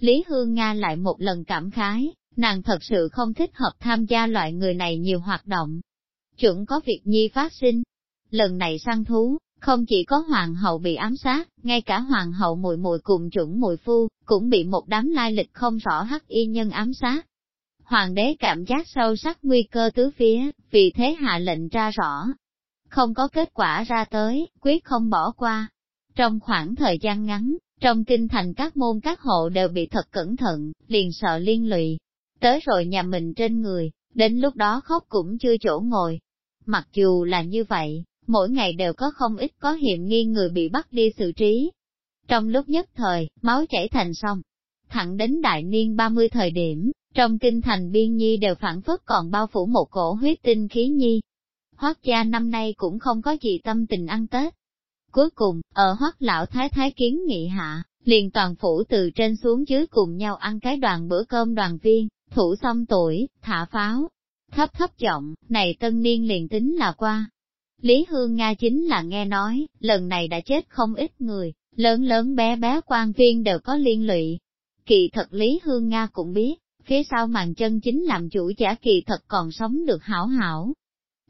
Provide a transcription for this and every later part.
Lý Hương Nga lại một lần cảm khái, nàng thật sự không thích hợp tham gia loại người này nhiều hoạt động. Chuẩn có việc nhi phát sinh. Lần này săn thú, không chỉ có hoàng hậu bị ám sát, ngay cả hoàng hậu mùi mùi cùng chuẩn mùi phu, cũng bị một đám lai lịch không rõ hắc y nhân ám sát. Hoàng đế cảm giác sâu sắc nguy cơ tứ phía, vì thế hạ lệnh ra rõ. Không có kết quả ra tới, quyết không bỏ qua. Trong khoảng thời gian ngắn, trong kinh thành các môn các hộ đều bị thật cẩn thận, liền sợ liên lụy. Tới rồi nhà mình trên người, đến lúc đó khóc cũng chưa chỗ ngồi. Mặc dù là như vậy, mỗi ngày đều có không ít có hiểm nghi người bị bắt đi xử trí. Trong lúc nhất thời, máu chảy thành sông. Thẳng đến đại niên 30 thời điểm, trong kinh thành biên nhi đều phản phất còn bao phủ một cổ huyết tinh khí nhi. Hoác gia năm nay cũng không có gì tâm tình ăn Tết. Cuối cùng, ở hoắc lão thái thái kiến nghị hạ, liền toàn phủ từ trên xuống dưới cùng nhau ăn cái đoàn bữa cơm đoàn viên, thủ xong tuổi, thả pháo. Thấp thấp giọng, này tân niên liền tính là qua, Lý Hương Nga chính là nghe nói, lần này đã chết không ít người, lớn lớn bé bé quan viên đều có liên lụy. Kỳ thật Lý Hương Nga cũng biết, phía sau màn chân chính làm chủ giả kỳ thật còn sống được hảo hảo.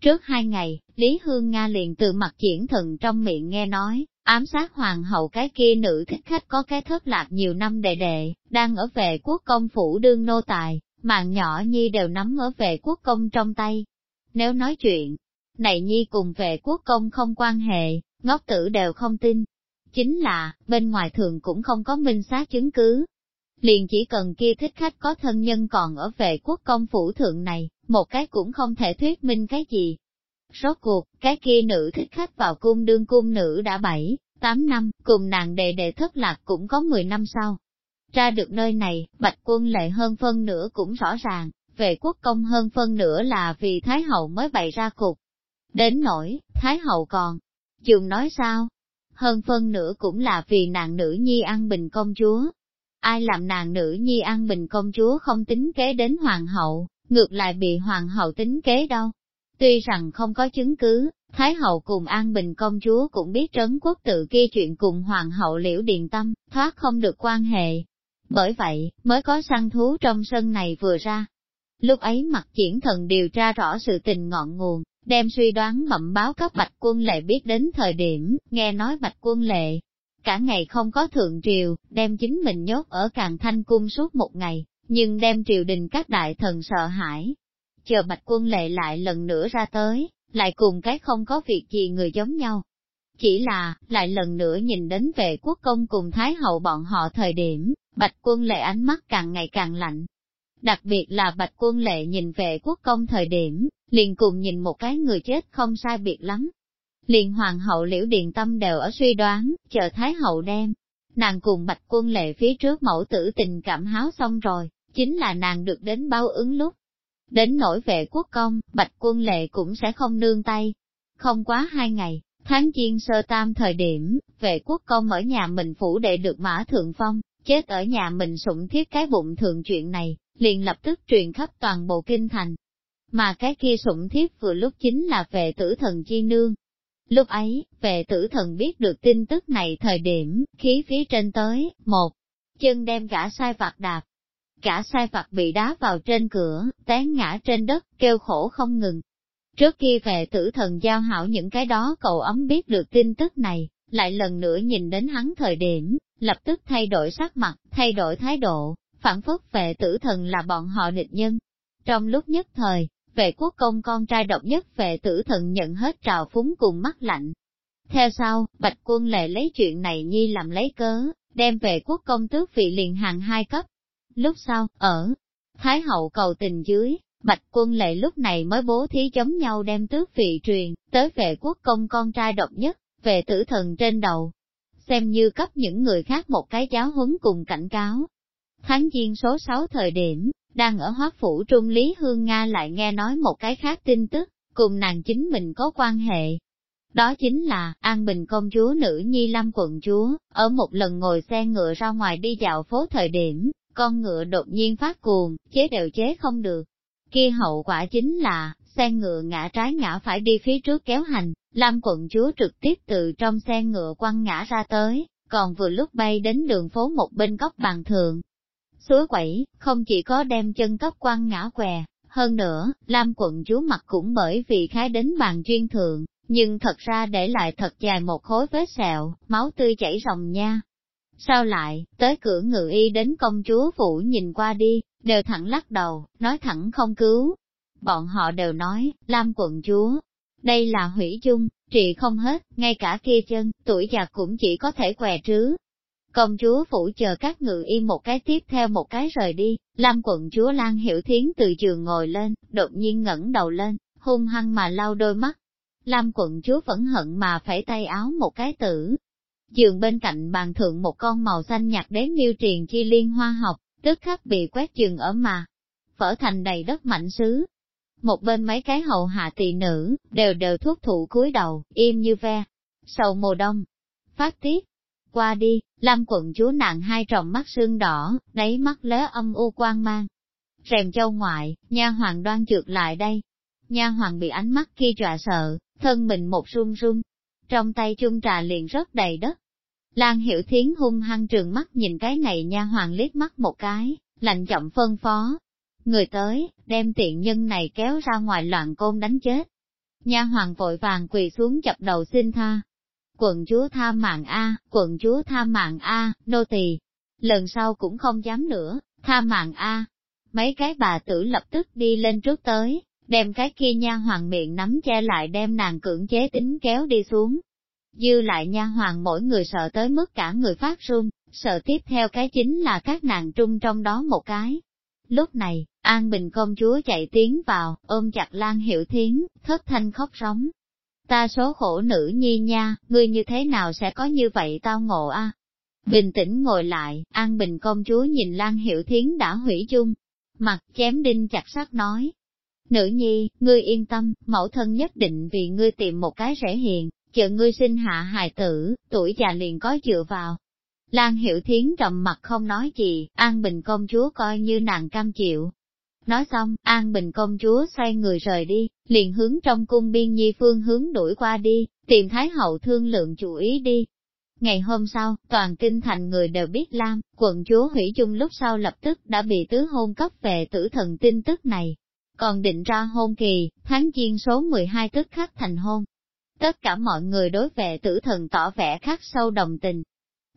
Trước hai ngày, Lý Hương Nga liền từ mặt triển thần trong miệng nghe nói, ám sát hoàng hậu cái kia nữ thích khách có cái thất lạc nhiều năm đệ đệ, đang ở về quốc công phủ đương nô tài, mạng nhỏ nhi đều nắm ở về quốc công trong tay. Nếu nói chuyện, này nhi cùng về quốc công không quan hệ, ngốc tử đều không tin. Chính là, bên ngoài thường cũng không có minh xác chứng cứ. Liền chỉ cần kia thích khách có thân nhân còn ở vệ quốc công phủ thượng này, một cái cũng không thể thuyết minh cái gì. Rốt cuộc, cái kia nữ thích khách vào cung đương cung nữ đã bảy, tám năm, cùng nàng đệ đệ thất lạc cũng có mười năm sau. Ra được nơi này, bạch quân lệ hơn phân nửa cũng rõ ràng, về quốc công hơn phân nửa là vì Thái Hậu mới bày ra cục, Đến nỗi, Thái hậu còn, dùng nói sao? Hơn phân nửa cũng là vì nàng nữ nhi ăn bình công chúa. Ai làm nàng nữ nhi an bình công chúa không tính kế đến hoàng hậu, ngược lại bị hoàng hậu tính kế đâu. Tuy rằng không có chứng cứ, Thái hậu cùng An Bình công chúa cũng biết trấn quốc tự kia chuyện cùng hoàng hậu liễu điền tâm, thoát không được quan hệ. Bởi vậy, mới có săn thú trong sân này vừa ra. Lúc ấy mặt triển thần điều tra rõ sự tình ngọn nguồn, đem suy đoán bẩm báo các bạch quân lệ biết đến thời điểm, nghe nói bạch quân lệ, cả ngày không có thượng triều, đem chính mình nhốt ở càng thanh cung suốt một ngày, nhưng đem triều đình các đại thần sợ hãi. Chờ bạch quân lệ lại lần nữa ra tới, lại cùng cái không có việc gì người giống nhau. Chỉ là, lại lần nữa nhìn đến về quốc công cùng Thái hậu bọn họ thời điểm, bạch quân lệ ánh mắt càng ngày càng lạnh, Đặc biệt là bạch quân lệ nhìn về quốc công thời điểm, liền cùng nhìn một cái người chết không sai biệt lắm. Liền hoàng hậu liễu điện tâm đều ở suy đoán, chờ thái hậu đem. Nàng cùng bạch quân lệ phía trước mẫu tử tình cảm háo xong rồi, chính là nàng được đến báo ứng lúc. Đến nổi vệ quốc công, bạch quân lệ cũng sẽ không nương tay. Không quá hai ngày, tháng chiên sơ tam thời điểm, vệ quốc công ở nhà mình phủ đệ được mã thượng phong, chết ở nhà mình sủng thiết cái bụng thượng chuyện này, liền lập tức truyền khắp toàn bộ kinh thành. Mà cái kia sủng thiếp vừa lúc chính là vệ tử thần chi nương. Lúc ấy, vệ tử thần biết được tin tức này thời điểm, khí phía trên tới, một, chân đem gã sai vặt đạp. Gã sai vặt bị đá vào trên cửa, té ngã trên đất, kêu khổ không ngừng. Trước khi vệ tử thần giao hảo những cái đó cậu ấm biết được tin tức này, lại lần nữa nhìn đến hắn thời điểm, lập tức thay đổi sắc mặt, thay đổi thái độ, phản phất vệ tử thần là bọn họ địch nhân. Trong lúc nhất thời, vệ quốc công con trai độc nhất vệ tử thần nhận hết trào phúng cùng mắt lạnh. Theo sau, bạch quân lệ lấy chuyện này nhi làm lấy cớ, đem về quốc công tước vị liền hàng hai cấp. Lúc sau, ở Thái hậu cầu tình dưới, bạch quân lệ lúc này mới bố thí chống nhau đem tước vị truyền, tới vệ quốc công con trai độc nhất, về tử thần trên đầu. Xem như cấp những người khác một cái giáo huấn cùng cảnh cáo, Tháng Giêng số 6 thời điểm, đang ở Hoác Phủ Trung Lý Hương Nga lại nghe nói một cái khác tin tức, cùng nàng chính mình có quan hệ. Đó chính là, An Bình công chúa nữ Nhi Lâm quận chúa, ở một lần ngồi xe ngựa ra ngoài đi dạo phố thời điểm, con ngựa đột nhiên phát cuồng, chế đều chế không được. Kia hậu quả chính là, xe ngựa ngã trái ngã phải đi phía trước kéo hành, Lam quận chúa trực tiếp từ trong xe ngựa quăng ngã ra tới, còn vừa lúc bay đến đường phố một bên góc bàn thượng. Suối quẩy, không chỉ có đem chân cấp quan ngã què, hơn nữa, Lam quận chúa mặt cũng bởi vì khái đến bàn chuyên thượng, nhưng thật ra để lại thật dài một khối vết sẹo, máu tươi chảy ròng nha. Sao lại, tới cửa ngự y đến công chúa phủ nhìn qua đi, đều thẳng lắc đầu, nói thẳng không cứu. Bọn họ đều nói, Lam quận chúa, đây là hủy chung, trị không hết, ngay cả kia chân, tuổi già cũng chỉ có thể què trứ. Công chúa phủ chờ các ngự y một cái tiếp theo một cái rời đi, Lam quận chúa Lan Hiểu Thiến từ trường ngồi lên, đột nhiên ngẩng đầu lên, hung hăng mà lau đôi mắt. Lam quận chúa phẫn hận mà phải tay áo một cái tử. Giường bên cạnh bàn thượng một con màu xanh nhạt đến miêu triền chi liên hoa học, tức khắc bị quét giường ở mà. Phở thành đầy đất mạnh sứ một bên mấy cái hậu hạ tỳ nữ, đều đều thuốc thụ cúi đầu, im như ve. Sầu mùa đông, phát tiết, qua đi, Lam quận chúa nặng hai tròng mắt sương đỏ, đáy mắt lóe âm u quang mang. Rèm châu ngoại, nha hoàng đoan trượt lại đây. Nha hoàng bị ánh mắt khi dọa sợ, thân mình một run run. Trong tay chung trà liền rớt đầy đất. Lan hiểu thiến hung hăng trường mắt nhìn cái này nha hoàng liếc mắt một cái, lạnh chậm phân phó, Người tới, đem tiện nhân này kéo ra ngoài loạn côn đánh chết. Nha hoàng vội vàng quỳ xuống chập đầu xin tha. Quận chúa tha mạng A, quận chúa tha mạng A, nô tỳ. Lần sau cũng không dám nữa, tha mạng A. Mấy cái bà tử lập tức đi lên trước tới, đem cái kia nha hoàng miệng nắm che lại đem nàng cưỡng chế tính kéo đi xuống. Dư lại nha hoàng mỗi người sợ tới mức cả người phát run, sợ tiếp theo cái chính là các nàng trung trong đó một cái. Lúc này, An Bình công chúa chạy tiến vào, ôm chặt Lan Hiểu Thiến, thất thanh khóc rống. Ta số khổ nữ nhi nha, ngươi như thế nào sẽ có như vậy tao ngộ a? Bình tĩnh ngồi lại, An Bình công chúa nhìn Lan Hiểu Thiến đã hủy chung, mặt chém đinh chặt sắt nói. Nữ nhi, ngươi yên tâm, mẫu thân nhất định vì ngươi tìm một cái rẻ hiền, chờ ngươi sinh hạ hài tử, tuổi già liền có dựa vào. Lan Hiểu Thiến trầm mặt không nói gì, An Bình công chúa coi như nàng cam chịu, Nói xong, An Bình công chúa xoay người rời đi, liền hướng trong cung biên nhi phương hướng đuổi qua đi, tìm Thái hậu thương lượng chủ ý đi. Ngày hôm sau, toàn kinh thành người đều biết Lam, quận chúa hủy chung lúc sau lập tức đã bị tứ hôn cấp về tử thần tin tức này. Còn định ra hôn kỳ, tháng chiên số 12 tức khắc thành hôn. Tất cả mọi người đối về tử thần tỏ vẻ khác sâu đồng tình.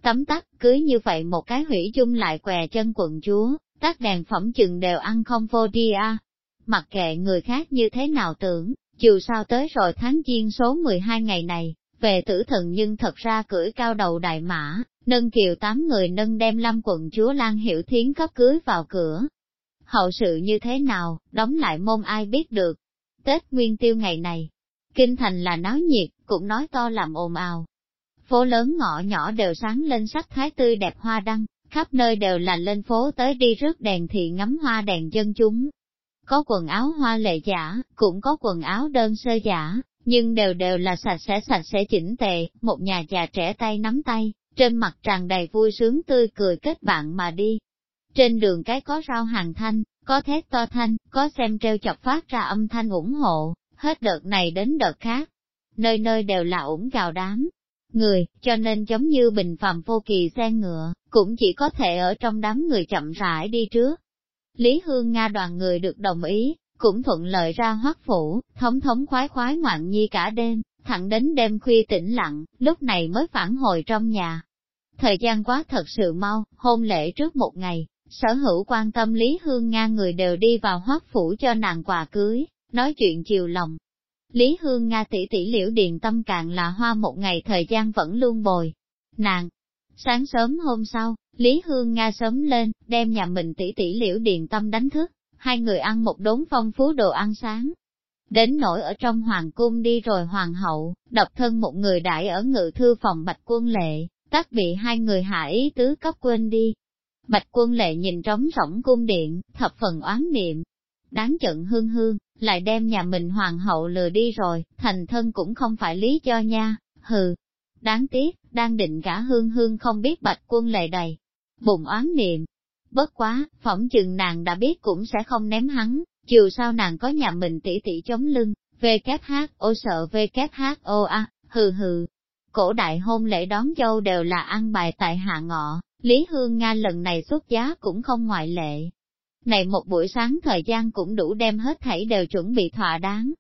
Tấm tắc, cưới như vậy một cái hủy chung lại què chân quận chúa, tác đèn phẩm chừng đều ăn không vô đi à? Mặc kệ người khác như thế nào tưởng, dù sao tới rồi tháng giêng số 12 ngày này, về tử thần nhưng thật ra cưỡi cao đầu đại mã, nâng kiều tám người nâng đem lâm quận chúa Lan Hiểu Thiến cấp cưới vào cửa. Hậu sự như thế nào, đóng lại môn ai biết được. Tết Nguyên Tiêu ngày này, Kinh Thành là náo nhiệt, cũng nói to làm ồn ào. Phố lớn ngõ nhỏ đều sáng lên sắc thái tươi đẹp hoa đăng, khắp nơi đều là lên phố tới đi rước đèn thị ngắm hoa đèn dân chúng. Có quần áo hoa lệ giả, cũng có quần áo đơn sơ giả, nhưng đều đều là sạch sẽ sạch sẽ chỉnh tề, một nhà già trẻ tay nắm tay, trên mặt tràn đầy vui sướng tươi cười kết bạn mà đi. Trên đường cái có rau hàng thanh, có thét to thanh, có xem treo chọc phát ra âm thanh ủng hộ, hết đợt này đến đợt khác. Nơi nơi đều là ủng gào đám, người, cho nên giống như bình phàm vô kỳ xe ngựa, cũng chỉ có thể ở trong đám người chậm rãi đi trước. Lý Hương Nga đoàn người được đồng ý, cũng thuận lợi ra hoác phủ, thống thống khoái khoái ngoạn nhi cả đêm, thẳng đến đêm khuya tĩnh lặng, lúc này mới phản hồi trong nhà. Thời gian quá thật sự mau, hôn lễ trước một ngày, sở hữu quan tâm Lý Hương Nga người đều đi vào hoác phủ cho nàng quà cưới, nói chuyện chiều lòng, Lý Hương Nga tỷ tỷ liễu điện tâm càng là hoa một ngày thời gian vẫn luôn bồi. Nàng, sáng sớm hôm sau, Lý Hương Nga sớm lên, đem nhà mình tỷ tỷ liễu điện tâm đánh thức, hai người ăn một đốn phong phú đồ ăn sáng. Đến nỗi ở trong hoàng cung đi rồi hoàng hậu, độc thân một người đại ở ngự thư phòng bạch quân lệ, tác bị hai người hạ ý tứ cấp quên đi. Bạch quân lệ nhìn trống rỗng cung điện, thập phần oán niệm. Đáng giận hương hương, lại đem nhà mình hoàng hậu lừa đi rồi, thành thân cũng không phải lý do nha, hừ. Đáng tiếc, đang định cả hương hương không biết bạch quân lệ đầy, bụng oán niệm. Bất quá, phỏng chừng nàng đã biết cũng sẽ không ném hắn, dù sao nàng có nhà mình tỷ tỷ chống lưng, VKH, ô sợ VKH, ô a, hừ hừ. Cổ đại hôn lễ đón dâu đều là ăn bài tại hạ ngọ, Lý Hương Nga lần này xuất giá cũng không ngoại lệ. Này một buổi sáng thời gian cũng đủ đem hết thảy đều chuẩn bị thỏa đáng.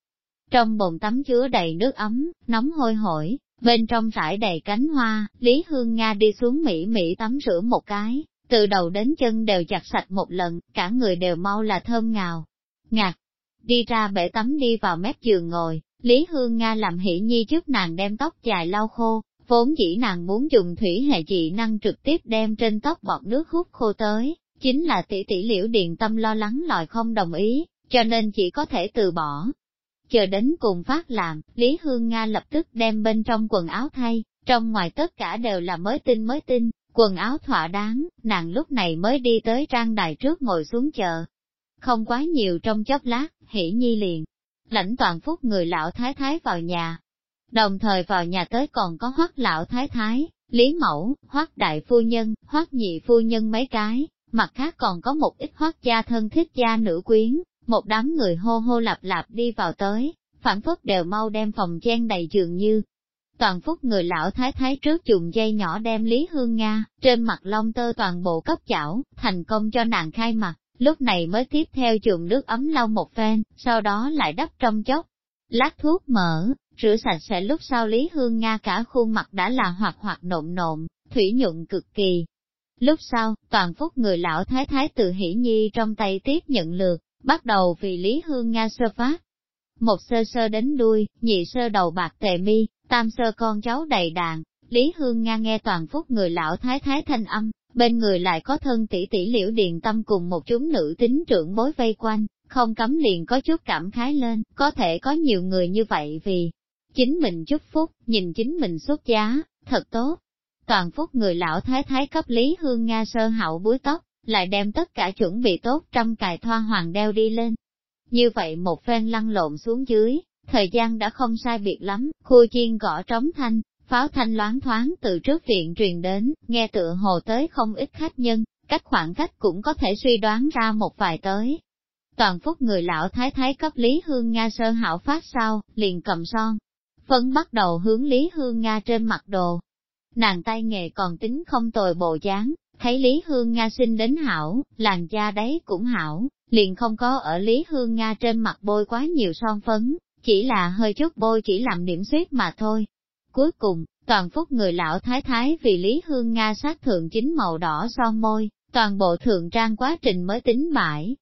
Trong bồn tắm chứa đầy nước ấm, nóng hôi hổi, bên trong rải đầy cánh hoa, Lý Hương Nga đi xuống Mỹ Mỹ tắm rửa một cái, từ đầu đến chân đều chặt sạch một lần, cả người đều mau là thơm ngào. Ngạt, đi ra bể tắm đi vào mép giường ngồi, Lý Hương Nga làm hỷ nhi giúp nàng đem tóc dài lau khô, vốn chỉ nàng muốn dùng thủy hệ dị năng trực tiếp đem trên tóc bọt nước hút khô tới, chính là tỷ tỷ liễu điện tâm lo lắng lòi không đồng ý, cho nên chỉ có thể từ bỏ. Chờ đến cùng phát làm, Lý Hương Nga lập tức đem bên trong quần áo thay, trong ngoài tất cả đều là mới tinh mới tinh, quần áo thỏa đáng, nàng lúc này mới đi tới trang đài trước ngồi xuống chờ. Không quá nhiều trong chốc lát, hỉ nhi liền, lãnh toàn phúc người lão thái thái vào nhà. Đồng thời vào nhà tới còn có hoắc lão thái thái, lý mẫu, hoắc đại phu nhân, hoắc nhị phu nhân mấy cái, mặt khác còn có một ít hoác gia thân thích gia nữ quyến, một đám người hô hô lạp lạp đi vào tới, phản phất đều mau đem phòng chen đầy dường như. Toàn phúc người lão thái thái trước dùng dây nhỏ đem Lý Hương Nga, trên mặt long tơ toàn bộ cấp chảo, thành công cho nàng khai mặt, lúc này mới tiếp theo dùng nước ấm lau một phen, sau đó lại đắp trong chốc. Lát thuốc mỡ, rửa sạch sẽ lúc sau Lý Hương Nga cả khuôn mặt đã là hoạt hoạt nộn nộn, thủy nhuận cực kỳ. Lúc sau, toàn phúc người lão thái thái tự hỷ nhi trong tay tiếp nhận lượt, bắt đầu vì Lý Hương Nga sơ phát. Một sơ sơ đến đuôi, nhị sơ đầu bạc tề mi, tam sơ con cháu đầy đàn, Lý Hương Nga nghe toàn phúc người lão thái thái thanh âm, bên người lại có thân tỷ tỷ liễu điền tâm cùng một chúng nữ tính trưởng bối vây quanh, không cấm liền có chút cảm khái lên, có thể có nhiều người như vậy vì chính mình chúc phúc, nhìn chính mình xuất giá, thật tốt. Toàn phúc người lão thái thái cấp Lý Hương Nga sơ hậu búi tóc, lại đem tất cả chuẩn bị tốt trăm cài thoa hoàng đeo đi lên. Như vậy một phen lăn lộn xuống dưới, thời gian đã không sai biệt lắm, khu chiên gõ trống thanh, pháo thanh loáng thoáng từ trước viện truyền đến, nghe tựa hồ tới không ít khách nhân, cách khoảng cách cũng có thể suy đoán ra một vài tới. Toàn phúc người lão thái thái cấp Lý Hương Nga sơ hảo phát sau, liền cầm son. Phấn bắt đầu hướng Lý Hương Nga trên mặt đồ. Nàng tay nghề còn tính không tồi bộ dáng, thấy Lý Hương Nga sinh đến hảo, làn da đấy cũng hảo, liền không có ở Lý Hương Nga trên mặt bôi quá nhiều son phấn, chỉ là hơi chút bôi chỉ làm điểm suyết mà thôi. Cuối cùng, toàn phúc người lão thái thái vì Lý Hương Nga sát thượng chính màu đỏ son môi, toàn bộ thượng trang quá trình mới tính bãi.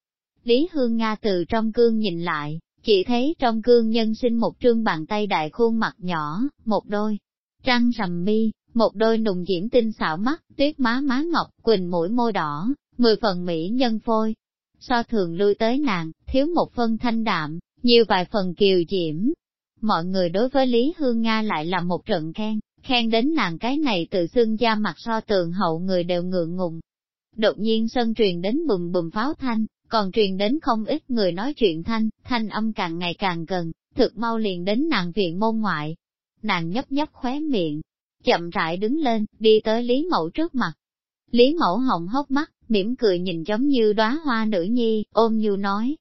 Lý Hương Nga từ trong gương nhìn lại, chỉ thấy trong gương nhân sinh một trương bàn tay đại khuôn mặt nhỏ, một đôi, trăng rằm mi, một đôi nùng diễm tinh xảo mắt, tuyết má má ngọc, quỳnh mũi môi đỏ, mười phần mỹ nhân phôi. So thường lui tới nàng, thiếu một phân thanh đạm, nhiều vài phần kiều diễm. Mọi người đối với Lý Hương Nga lại là một trận khen, khen đến nàng cái này tự xưng da mặt so tường hậu người đều ngượng ngùng. Đột nhiên sân truyền đến bùm bùm pháo thanh, còn truyền đến không ít người nói chuyện thanh, thanh âm càng ngày càng gần, thực mau liền đến nàng viện môn ngoại. Nàng nhấp nhấp khóe miệng, chậm rãi đứng lên, đi tới Lý Mẫu trước mặt. Lý Mẫu hồng hốc mắt, mỉm cười nhìn giống như đóa hoa nữ nhi, ôm nhu nói.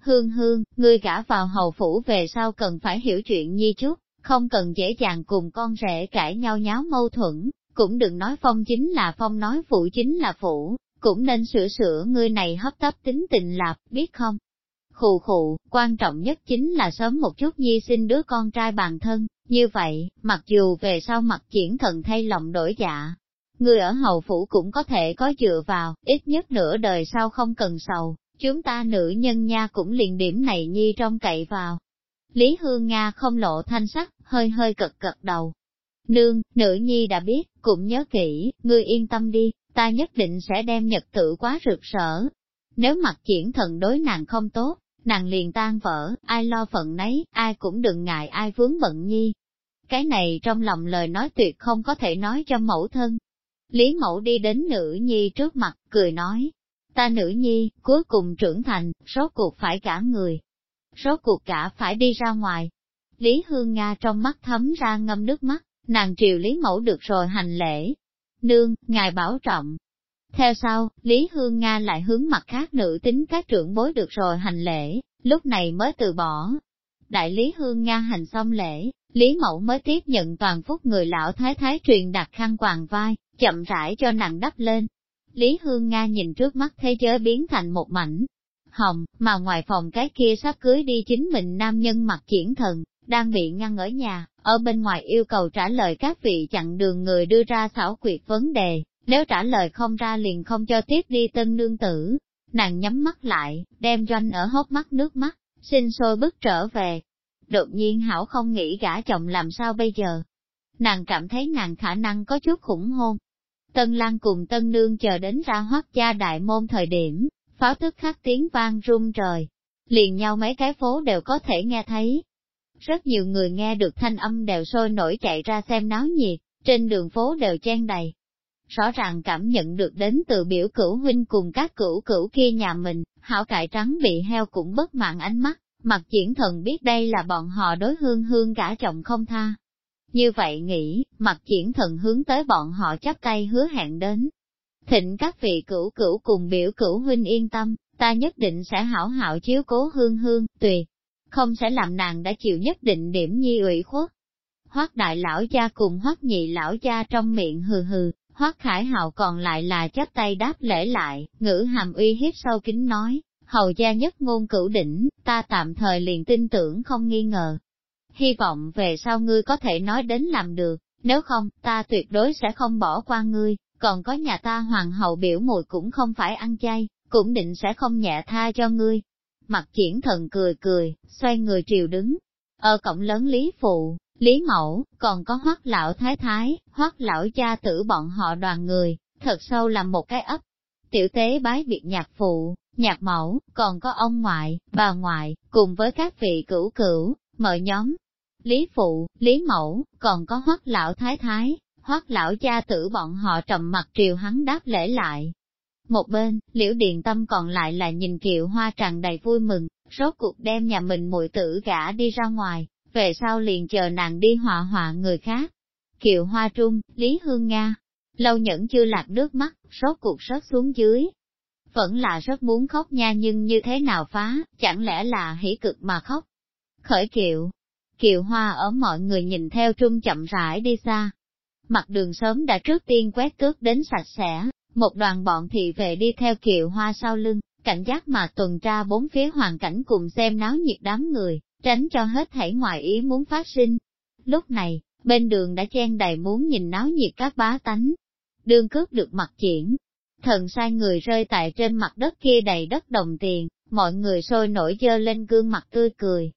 Hương hương, ngươi gả vào hầu phủ về sau cần phải hiểu chuyện nhi chút, không cần dễ dàng cùng con rể cãi nhau nháo mâu thuẫn, cũng đừng nói phong chính là phong nói phụ chính là phụ, cũng nên sửa sửa ngươi này hấp tấp tính tình lạp, biết không? Khù khụ, quan trọng nhất chính là sớm một chút nhi sinh đứa con trai bàn thân, như vậy, mặc dù về sau mặt triển thần thay lòng đổi dạ, người ở hầu phủ cũng có thể có dựa vào, ít nhất nửa đời sau không cần sầu, chúng ta nữ nhân nha cũng liền điểm này nhi trong cậy vào. Lý Hương Nga không lộ thanh sắc, hơi hơi cật cật đầu. Nương, nữ nhi đã biết, cũng nhớ kỹ, ngươi yên tâm đi, ta nhất định sẽ đem nhật tự quá rực rỡ. Nếu mặt triển thần đối nàng không tốt, nàng liền tan vỡ, ai lo phận nấy, ai cũng đừng ngại ai vướng bận nhi. Cái này trong lòng lời nói tuyệt không có thể nói cho mẫu thân. Lý mẫu đi đến nữ nhi trước mặt, cười nói, ta nữ nhi, cuối cùng trưởng thành, số cuộc phải cả người. Số cuộc cả phải đi ra ngoài. Lý Hương Nga trong mắt thấm ra ngâm nước mắt, nàng triều Lý mẫu được rồi hành lễ. Nương, ngài bảo trọng, theo sau, Lý Hương Nga lại hướng mặt khác nữ tính các trưởng bối được rồi hành lễ, lúc này mới từ bỏ. Đại Lý Hương Nga hành xong lễ, Lý Mẫu mới tiếp nhận toàn phúc người lão thái thái truyền đặt khăn quàng vai, chậm rãi cho nàng đắp lên. Lý Hương Nga nhìn trước mắt thế giới biến thành một mảnh hồng, mà ngoài phòng cái kia sắp cưới đi chính mình nam nhân mặt triển thần, đang bị ngăn ở nhà, ở bên ngoài yêu cầu trả lời các vị chặn đường người đưa ra xảo quyệt vấn đề, nếu trả lời không ra liền không cho tiếp đi tân nương tử. Nàng nhắm mắt lại, đem doanh ở hốc mắt nước mắt, xin sôi bước trở về. Đột nhiên hảo không nghĩ gả chồng làm sao bây giờ. Nàng cảm thấy nàng khả năng có chút khủng hôn. Tân Lan cùng Tân Nương chờ đến ra hoác gia đại môn thời điểm, pháo tức khắc tiếng vang rung trời. Liền nhau mấy cái phố đều có thể nghe thấy, rất nhiều người nghe được thanh âm đều sôi nổi chạy ra xem náo nhiệt, trên đường phố đều chen đầy. Rõ ràng cảm nhận được đến từ biểu cửu huynh cùng các cửu cửu kia nhà mình, hảo cải trắng bị heo cũng bất mãn ánh mắt, mặt triển thần biết đây là bọn họ đối hương hương cả chồng không tha. Như vậy nghĩ, mặt triển thần hướng tới bọn họ chắp tay hứa hẹn đến. Thịnh các vị cửu cửu cùng biểu cửu huynh yên tâm, ta nhất định sẽ hảo hảo chiếu cố hương hương, tùy không sẽ làm nàng đã chịu nhất định điểm nhi ủy khuất. Hoác đại lão cha cùng hoác nhị lão cha trong miệng hừ hừ, hoác khải hào còn lại là chắp tay đáp lễ lại, ngữ hàm uy hiếp sâu kính nói, hầu gia nhất ngôn cửu đỉnh, ta tạm thời liền tin tưởng không nghi ngờ. Hy vọng về sau ngươi có thể nói đến làm được, nếu không, ta tuyệt đối sẽ không bỏ qua ngươi, còn có nhà ta hoàng hậu biểu mùi cũng không phải ăn chay, cũng định sẽ không nhẹ tha cho ngươi, Mặt triển thần cười cười, xoay người triều đứng. Ở cổng lớn Lý Phụ, Lý Mẫu, còn có hoắc lão thái thái, hoắc lão cha tử bọn họ đoàn người, thật sâu là một cái ấp. Tiểu tế bái biệt nhạc phụ, nhạc mẫu, còn có ông ngoại, bà ngoại, cùng với các vị cửu cửu, mở nhóm. Lý Phụ, Lý Mẫu, còn có hoắc lão thái thái, hoắc lão cha tử bọn họ trầm mặt triều hắn đáp lễ lại, một bên, liễu điện tâm còn lại là nhìn kiệu hoa tràn đầy vui mừng, rốt cuộc đem nhà mình muội tử gã đi ra ngoài, về sau liền chờ nàng đi hòa hòa người khác. Kiều hoa trung, Lý Hương Nga, lâu nhẫn chưa lạc nước mắt, rốt cuộc rớt xuống dưới. Vẫn là rất muốn khóc nha nhưng như thế nào phá, chẳng lẽ là hỉ cực mà khóc. Khởi kiệu, kiều hoa ở mọi người nhìn theo trung chậm rãi đi xa. Mặt đường sớm đã trước tiên quét tước đến sạch sẽ, một đoàn bọn thị vệ đi theo Kiều hoa sau lưng, cảnh giác mà tuần tra bốn phía hoàn cảnh cùng xem náo nhiệt đám người, tránh cho hết thảy ngoài ý muốn phát sinh. Lúc này, bên đường đã chen đầy muốn nhìn náo nhiệt các bá tánh. đường cướp được mặt triển. Thần sai người rơi tại trên mặt đất kia đầy đất đồng tiền, mọi người sôi nổi dơ lên gương mặt tươi cười.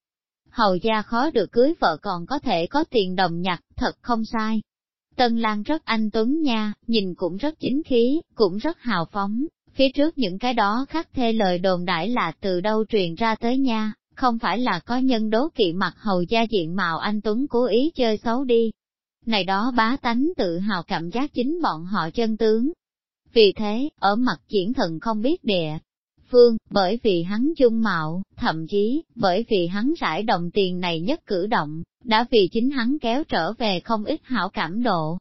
Hầu gia khó được cưới vợ còn có thể có tiền đồng nhặt, thật không sai. Tân Lan rất anh tuấn nha, nhìn cũng rất chính khí, cũng rất hào phóng, phía trước những cái đó khắc thê lời đồn đãi là từ đâu truyền ra tới nha, không phải là có nhân đố kỵ mặt hầu gia diện mạo anh Tuấn cố ý chơi xấu đi. Này đó bá tánh tự hào cảm giác chính bọn họ chân tướng. Vì thế, ở mặt triển thần không biết địa, phương, bởi vì hắn dung mạo, thậm chí, bởi vì hắn rải đồng tiền này nhất cử động, đã vì chính hắn kéo trở về không ít hảo cảm độ.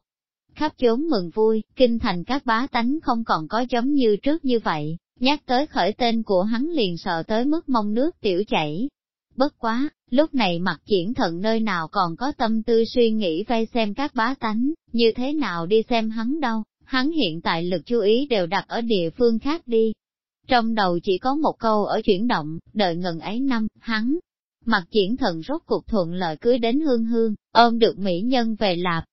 Khắp chốn mừng vui, kinh thành các bá tánh không còn có giống như trước như vậy, nhắc tới khởi tên của hắn liền sợ tới mức mông nước tiểu chảy. Bất quá, lúc này mặt triển thận nơi nào còn có tâm tư suy nghĩ vay xem các bá tánh, như thế nào đi xem hắn đâu, hắn hiện tại lực chú ý đều đặt ở địa phương khác đi, trong đầu chỉ có một câu ở chuyển động, đợi ngần ấy năm, hắn, mặt triển thần rốt cuộc thuận lợi cưới đến hương hương, ôm được mỹ nhân về lạp.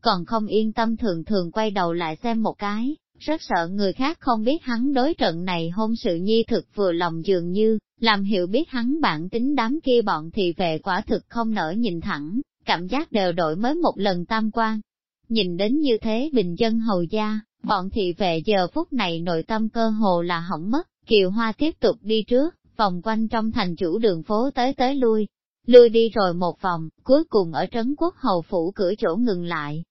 Còn không yên tâm thường thường quay đầu lại xem một cái, rất sợ người khác không biết hắn đối trận này hôn sự nhi thực vừa lòng dường như, làm hiểu biết hắn bản tính đám kia bọn thì về quả thực không nở nhìn thẳng, cảm giác đều đổi mới một lần tam quan. Nhìn đến như thế bình dân hầu gia, Bọn thị vệ giờ phút này nội tâm cơ hồ là hỏng mất, Kiều Hoa tiếp tục đi trước, vòng quanh trong thành chủ đường phố tới tới lui. Lui đi rồi một vòng, cuối cùng ở trấn quốc hầu phủ cửa chỗ ngừng lại.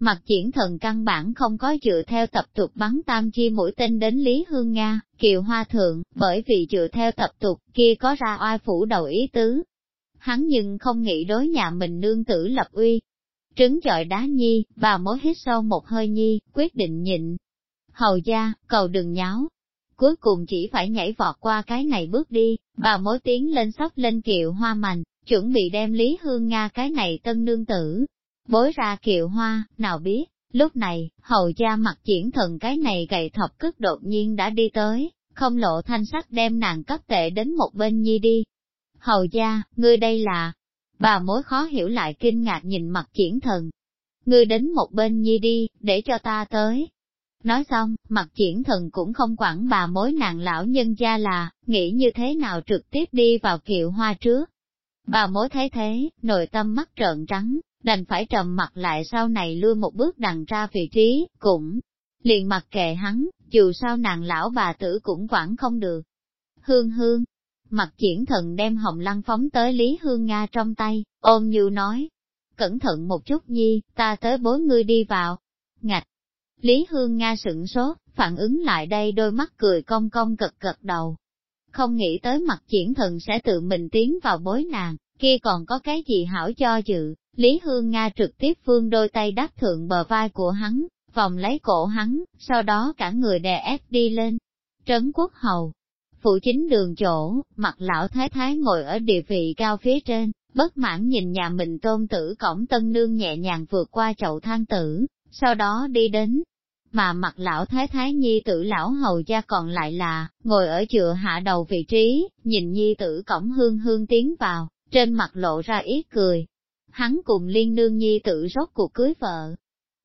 Mặt triển thần căn bản không có dựa theo tập tục bắn tam chi mũi tên đến Lý Hương Nga, Kiều Hoa Thượng, bởi vì dựa theo tập tục kia có ra oai phủ đầu ý tứ. Hắn nhưng không nghĩ đối nhà mình nương tử lập uy, Trứng chọi đá nhi, bà mối hít sâu một hơi nhi, quyết định nhịn. Hầu gia, cầu đừng nháo. Cuối cùng chỉ phải nhảy vọt qua cái này bước đi, bà mối tiến lên sóc lên kiệu hoa mành, chuẩn bị đem Lý Hương Nga cái này tân nương tử. Bối ra kiệu hoa, nào biết, Lúc này, hầu gia mặt triển thần cái này gầy thọc cất đột nhiên đã đi tới, không lộ thanh sắc đem nàng cấp tệ đến một bên nhi đi. Hầu gia, ngươi đây là... Bà mối khó hiểu lại kinh ngạc nhìn mặt triển thần. Ngươi đến một bên nhi đi, để cho ta tới. Nói xong, mặt triển thần cũng không quản bà mối nàng lão nhân gia là, nghĩ như thế nào trực tiếp đi vào kiệu hoa trước. Bà mối thấy thế, nội tâm mắt trợn trắng, đành phải trầm mặt lại sau này lui một bước đằng ra vị trí, cũng liền mặc kệ hắn, dù sao nàng lão bà tử cũng quản không được. Hương hương, mặt triển thần đem hồng lăng phóng tới Lý Hương Nga trong tay, ôm như nói, cẩn thận một chút nhi, ta tới bối ngươi đi vào. Ngạch, Lý Hương Nga sửng sốt, phản ứng lại đây đôi mắt cười cong cong cực cực đầu. Không nghĩ tới mặt triển thần sẽ tự mình tiến vào bối nàng, kia còn có cái gì hảo cho dự, Lý Hương Nga trực tiếp phương đôi tay đáp thượng bờ vai của hắn, vòng lấy cổ hắn, sau đó cả người đè ép đi lên. Trấn Quốc Hầu, phụ chính đường chỗ, mặt lão thái thái ngồi ở địa vị cao phía trên, bất mãn nhìn nhà mình tôn tử cổng tân nương nhẹ nhàng vượt qua chậu than tử, sau đó đi đến. Mà mặt lão thái thái nhi tử lão hầu gia còn lại là, ngồi ở chừa hạ đầu vị trí, nhìn nhi tử cổng hương hương tiến vào, trên mặt lộ ra ít cười. Hắn cùng liên nương nhi tự rốt cuộc cưới vợ.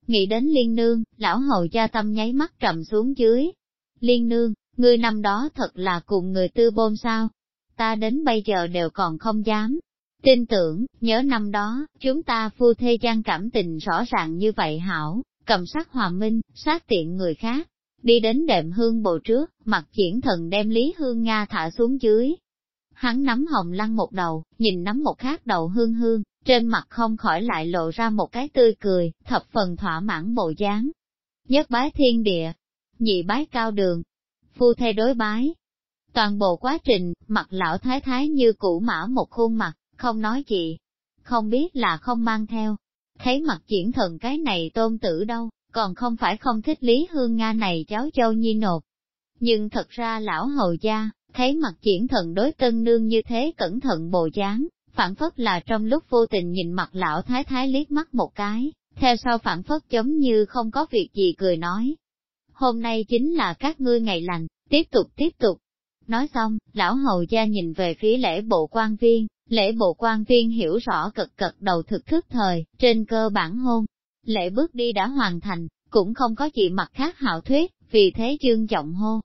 Nghĩ đến liên nương, lão hầu gia tâm nháy mắt trầm xuống dưới. Liên nương, ngươi năm đó thật là cùng người tư bôn sao? Ta đến bây giờ đều còn không dám. Tin tưởng, nhớ năm đó, chúng ta phu thê gian cảm tình rõ ràng như vậy hảo, cầm sắc hòa minh, sát tiện người khác. Đi đến đệm hương bộ trước, mặt triển thần đem Lý Hương Nga thả xuống dưới, Hắn nắm hồng lăng một đầu, nhìn nắm một khác đầu hương hương, trên mặt không khỏi lại lộ ra một cái tươi cười, thập phần thỏa mãn bộ dáng. Nhất bái thiên địa, nhị bái cao đường, phu thê đối bái. Toàn bộ quá trình, mặt lão thái thái như cũ mã một khuôn mặt, không nói gì, không biết là không mang theo. Thấy mặt diễn thần cái này tôn tử đâu, còn không phải không thích Lý Hương Nga này cháu châu nhi nột. Nhưng thật ra lão hầu gia, thấy mặt triển thần đối tân nương như thế cẩn thận bồ dáng, phản phất là trong lúc vô tình nhìn mặt lão thái thái liếc mắt một cái, theo sau phản phất giống như không có việc gì cười nói. Hôm nay chính là các ngươi ngày lành, tiếp tục tiếp tục. Nói xong, lão hầu gia nhìn về phía lễ bộ quan viên, lễ bộ quan viên hiểu rõ cực cực đầu thực thức thời, trên cơ bản hôn. Lễ bước đi đã hoàn thành, cũng không có gì mặt khác hảo thuyết, vì thế dương giọng hô.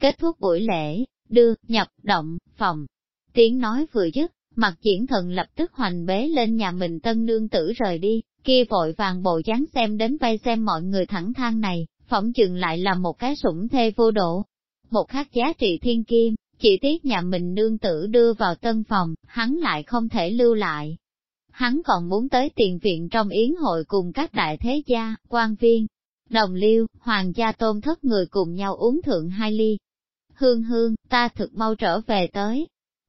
Kết thúc buổi lễ, đưa, nhập, động, phòng. Tiếng nói vừa dứt, mặt triển thần lập tức hoành bế lên nhà mình tân nương tử rời đi, kia vội vàng bộ dáng xem đến vay xem mọi người thẳng thang này, phỏng chừng lại là một cái sủng thê vô độ. Một khắc giá trị thiên kim, chỉ tiếc nhà mình nương tử đưa vào tân phòng, hắn lại không thể lưu lại. Hắn còn muốn tới tiền viện trong yến hội cùng các đại thế gia, quan viên, đồng liêu, hoàng gia tôn thất người cùng nhau uống thượng hai ly, hương hương, ta thực mau trở về tới.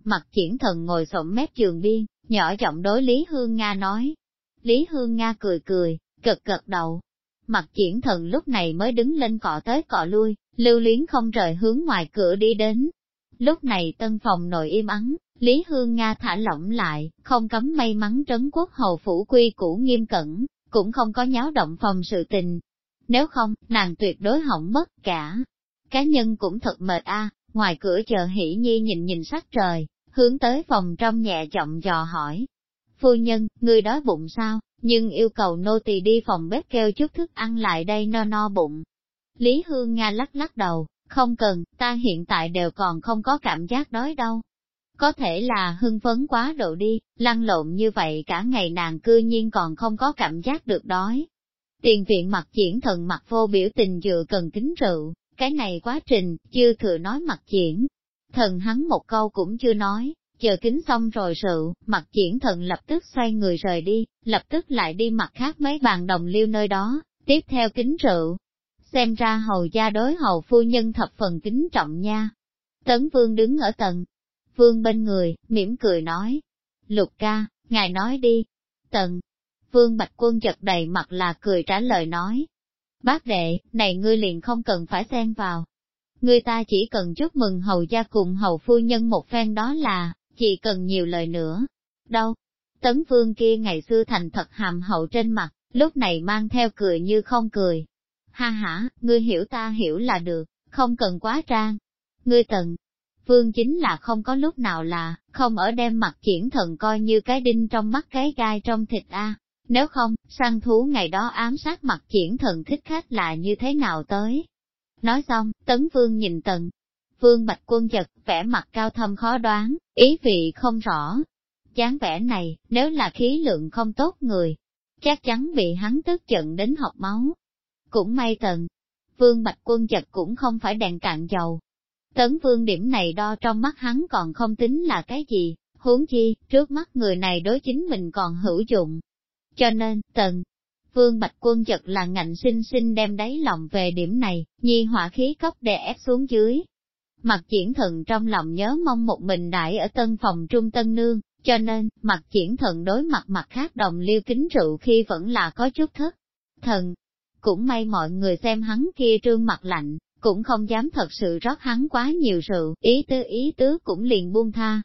Mặt triển thần ngồi sổng mép trường biên, nhỏ giọng đối Lý Hương Nga nói. Lý Hương Nga cười cười, cực cật đầu. Mặt triển thần lúc này mới đứng lên cọ tới cọ lui, lưu luyến không rời hướng ngoài cửa đi đến. Lúc này tân phòng nội im ắng, Lý Hương Nga thả lỏng lại, không cấm may mắn trấn quốc hầu phủ quy cũ nghiêm cẩn, cũng không có nháo động phòng sự tình. Nếu không, nàng tuyệt đối hỏng mất cả, Cá nhân cũng thật mệt a ngoài cửa chờ hỉ nhi nhìn nhìn sắc trời, hướng tới phòng trong nhẹ giọng dò hỏi. Phu nhân, người đói bụng sao, nhưng yêu cầu nô tỳ đi phòng bếp kêu chút thức ăn lại đây no no bụng. Lý Hương Nga lắc lắc đầu, không cần, ta hiện tại đều còn không có cảm giác đói đâu. Có thể là hưng phấn quá độ đi, lăn lộn như vậy cả ngày nàng cư nhiên còn không có cảm giác được đói. Tiền viện mặt diễn thần mặt vô biểu tình dựa cần kính rượu, cái này quá trình, chưa thừa nói mặt diễn. Thần hắn một câu cũng chưa nói, chờ kính xong rồi rượu, mặt triển thần lập tức xoay người rời đi, lập tức lại đi mặt khác mấy bàn đồng liêu nơi đó, tiếp theo kính rượu. Xem ra hầu gia đối hầu phu nhân thập phần kính trọng nha. Tấn vương đứng ở tầng, vương bên người, mỉm cười nói. Lục ca, ngài nói đi. Tần, vương bạch quân chật đầy mặt là cười trả lời nói, Bác đệ, này ngươi liền không cần phải xen vào. Người ta chỉ cần chúc mừng hầu gia cùng hầu phu nhân một phen đó là, chỉ cần nhiều lời nữa. Đâu? Tấn vương kia ngày xưa thành thật hàm hậu trên mặt, lúc này mang theo cười như không cười. Ha ha, ngươi hiểu ta hiểu là được, không cần quá trang. Ngươi tận vương chính là không có lúc nào là, không ở đem mặt triển thần coi như cái đinh trong mắt cái gai trong thịt a. Nếu không, săn thú ngày đó ám sát mặt triển thần thích khách là như thế nào tới? Nói xong, tấn vương nhìn tần. Vương bạch quân chật, vẻ mặt cao thâm khó đoán, ý vị không rõ. Chán vẻ này, nếu là khí lượng không tốt người, chắc chắn bị hắn tức giận đến học máu. Cũng may tần, vương bạch quân chật cũng không phải đèn cạn dầu. Tấn vương điểm này đo trong mắt hắn còn không tính là cái gì, huống chi, trước mắt người này đối chính mình còn hữu dụng. Cho nên, tần, vương bạch quân chật là ngạnh sinh sinh đem đáy lòng về điểm này, nhi hỏa khí cấp đè ép xuống dưới. Mặt triển thần trong lòng nhớ mong một mình đại ở tân phòng trung tân nương, cho nên, mặt triển thần đối mặt mặt khác đồng liêu kính rượu khi vẫn là có chút thất. Thần, cũng may mọi người xem hắn kia trương mặt lạnh, cũng không dám thật sự rót hắn quá nhiều rượu, ý tứ ý tứ cũng liền buông tha.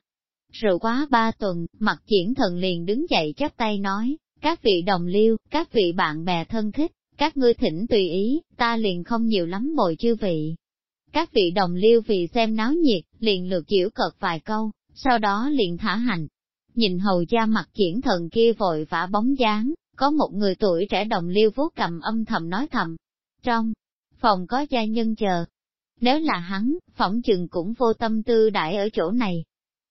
Rượu quá ba tuần, mặt triển thần liền đứng dậy chắp tay nói, các vị đồng liêu, các vị bạn bè thân thích, các ngươi thỉnh tùy ý, ta liền không nhiều lắm bồi chư vị. Các vị đồng liêu vì xem náo nhiệt, liền lượt giễu cợt vài câu, sau đó liền thả hành. Nhìn hầu gia mặt triển thần kia vội vã bóng dáng, có một người tuổi trẻ đồng liêu vuốt cầm âm thầm nói thầm. Trong phòng có gia nhân chờ. Nếu là hắn, phỏng chừng cũng vô tâm tư đại ở chỗ này.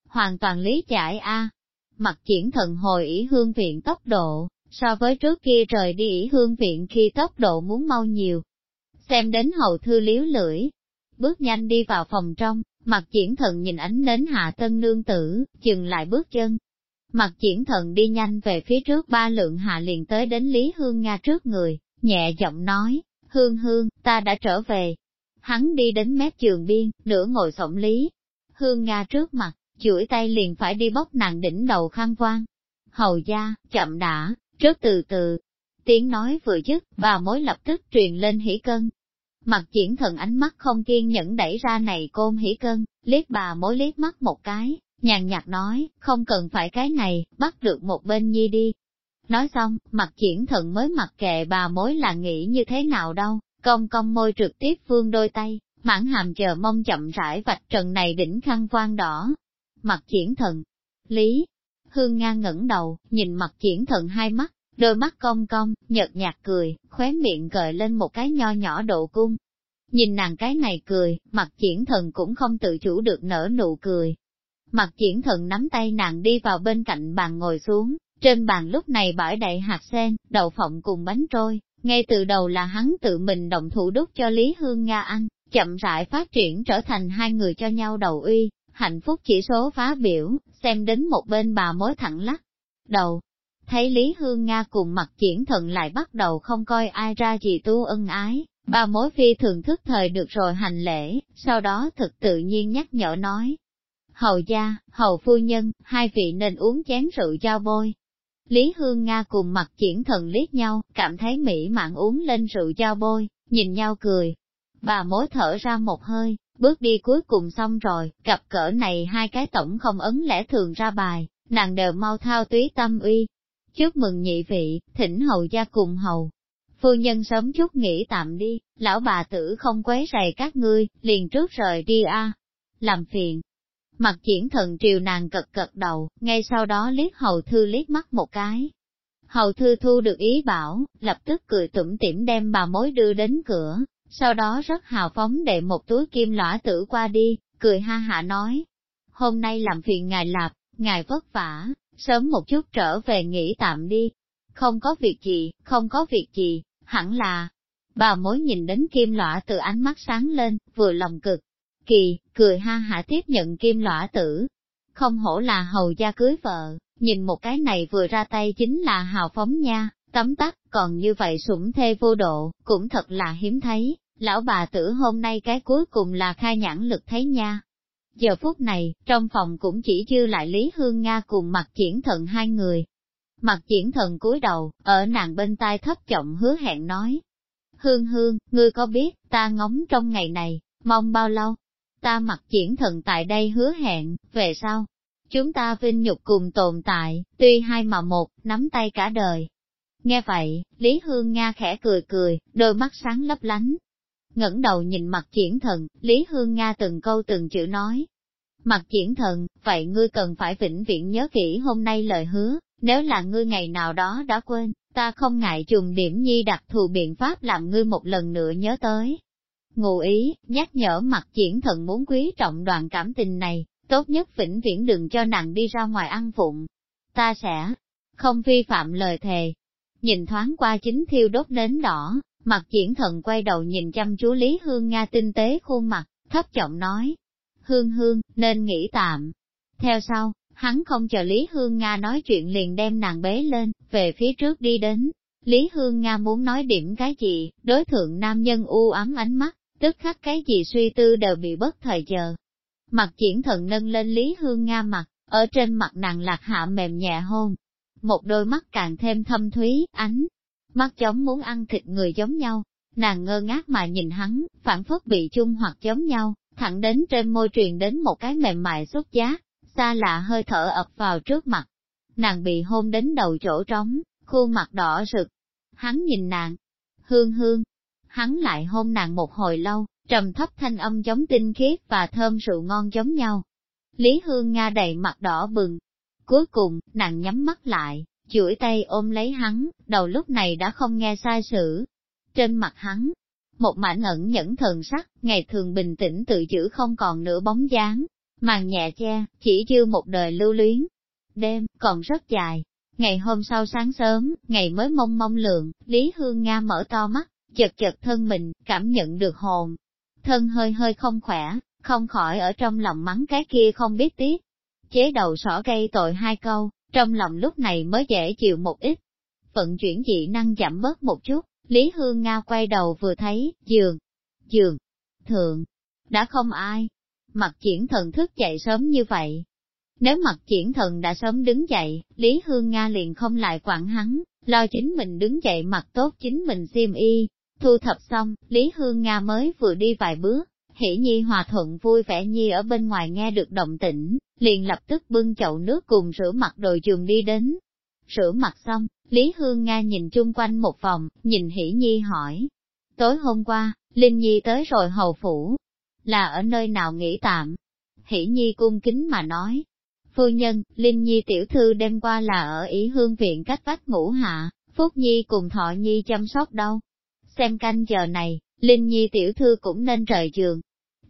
Hoàn toàn lý giải a. Mặt triển thần hồi ý hương viện tốc độ, so với trước kia rời đi ý hương viện khi tốc độ muốn mau nhiều. Xem đến hầu thư liếu lưỡi, bước nhanh đi vào phòng trong, mặt triển thần nhìn ánh đến hạ tân nương tử, dừng lại bước chân, Mặt triển thần đi nhanh về phía trước ba lượng hạ liền tới đến Lý Hương Nga trước người, nhẹ giọng nói, Hương Hương, ta đã trở về. Hắn đi đến mép trường biên, nửa ngồi sổng Lý. Hương Nga trước mặt, chuỗi tay liền phải đi bóc nàng đỉnh đầu khăn quan. Hầu gia, chậm đã, trước từ từ. Tiếng nói vừa dứt, bà mối lập tức truyền lên hỉ cân. Mặt triển thần ánh mắt không kiên nhẫn đẩy ra này côn hỉ cân, liếc bà mối liếc mắt một cái, nhàn nhạt nói, không cần phải cái này, bắt được một bên nhi đi. Nói xong, mặt triển thần mới mặc kệ bà mối là nghĩ như thế nào đâu, cong cong môi trực tiếp phương đôi tay, mãn hàm chờ mong chậm rãi vạch trần này đỉnh khăn quan đỏ. Mặt triển thần, lý, hương nga ngẩng đầu, nhìn mặt triển thần hai mắt, đôi mắt cong cong, nhợt nhạt cười, khóe miệng gợi lên một cái nho nhỏ độ cung. Nhìn nàng cái này cười, mặt triển thần cũng không tự chủ được nở nụ cười, Mặt triển thần nắm tay nàng đi vào bên cạnh bàn ngồi xuống, trên bàn lúc này bãi đầy hạt sen, đậu phộng cùng bánh trôi, ngay từ đầu là hắn tự mình động thủ đút cho Lý Hương Nga ăn, chậm rãi phát triển trở thành hai người cho nhau đầu uy, hạnh phúc chỉ số phá biểu, xem đến một bên bà mối thẳng lắc. Đầu, thấy Lý Hương Nga cùng mặt triển thần lại bắt đầu không coi ai ra gì tu ân ái, bà mối phi thường thức thời được rồi hành lễ, sau đó thực tự nhiên nhắc nhở nói, Hầu gia, hầu phu nhân, hai vị nên uống chén rượu giao bôi. Lý Hương Nga cùng mặt triển thần liếc nhau, cảm thấy mỹ mạn uống lên rượu giao bôi, nhìn nhau cười. Bà mối thở ra một hơi, bước đi cuối cùng xong rồi, cặp cỡ này hai cái tổng không ấn lẽ thường ra bài, nàng đều mau thao túy tâm uy. Chúc mừng nhị vị, thỉnh hầu gia cùng hầu. Phu nhân sớm chút nghỉ tạm đi, lão bà tử không quấy rầy các ngươi, liền trước rời đi a. Làm phiền, Mặt triển thần triều nàng cật cật đầu, ngay sau đó liếc hầu thư liếc mắt một cái. Hầu thư thu được ý bảo, lập tức cười tủm tỉm đem bà mối đưa đến cửa, sau đó rất hào phóng đệ một túi kim lõa tử qua đi, cười ha hạ nói. Hôm nay làm phiền ngài lạp, ngài vất vả, sớm một chút trở về nghỉ tạm đi. Không có việc gì, không có việc gì, hẳn là. Bà mối nhìn đến kim lõa từ ánh mắt sáng lên, vừa lòng cực, Kỳ, cười ha hả tiếp nhận kim lõa tử. Không hổ là hầu gia cưới vợ, nhìn một cái này vừa ra tay chính là hào phóng nha, tấm tắc, còn như vậy sủng thê vô độ, cũng thật là hiếm thấy, lão bà tử hôm nay cái cuối cùng là khai nhãn lực thấy nha. Giờ phút này, trong phòng cũng chỉ dư lại Lý Hương Nga cùng mặt triển thần hai người. Mặt triển thần cúi đầu, ở nàng bên tai thấp giọng hứa hẹn nói. Hương hương, ngươi có biết, ta ngóng trong ngày này, mong bao lâu? ta mặc triển thần tại đây hứa hẹn, về sau, chúng ta vinh nhục cùng tồn tại, tuy hai mà một, nắm tay cả đời. Nghe vậy, Lý Hương Nga khẽ cười cười, đôi mắt sáng lấp lánh ngẩng đầu nhìn mặt triển thần, Lý Hương Nga từng câu từng chữ nói. Mặt triển thần, vậy ngươi cần phải vĩnh viễn nhớ kỹ hôm nay lời hứa, nếu là ngươi ngày nào đó đã quên, ta không ngại dùng điểm nhi đặc thù biện pháp làm ngươi một lần nữa nhớ tới. Ngụ ý, nhắc nhở mặt triển thần muốn quý trọng đoạn cảm tình này, tốt nhất vĩnh viễn đừng cho nàng đi ra ngoài ăn vụng. Ta sẽ không vi phạm lời thề. Nhìn thoáng qua chính thiêu đốt nến đỏ, mặt triển thần quay đầu nhìn chăm chú Lý Hương Nga tinh tế khuôn mặt, thấp giọng nói. Hương Hương, nên nghỉ tạm. Theo sau, hắn không chờ Lý Hương Nga nói chuyện liền đem nàng bế lên, về phía trước đi đến. Lý Hương Nga muốn nói điểm cái gì, đối thượng nam nhân u ấm ánh mắt, tức khắc cái gì suy tư đều bị bất thời giờ. Mặt triển thần nâng lên Lý Hương Nga mặt, ở trên mặt nàng lạc hạ mềm nhẹ hôn. Một đôi mắt càng thêm thâm thúy, ánh, mắt giống muốn ăn thịt người giống nhau. Nàng ngơ ngác mà nhìn hắn, phản phất bị chung hoặc giống nhau, thẳng đến trên môi truyền đến một cái mềm mại xuất giá, xa lạ hơi thở ập vào trước mặt. Nàng bị hôn đến đầu chỗ trống, khuôn mặt đỏ rực. Hắn nhìn nàng, hương hương, hắn lại hôn nàng một hồi lâu, trầm thấp thanh âm giống tinh khiết và thơm rượu ngon giống nhau. Lý Hương Nga đầy mặt đỏ bừng. Cuối cùng, nàng nhắm mắt lại, chuỗi tay ôm lấy hắn, đầu lúc này đã không nghe sai sự. Trên mặt hắn, một mảnh ẩn nhẫn thần sắc, ngày thường bình tĩnh tự giữ không còn nửa bóng dáng, màn nhẹ che, chỉ dư một đời lưu luyến. Đêm, còn rất dài. Ngày hôm sau sáng sớm, ngày mới mông mông lượng, Lý Hương Nga mở to mắt, chật chật thân mình, cảm nhận được hồn. Thân hơi hơi không khỏe, không khỏi ở trong lòng mắng cái kia không biết tiếc. Chế đầu sỏ gây tội hai câu, trong lòng lúc này mới dễ chịu một ít. Vận chuyển dị năng giảm bớt một chút, Lý Hương Nga quay đầu vừa thấy, giường, giường, thượng, đã không ai. Mặt triển thần thức dậy sớm như vậy. Nếu mặt triển thần đã sớm đứng dậy, Lý Hương Nga liền không lại quản hắn, lo chính mình đứng dậy mặc tốt chính mình xiêm y. Thu thập xong, Lý Hương Nga mới vừa đi vài bước, Hỉ Nhi hòa thuận vui vẻ Nhi ở bên ngoài nghe được động tĩnh, liền lập tức bưng chậu nước cùng rửa mặt đồ trường đi đến. Rửa mặt xong, Lý Hương Nga nhìn chung quanh một vòng, nhìn Hỉ Nhi hỏi. Tối hôm qua, Linh Nhi tới rồi hầu phủ, là ở nơi nào nghỉ tạm? Hỉ Nhi cung kính mà nói. Phu nhân, Linh Nhi tiểu thư đêm qua là ở Ý Hương Viện cách vách ngủ hạ, Phúc Nhi cùng Thọ Nhi chăm sóc đâu. Xem canh giờ này, Linh Nhi tiểu thư cũng nên rời giường.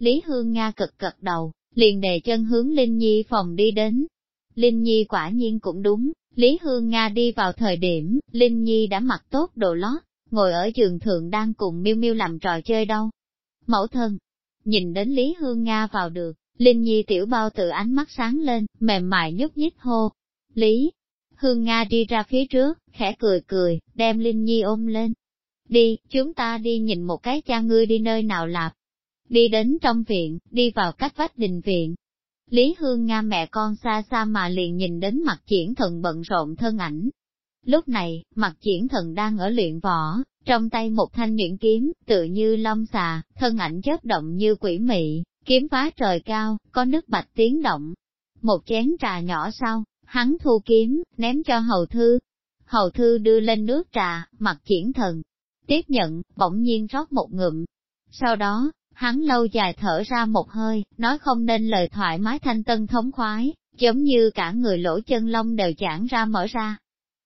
Lý Hương Nga cực cật đầu, liền đề chân hướng Linh Nhi phòng đi đến. Linh Nhi quả nhiên cũng đúng, Lý Hương Nga đi vào thời điểm, Linh Nhi đã mặc tốt đồ lót, ngồi ở giường thượng đang cùng miêu miêu làm trò chơi đâu. Mẫu thân, nhìn đến Lý Hương Nga vào được, Linh Nhi tiểu bao tự ánh mắt sáng lên, mềm mại nhúc nhích hô. Lý, Hương Nga đi ra phía trước, khẽ cười cười, đem Linh Nhi ôm lên. Đi, chúng ta đi nhìn một cái cha ngươi đi nơi nào lạp. Đi đến trong viện, đi vào cách vách đình viện. Lý Hương Nga mẹ con xa xa mà liền nhìn đến mặt triển thần bận rộn thân ảnh. Lúc này, mặt triển thần đang ở luyện võ, trong tay một thanh nhuyễn kiếm, tự như long xà, thân ảnh chớp động như quỷ mị, kiếm phá trời cao, có nước bạch tiếng động. Một chén trà nhỏ sau, hắn thu kiếm, ném cho hầu thư. Hầu thư đưa lên nước trà, mặt triển thần. Tiếp nhận, bỗng nhiên rót một ngụm. Sau đó, hắn lâu dài thở ra một hơi, nói không nên lời thoải mái thanh tân thống khoái, giống như cả người lỗ chân lông đều giãn ra mở ra,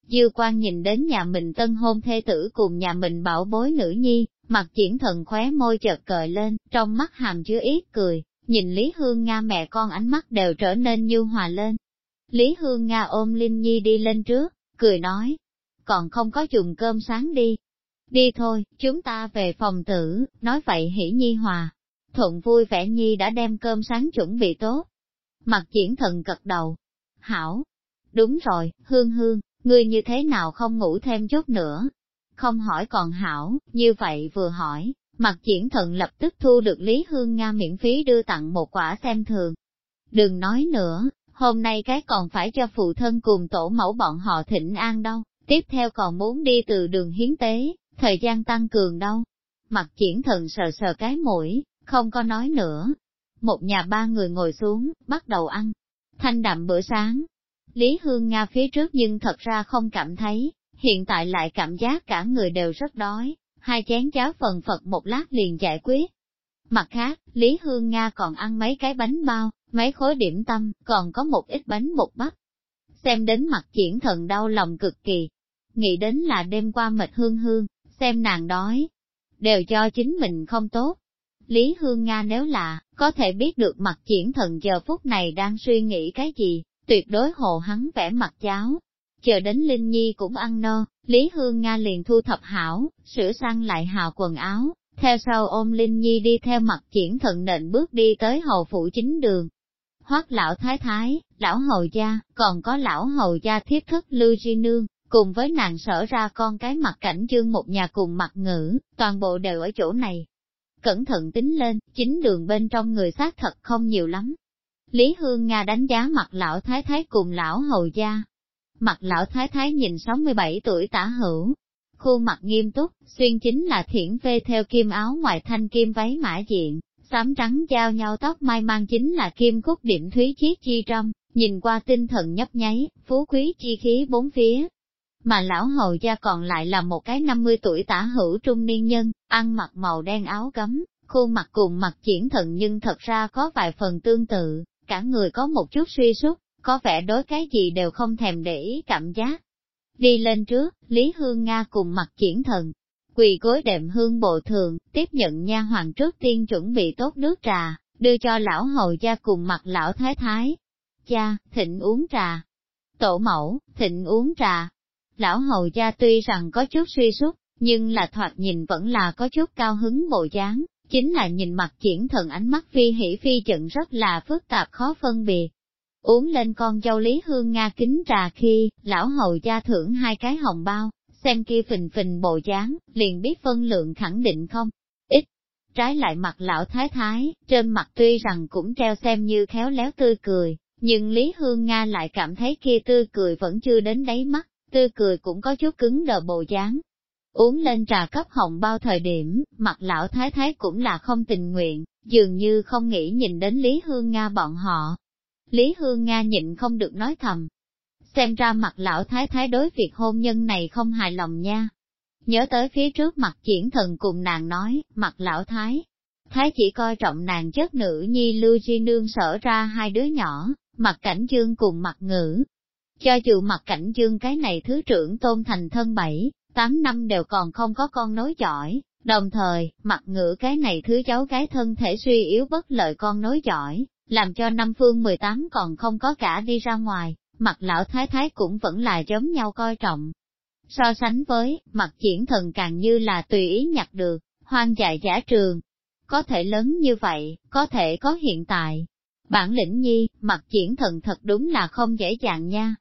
Dư quan nhìn đến nhà mình tân hôn thê tử cùng nhà mình bảo bối nữ nhi, mặt triển thần khóe môi chợt cười lên, trong mắt hàm chứa ít cười, nhìn Lý Hương Nga mẹ con ánh mắt đều trở nên như hòa lên. Lý Hương Nga ôm Linh Nhi đi lên trước, cười nói, còn không có dùng cơm sáng đi. Đi thôi, chúng ta về phòng tử, nói vậy hỉ Nhi hòa. Thuận vui vẻ Nhi đã đem cơm sáng chuẩn bị tốt. Mặt triển thần gật đầu. Hảo. Đúng rồi, Hương Hương, ngươi như thế nào không ngủ thêm chút nữa? Không hỏi còn hảo, như vậy vừa hỏi, mặt triển thần lập tức thu được Lý Hương Nga miễn phí đưa tặng một quả xem thường. Đừng nói nữa, hôm nay cái còn phải cho phụ thân cùng tổ mẫu bọn họ thịnh an đâu, tiếp theo còn muốn đi từ đường hiến tế, thời gian tăng cường đâu. Mặt triển thần sờ sờ cái mũi, không có nói nữa. Một nhà ba người ngồi xuống, bắt đầu ăn. Thanh đậm bữa sáng, Lý Hương Nga phía trước nhưng thật ra không cảm thấy, hiện tại lại cảm giác cả người đều rất đói, hai chén cháo phần phật một lát liền giải quyết. Mặt khác, Lý Hương Nga còn ăn mấy cái bánh bao, mấy khối điểm tâm, còn có một ít bánh bột bắp. Xem đến mặt triển thần đau lòng cực kỳ. Nghĩ đến là đêm qua mệt hương hương, xem nàng đói. Đều cho chính mình không tốt. Lý Hương Nga nếu là, có thể biết được mặt triển thần giờ phút này đang suy nghĩ cái gì, tuyệt đối hồ hắn vẽ mặt cháo. Chờ đến Linh Nhi cũng ăn no, Lý Hương Nga liền thu thập hảo, sửa sang lại hào quần áo, theo sau ôm Linh Nhi đi theo mặt triển thần nện bước đi tới hầu phủ chính đường. Hoác lão thái thái, lão hầu gia, còn có lão hầu gia thiết thức lưu di nương, cùng với nàng sở ra con cái mặt cảnh chương một nhà cùng mặt ngữ, toàn bộ đều ở chỗ này. Cẩn thận tính lên, chính đường bên trong người xác thật không nhiều lắm. Lý Hương Nga đánh giá mặt lão thái thái cùng lão hầu gia. Mặt lão thái thái nhìn 67 tuổi tả hữu, khuôn mặt nghiêm túc, xuyên chính là thiển vê theo kim áo ngoài thanh kim váy mã diện, xám trắng giao nhau tóc mai mang chính là kim cúc điểm thúy chiết chi trong, nhìn qua tinh thần nhấp nháy, phú quý chi khí bốn phía. Mà lão hầu gia còn lại là một cái 50 tuổi tả hữu trung niên nhân, ăn mặc màu đen áo gấm, khuôn mặt cùng mặt triển thần nhưng thật ra có vài phần tương tự, cả người có một chút suy sút, có vẻ đối cái gì đều không thèm để ý cảm giác. Đi lên trước, Lý Hương Nga cùng mặt triển thần, quỳ gối đệm hương bộ thường, tiếp nhận nha hoàng trước tiên chuẩn bị tốt nước trà, đưa cho lão hầu gia cùng mặt lão thái thái. Cha, thịnh uống trà. Tổ mẫu, thịnh uống trà. Lão hầu gia tuy rằng có chút suy sút, nhưng là thoạt nhìn vẫn là có chút cao hứng bộ dáng, chính là nhìn mặt triển thần ánh mắt phi hỉ phi trận rất là phức tạp khó phân biệt. Uống lên con dâu Lý Hương Nga kính trà khi, lão hầu gia thưởng hai cái hồng bao, xem kia phình phình bộ dáng, liền biết phân lượng khẳng định không, ít. Trái lại mặt lão thái thái, trên mặt tuy rằng cũng treo xem như khéo léo tươi cười, nhưng Lý Hương Nga lại cảm thấy kia tươi cười vẫn chưa đến đáy mắt, tươi cười cũng có chút cứng đờ bộ dáng. Uống lên trà cấp hồng bao thời điểm, mặt lão thái thái cũng là không tình nguyện, dường như không nghĩ nhìn đến Lý Hương Nga bọn họ. Lý Hương Nga nhịn không được nói thầm, xem ra mặt lão thái thái đối việc hôn nhân này không hài lòng nha. Nhớ tới phía trước mặt triển thần cùng nàng nói, mặt lão thái, thái chỉ coi trọng nàng chất nữ nhi lưu di nương sở ra hai đứa nhỏ, mặt cảnh dương cùng mặt ngữ. Cho dù mặt cảnh dương cái này thứ trưởng tôn thành thân bảy, tám năm đều còn không có con nối giỏi, đồng thời, mặt ngữ cái này thứ cháu cái thân thể suy yếu bất lợi con nối giỏi, làm cho năm phương 18 còn không có cả đi ra ngoài, mặt lão thái thái cũng vẫn là giống nhau coi trọng. So sánh với, mặt triển thần càng như là tùy ý nhặt được, hoang dại giả trường. Có thể lớn như vậy, có thể có hiện tại. Bản lĩnh nhi, mặt triển thần thật đúng là không dễ dàng nha.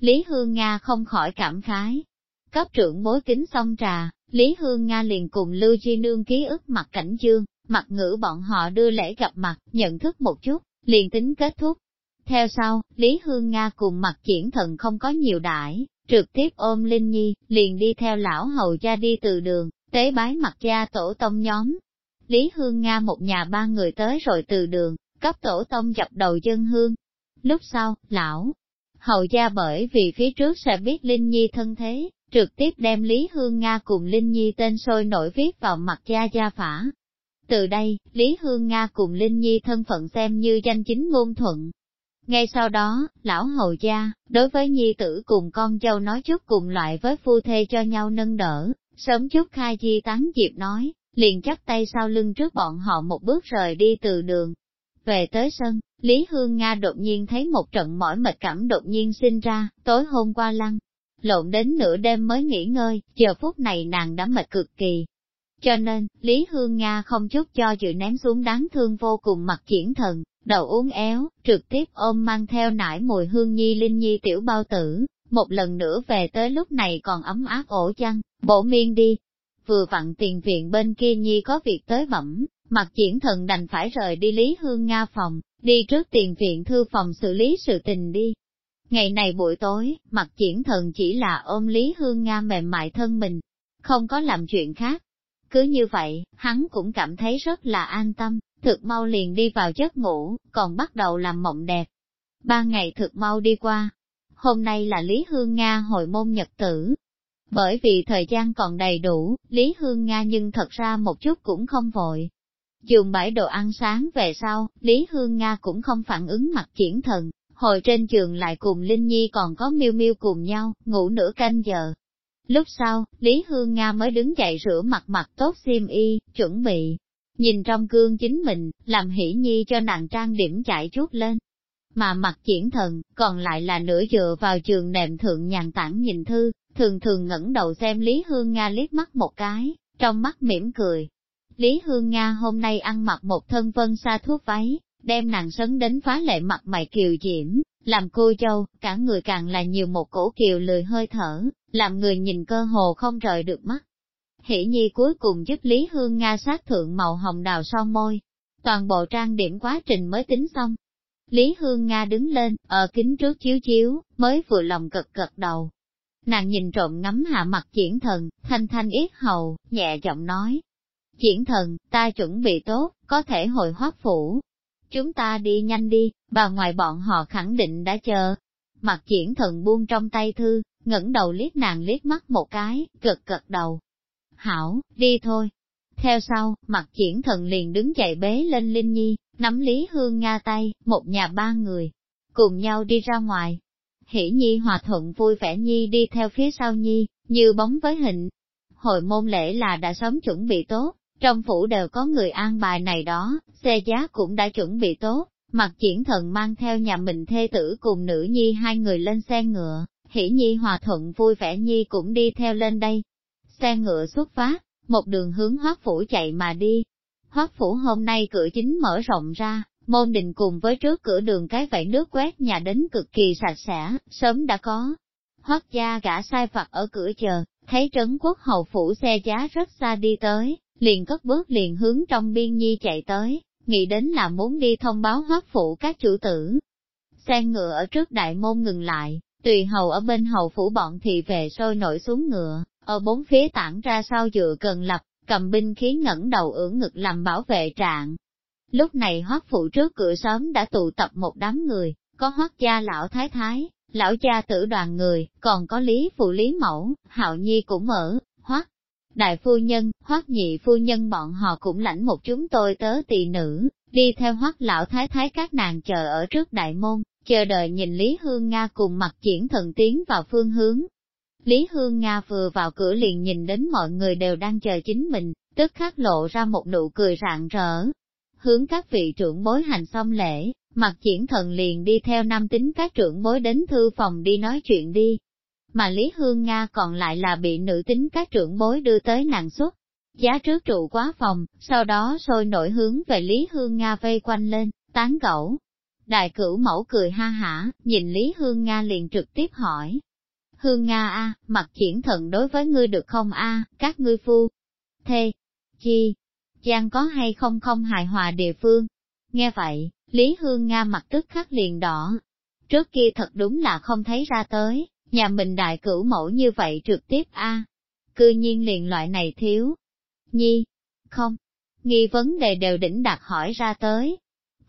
Lý Hương Nga không khỏi cảm khái. Cấp trưởng bối kính xong trà, Lý Hương Nga liền cùng Lưu Di Nương ký ức mặt cảnh dương, mặt ngữ bọn họ đưa lễ gặp mặt, nhận thức một chút, liền tính kết thúc. Theo sau, Lý Hương Nga cùng mặt triển thần không có nhiều đại, trực tiếp ôm Linh Nhi, liền đi theo lão hầu gia đi từ đường, tế bái mặt gia tổ tông nhóm. Lý Hương Nga một nhà ba người tới rồi từ đường, cấp tổ tông dập đầu dân hương. Lúc sau, lão hầu gia bởi vì phía trước sẽ biết Linh Nhi thân thế, trực tiếp đem Lý Hương Nga cùng Linh Nhi tên sôi nổi viết vào mặt gia gia phả. Từ đây, Lý Hương Nga cùng Linh Nhi thân phận xem như danh chính ngôn thuận, ngay sau đó, lão hầu gia, đối với nhi tử cùng con dâu nói chút cùng loại với phu thê cho nhau nâng đỡ, sớm chút khai di tán dịp nói, liền chắp tay sau lưng trước bọn họ một bước rời đi từ đường. Về tới sân, Lý Hương Nga đột nhiên thấy một trận mỏi mệt cảm đột nhiên sinh ra, tối hôm qua lăng, lộn đến nửa đêm mới nghỉ ngơi, giờ phút này nàng đã mệt cực kỳ. Cho nên, Lý Hương Nga không chút cho dự ném xuống đáng thương vô cùng mặt triển thần, đầu uống éo, trực tiếp ôm mang theo nải mùi hương nhi linh nhi tiểu bao tử, một lần nữa về tới lúc này còn ấm áp ổ chăn, bổ miên đi. Vừa vặn tiền viện bên kia nhi có việc tới bẩm, mặt triển thần đành phải rời đi Lý Hương Nga phòng, đi trước tiền viện thư phòng xử lý sự tình đi. Ngày này buổi tối, mặt triển thần chỉ là ôm Lý Hương Nga mềm mại thân mình, không có làm chuyện khác. Cứ như vậy, hắn cũng cảm thấy rất là an tâm, thực mau liền đi vào giấc ngủ, còn bắt đầu làm mộng đẹp. Ba ngày thực mau đi qua. Hôm nay là Lý Hương Nga hội môn nhật tử. Bởi vì thời gian còn đầy đủ, Lý Hương Nga nhưng thật ra một chút cũng không vội. Dùng bãi đồ ăn sáng về sau, Lý Hương Nga cũng không phản ứng mặt triển thần, hồi trên giường lại cùng Linh Nhi còn có miêu miêu cùng nhau, ngủ nửa canh giờ. Lúc sau, Lý Hương Nga mới đứng dậy rửa mặt mặt tốt xiêm y, chuẩn bị. Nhìn trong gương chính mình, làm hỷ nhi cho nàng trang điểm chạy chút lên. Mà mặt triển thần, còn lại là nửa dựa vào trường nệm thượng nhàn tản nhìn thư, thường thường ngẩng đầu xem Lý Hương Nga liếc mắt một cái, trong mắt mỉm cười. Lý Hương Nga hôm nay ăn mặc một thân vân sa thuốc váy, đem nàng sấn đến phá lệ mặt mày kiều diễm, làm cô châu, cả người càng là nhiều một cổ kiều lười hơi thở, làm người nhìn cơ hồ không rời được mắt. Hỷ nhi cuối cùng giúp Lý Hương Nga sát thượng màu hồng đào son môi, toàn bộ trang điểm quá trình mới tính xong. Lý Hương Nga đứng lên, ở kính trước chiếu chiếu, mới vừa lòng cực cực đầu. Nàng nhìn trộm ngắm hạ mặt triển thần, thanh thanh yết hầu, nhẹ giọng nói. Diễn thần, ta chuẩn bị tốt, có thể hồi hoác phủ, Chúng ta đi nhanh đi, bà ngoài bọn họ khẳng định đã chờ. Mặt diễn thần buông trong tay thư, ngẩng đầu liếc nàng liếc mắt một cái, cực cực đầu. Hảo, đi thôi. Theo sau, mặt triển thần liền đứng dậy bế lên Linh Nhi, nắm Lý Hương Nga tay, một nhà ba người, cùng nhau đi ra ngoài. Hỷ Nhi hòa thuận vui vẻ Nhi đi theo phía sau Nhi, như bóng với hình. Hồi môn lễ là đã sớm chuẩn bị tốt, trong phủ đều có người an bài này đó, xe giá cũng đã chuẩn bị tốt, mặt triển thần mang theo nhà mình thê tử cùng nữ nhi hai người lên xe ngựa, hỷ nhi hòa thuận vui vẻ nhi cũng đi theo lên đây. Xe ngựa xuất phát, một đường hướng hoác phủ chạy mà đi. Hoác phủ hôm nay cửa chính mở rộng ra, môn đình cùng với trước cửa đường cái vẫy nước quét nhà đến cực kỳ sạch sẽ, sớm đã có. Hoác gia gã sai vặt ở cửa chờ, thấy trấn quốc hầu phủ xe giá rất xa đi tới, liền cất bước liền hướng trong biên nhi chạy tới, nghĩ đến là muốn đi thông báo hoác phụ các chủ tử. Xe ngựa ở trước đại môn ngừng lại, tùy hầu ở bên hầu phủ bọn thị về sôi nổi xuống ngựa, ở bốn phía tản ra sau dựa cần lập, cầm binh khí ngẩng đầu ưỡn ngực làm bảo vệ trạng. Lúc này hoác phụ trước cửa sớm đã tụ tập một đám người, có hoác gia lão thái thái, lão gia tử đoàn người, còn có lý phụ lý mẫu, hạo nhi cũng ở, hoác Đại phu nhân, hoắc nhị phu nhân bọn họ cũng lãnh một chúng tôi tớ tỳ nữ, đi theo hoắc lão thái thái các nàng chờ ở trước đại môn, chờ đợi nhìn Lý Hương Nga cùng mặt triển thần tiến vào phương hướng. Lý Hương Nga vừa vào cửa liền nhìn đến mọi người đều đang chờ chính mình, tức khắc lộ ra một nụ cười rạng rỡ. Hướng các vị trưởng bối hành xong lễ, mặt triển thần liền đi theo nam tính các trưởng bối đến thư phòng đi nói chuyện đi, mà Lý Hương Nga còn lại là bị nữ tính các trưởng bối đưa tới nàng xuất. Giá trước trụ quá phòng, sau đó sôi nổi hướng về Lý Hương Nga vây quanh lên, tán gẫu. Đại cửu mẫu cười ha hả, nhìn Lý Hương Nga liền trực tiếp hỏi. Hương Nga a, mặt triển thần đối với ngươi được không a, các ngươi phu. Thê, chi, Giang có hay không không hài hòa địa phương. Nghe vậy, Lý Hương Nga mặt tức khắc liền đỏ. Trước kia thật đúng là không thấy ra tới, Nhà mình đại cửu mẫu như vậy trực tiếp a Cư nhiên liền loại này thiếu. Nhi, không, nghi vấn đề đều đỉnh đặt hỏi ra tới.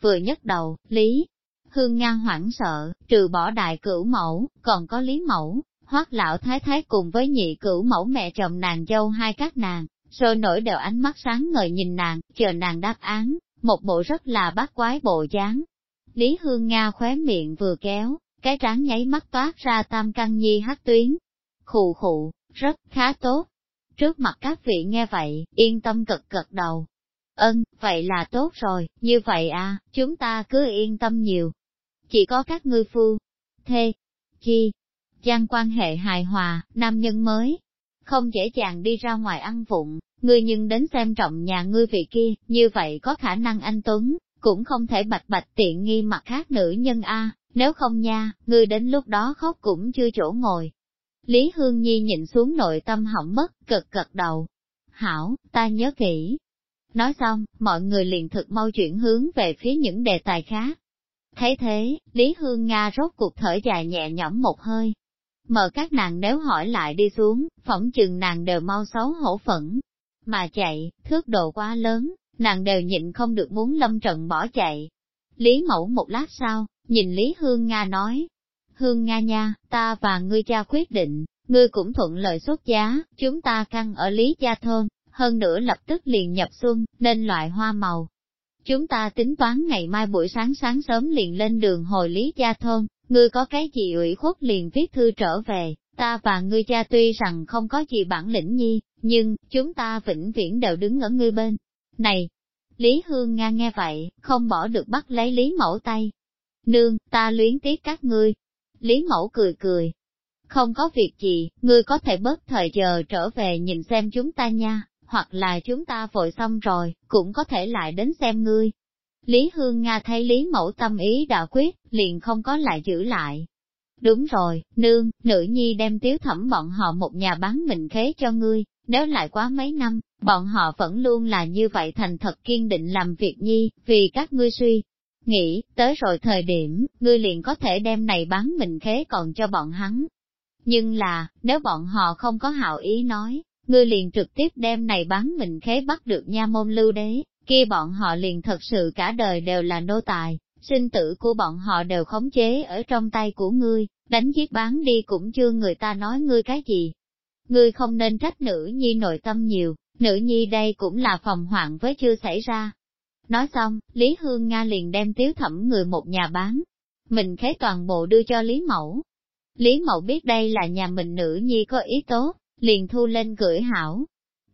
Vừa nhấc đầu, Lý, Hương Nhan hoảng sợ, trừ bỏ đại cửu mẫu, còn có Lý mẫu, hoác lão thái thái cùng với nhị cửu mẫu mẹ chồng nàng dâu hai các nàng, sôi nổi đều ánh mắt sáng ngời nhìn nàng, chờ nàng đáp án, một bộ rất là bát quái bộ dáng. Lý Hương Nga khóe miệng vừa kéo, cái trán nháy mắt toát ra tam căn nhi hát tuyến. Khụ khụ, rất khá tốt. Trước mặt các vị nghe vậy, yên tâm cực cực đầu. Ân, vậy là tốt rồi, như vậy à, chúng ta cứ yên tâm nhiều. Chỉ có các ngươi phu, thê, chi, gian quan hệ hài hòa, nam nhân mới. Không dễ dàng đi ra ngoài ăn vụng, ngươi nhưng đến xem trọng nhà ngươi vị kia, như vậy có khả năng anh Tuấn, cũng không thể bạch bạch tiện nghi mặt khác nữ nhân a nếu không nha, ngươi đến lúc đó khóc cũng chưa chỗ ngồi. Lý Hương Nhi nhìn xuống nội tâm hỏng mất, cực cật đầu. Hảo, ta nhớ kỹ. Nói xong, mọi người liền thực mau chuyển hướng về phía những đề tài khác. Thấy thế, Lý Hương Nga rốt cuộc thở dài nhẹ nhõm một hơi. Mở các nàng nếu hỏi lại đi xuống, phỏng chừng nàng đều mau xấu hổ phẫn. Mà chạy, thước độ quá lớn, nàng đều nhịn không được muốn lâm trận bỏ chạy. Lý mẫu một lát sau, Nhìn Lý Hương Nga nói, Hương Nga nha, ta và ngươi cha quyết định, ngươi cũng thuận lợi xuất giá, chúng ta căn ở Lý Gia Thôn, hơn nữa lập tức liền nhập xuân, nên loại hoa màu. Chúng ta tính toán ngày mai buổi sáng sáng sớm liền lên đường hồi Lý Gia Thôn, ngươi có cái gì ủy khuất liền viết thư trở về, ta và ngươi cha tuy rằng không có gì bản lĩnh nhi, nhưng, chúng ta vĩnh viễn đều đứng ở ngươi bên. Này, Lý Hương Nga nghe vậy, không bỏ được bắt lấy Lý Mẫu tay. Nương, ta luyến tiếc các ngươi. Lý Mẫu cười cười. Không có việc gì, ngươi có thể bớt thời giờ trở về nhìn xem chúng ta nha, hoặc là chúng ta vội xong rồi, cũng có thể lại đến xem ngươi. Lý Hương Nga thấy Lý Mẫu tâm ý đã quyết, liền không có lại giữ lại. Đúng rồi, nương, nữ nhi đem tiếu thẩm bọn họ một nhà bán mình khế cho ngươi, nếu lại quá mấy năm, bọn họ vẫn luôn là như vậy thành thật kiên định làm việc nhi, vì các ngươi suy. Nghĩ, tới rồi thời điểm, ngươi liền có thể đem này bán mình khế còn cho bọn hắn. Nhưng là, nếu bọn họ không có hảo ý nói, ngươi liền trực tiếp đem này bán mình khế bắt được nha môn lưu đế, kia bọn họ liền thật sự cả đời đều là nô tài, sinh tử của bọn họ đều khống chế ở trong tay của ngươi, đánh giết bán đi cũng chưa người ta nói ngươi cái gì. Ngươi không nên trách nữ nhi nội tâm nhiều, nữ nhi đây cũng là phòng hoạn với chưa xảy ra. Nói xong, Lý Hương Nga liền đem tiếu thẩm người một nhà bán. Mình khế toàn bộ đưa cho Lý Mẫu. Lý Mẫu biết đây là nhà mình nữ nhi có ý tốt, liền thu lên gửi hảo.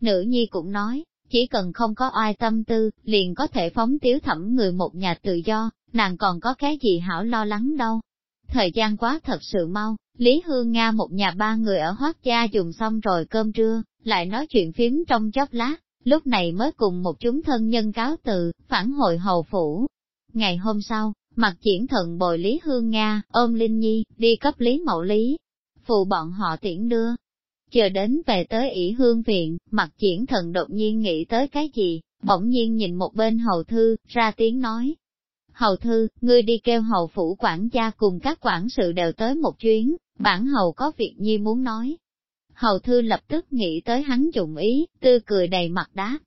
Nữ nhi cũng nói, chỉ cần không có oai tâm tư, liền có thể phóng tiếu thẩm người một nhà tự do, nàng còn có cái gì hảo lo lắng đâu. Thời gian quá thật sự mau, Lý Hương Nga một nhà ba người ở Hoác Gia dùng xong rồi cơm trưa, lại nói chuyện phím trong chốc lát, lúc này mới cùng một chúng thân nhân cáo từ, phản hồi hầu phủ. Ngày hôm sau, mặt triển thần bồi Lý Hương Nga, ôm Linh Nhi, đi cấp Lý Mậu Lý, phụ bọn họ tiễn đưa. Chờ đến về tới ỷ hương viện, mặt triển thần đột nhiên nghĩ tới cái gì, bỗng nhiên nhìn một bên hầu thư, ra tiếng nói, Hầu thư, ngươi đi kêu hầu phủ quản gia cùng các quản sự đều tới một chuyến, bản hầu có việc nhi muốn nói. Hầu thư lập tức nghĩ tới hắn dụng ý, tư cười đầy mặt đáp.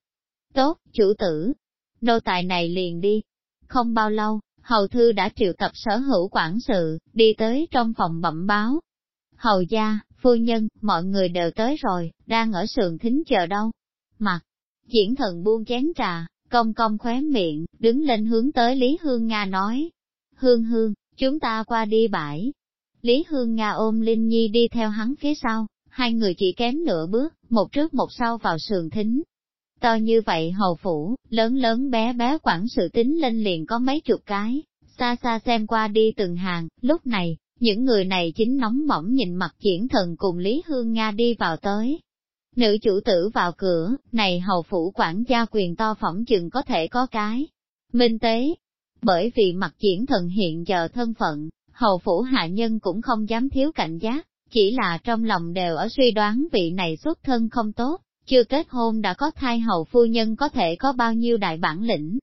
Tốt, chủ tử. Nô tài này liền đi. Không bao lâu, hầu thư đã triệu tập sở hữu quản sự, đi tới trong phòng bẩm báo. Hầu gia, phu nhân, mọi người đều tới rồi, đang ở sườn thính chờ đâu. Mặt, diễn thần buông chén trà, Công công khóe miệng, đứng lên hướng tới Lý Hương Nga nói. Hương Hương, chúng ta qua đi bãi. Lý Hương Nga ôm Linh Nhi đi theo hắn phía sau, hai người chỉ kém nửa bước, một trước một sau vào sườn thính. To như vậy hầu phủ, lớn lớn bé bé quản sự tính lên liền có mấy chục cái, xa xa xem qua đi từng hàng, lúc này, những người này chính nóng mỏng nhìn mặt triển thần cùng Lý Hương Nga đi vào tới, Nữ chủ tử vào cửa, này hầu phủ quản gia quyền to phỏng chừng có thể có cái. Minh tế, bởi vì mặt triển thần hiện giờ thân phận, hầu phủ hạ nhân cũng không dám thiếu cảnh giác, chỉ là trong lòng đều ở suy đoán vị này xuất thân không tốt, chưa kết hôn đã có thai hầu phu nhân có thể có bao nhiêu đại bản lĩnh.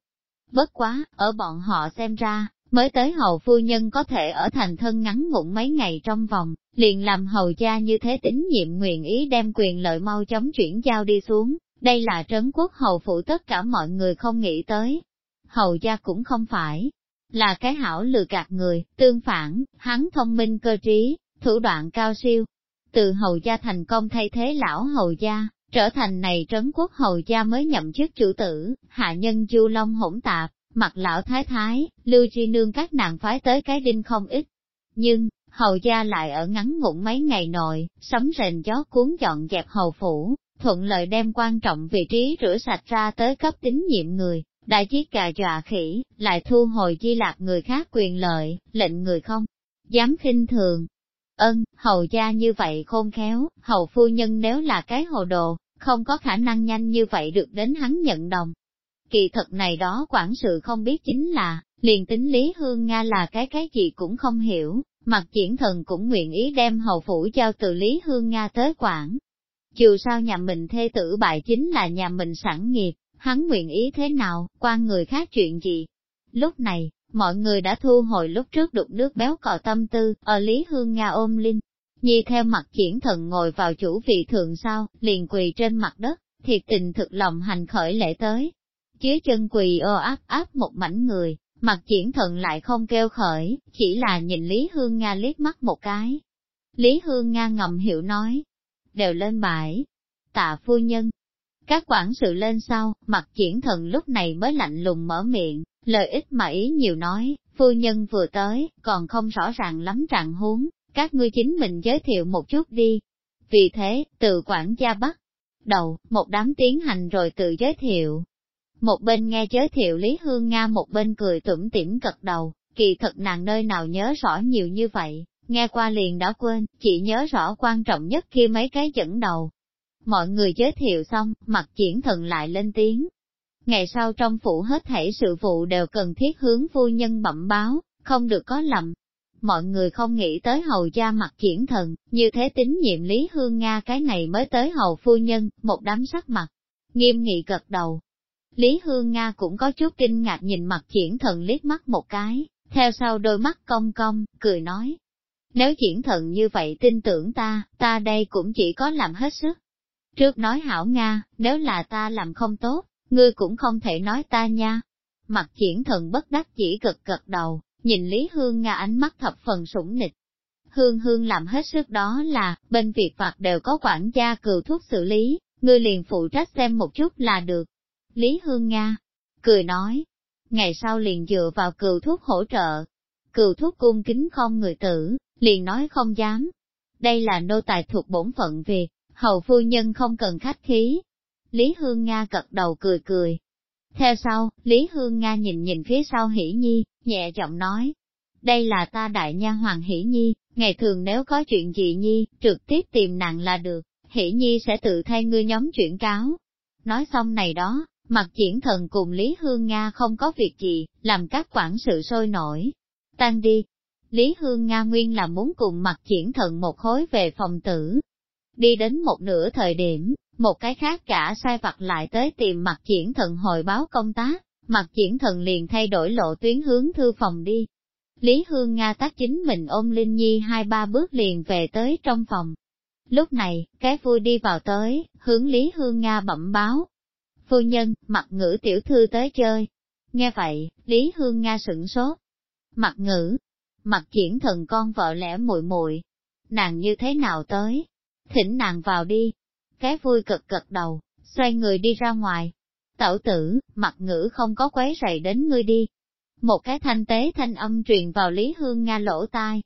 Bất quá, ở bọn họ xem ra, mới tới hầu phu nhân có thể ở thành thân ngắn ngủn mấy ngày trong vòng, liền làm hầu gia như thế tín nhiệm nguyện ý đem quyền lợi mau chóng chuyển giao đi xuống, đây là trấn quốc hầu phụ tất cả mọi người không nghĩ tới. Hầu gia cũng không phải là cái hảo lừa gạt người, tương phản, hắn thông minh cơ trí, thủ đoạn cao siêu. Từ hầu gia thành công thay thế lão hầu gia, trở thành này trấn quốc hầu gia mới nhậm chức chủ tử, hạ nhân chu long hỗn tạp, mặt lão thái thái, lưu tri nương các nàng phái tới cái đinh không ít. Nhưng, hầu gia lại ở ngắn ngủn mấy ngày nội, sấm rền gió cuốn dọn dẹp hầu phủ, thuận lợi đem quan trọng vị trí rửa sạch ra tới cấp tín nhiệm người, đại chiếc cà dọa khỉ, lại thu hồi di lạc người khác quyền lợi, lệnh người không, dám khinh thường. Ân, hầu gia như vậy khôn khéo, hầu phu nhân nếu là cái hồ đồ, không có khả năng nhanh như vậy được đến hắn nhận đồng. Kỳ thật này đó quản sự không biết chính là, liền tính Lý Hương Nga là cái cái gì cũng không hiểu, mặt triển thần cũng nguyện ý đem hầu phủ giao từ Lý Hương Nga tới quản. Dù sao nhà mình thê tử bại chính là nhà mình sẵn nghiệp, hắn nguyện ý thế nào, quan người khác chuyện gì. Lúc này, mọi người đã thu hồi lúc trước đục nước béo cò tâm tư, ở Lý Hương Nga ôm Linh. Nhi theo mặt triển thần ngồi vào chủ vị thượng sau, liền quỳ trên mặt đất, thiệt tình thực lòng hành khởi lễ tới. Dưới chân quỳ ô áp áp một mảnh người, Mặt triển thần lại không kêu khởi, chỉ là nhìn Lý Hương Nga liếc mắt một cái. Lý Hương Nga ngầm hiểu nói, đều lên bãi, tạ phu nhân. Các quản sự lên sau, mặt triển thần lúc này mới lạnh lùng mở miệng, lời ít mà ý nhiều nói, phu nhân vừa tới, còn không rõ ràng lắm trạng huống, các ngươi chính mình giới thiệu một chút đi. Vì thế, từ quản gia bắt đầu, một đám tiến hành rồi tự giới thiệu. Một bên nghe giới thiệu Lý Hương Nga một bên cười tủm tỉm cật đầu, kỳ thật nàng nơi nào nhớ rõ nhiều như vậy, nghe qua liền đã quên, chỉ nhớ rõ quan trọng nhất khi mấy cái dẫn đầu. Mọi người giới thiệu xong, mặt triển thần lại lên tiếng. Ngày sau trong phủ hết thảy sự vụ đều cần thiết hướng phu nhân bẩm báo, không được có lầm. Mọi người không nghĩ tới hầu gia mặt triển thần, như thế tín nhiệm Lý Hương Nga cái này mới tới hầu phu nhân, một đám sắc mặt, nghiêm nghị gật đầu. Lý Hương Nga cũng có chút kinh ngạc nhìn mặt triển thần liếc mắt một cái, theo sau đôi mắt cong cong, cười nói. Nếu triển thần như vậy tin tưởng ta, ta đây cũng chỉ có làm hết sức. Trước nói hảo Nga, nếu là ta làm không tốt, ngươi cũng không thể nói ta nha. Mặt triển thần bất đắc chỉ cực cực đầu, nhìn Lý Hương Nga ánh mắt thập phần sủng nịch. Hương Hương làm hết sức đó là, bên việc vặt đều có quản gia cừu thuốc xử lý, ngươi liền phụ trách xem một chút là được. Lý Hương Nga, cười nói, ngày sau liền dựa vào cừu thuốc hỗ trợ. Cừu thuốc cung kính không người tử, liền nói không dám. Đây là nô tài thuộc bổn phận việc, hầu phu nhân không cần khách khí. Lý Hương Nga cật đầu cười cười. Theo sau, Lý Hương Nga nhìn nhìn phía sau Hỷ Nhi, nhẹ giọng nói. Đây là ta đại nha hoàng Hỷ Nhi, ngày thường nếu có chuyện gì Nhi, trực tiếp tìm nàng là được, Hỷ Nhi sẽ tự thay ngươi nhóm chuyển cáo. Nói xong này đó, Mặt triển thần cùng Lý Hương Nga không có việc gì, làm các quản sự sôi nổi. Tan đi. Lý Hương Nga nguyên là muốn cùng mặt triển thần một khối về phòng tử. Đi đến một nửa thời điểm, một cái khác cả sai vặt lại tới tìm mặt triển thần hồi báo công tác, mặt triển thần liền thay đổi lộ tuyến hướng thư phòng đi. Lý Hương Nga tác chính mình ôm Linh Nhi hai ba bước liền về tới trong phòng. Lúc này, cái vui đi vào tới, hướng Lý Hương Nga bẩm báo, Phu nhân, mặt ngữ tiểu thư tới chơi. Nghe vậy, Lý Hương Nga sửng sốt. Mặt ngữ, mặt triển thần con vợ lẽ muội muội Nàng như thế nào tới? Thỉnh nàng vào đi. Cái vui cực cực đầu, xoay người đi ra ngoài. Tẩu tử, mặt ngữ không có quấy rầy đến ngươi đi. Một cái thanh tế thanh âm truyền vào Lý Hương Nga lỗ tai.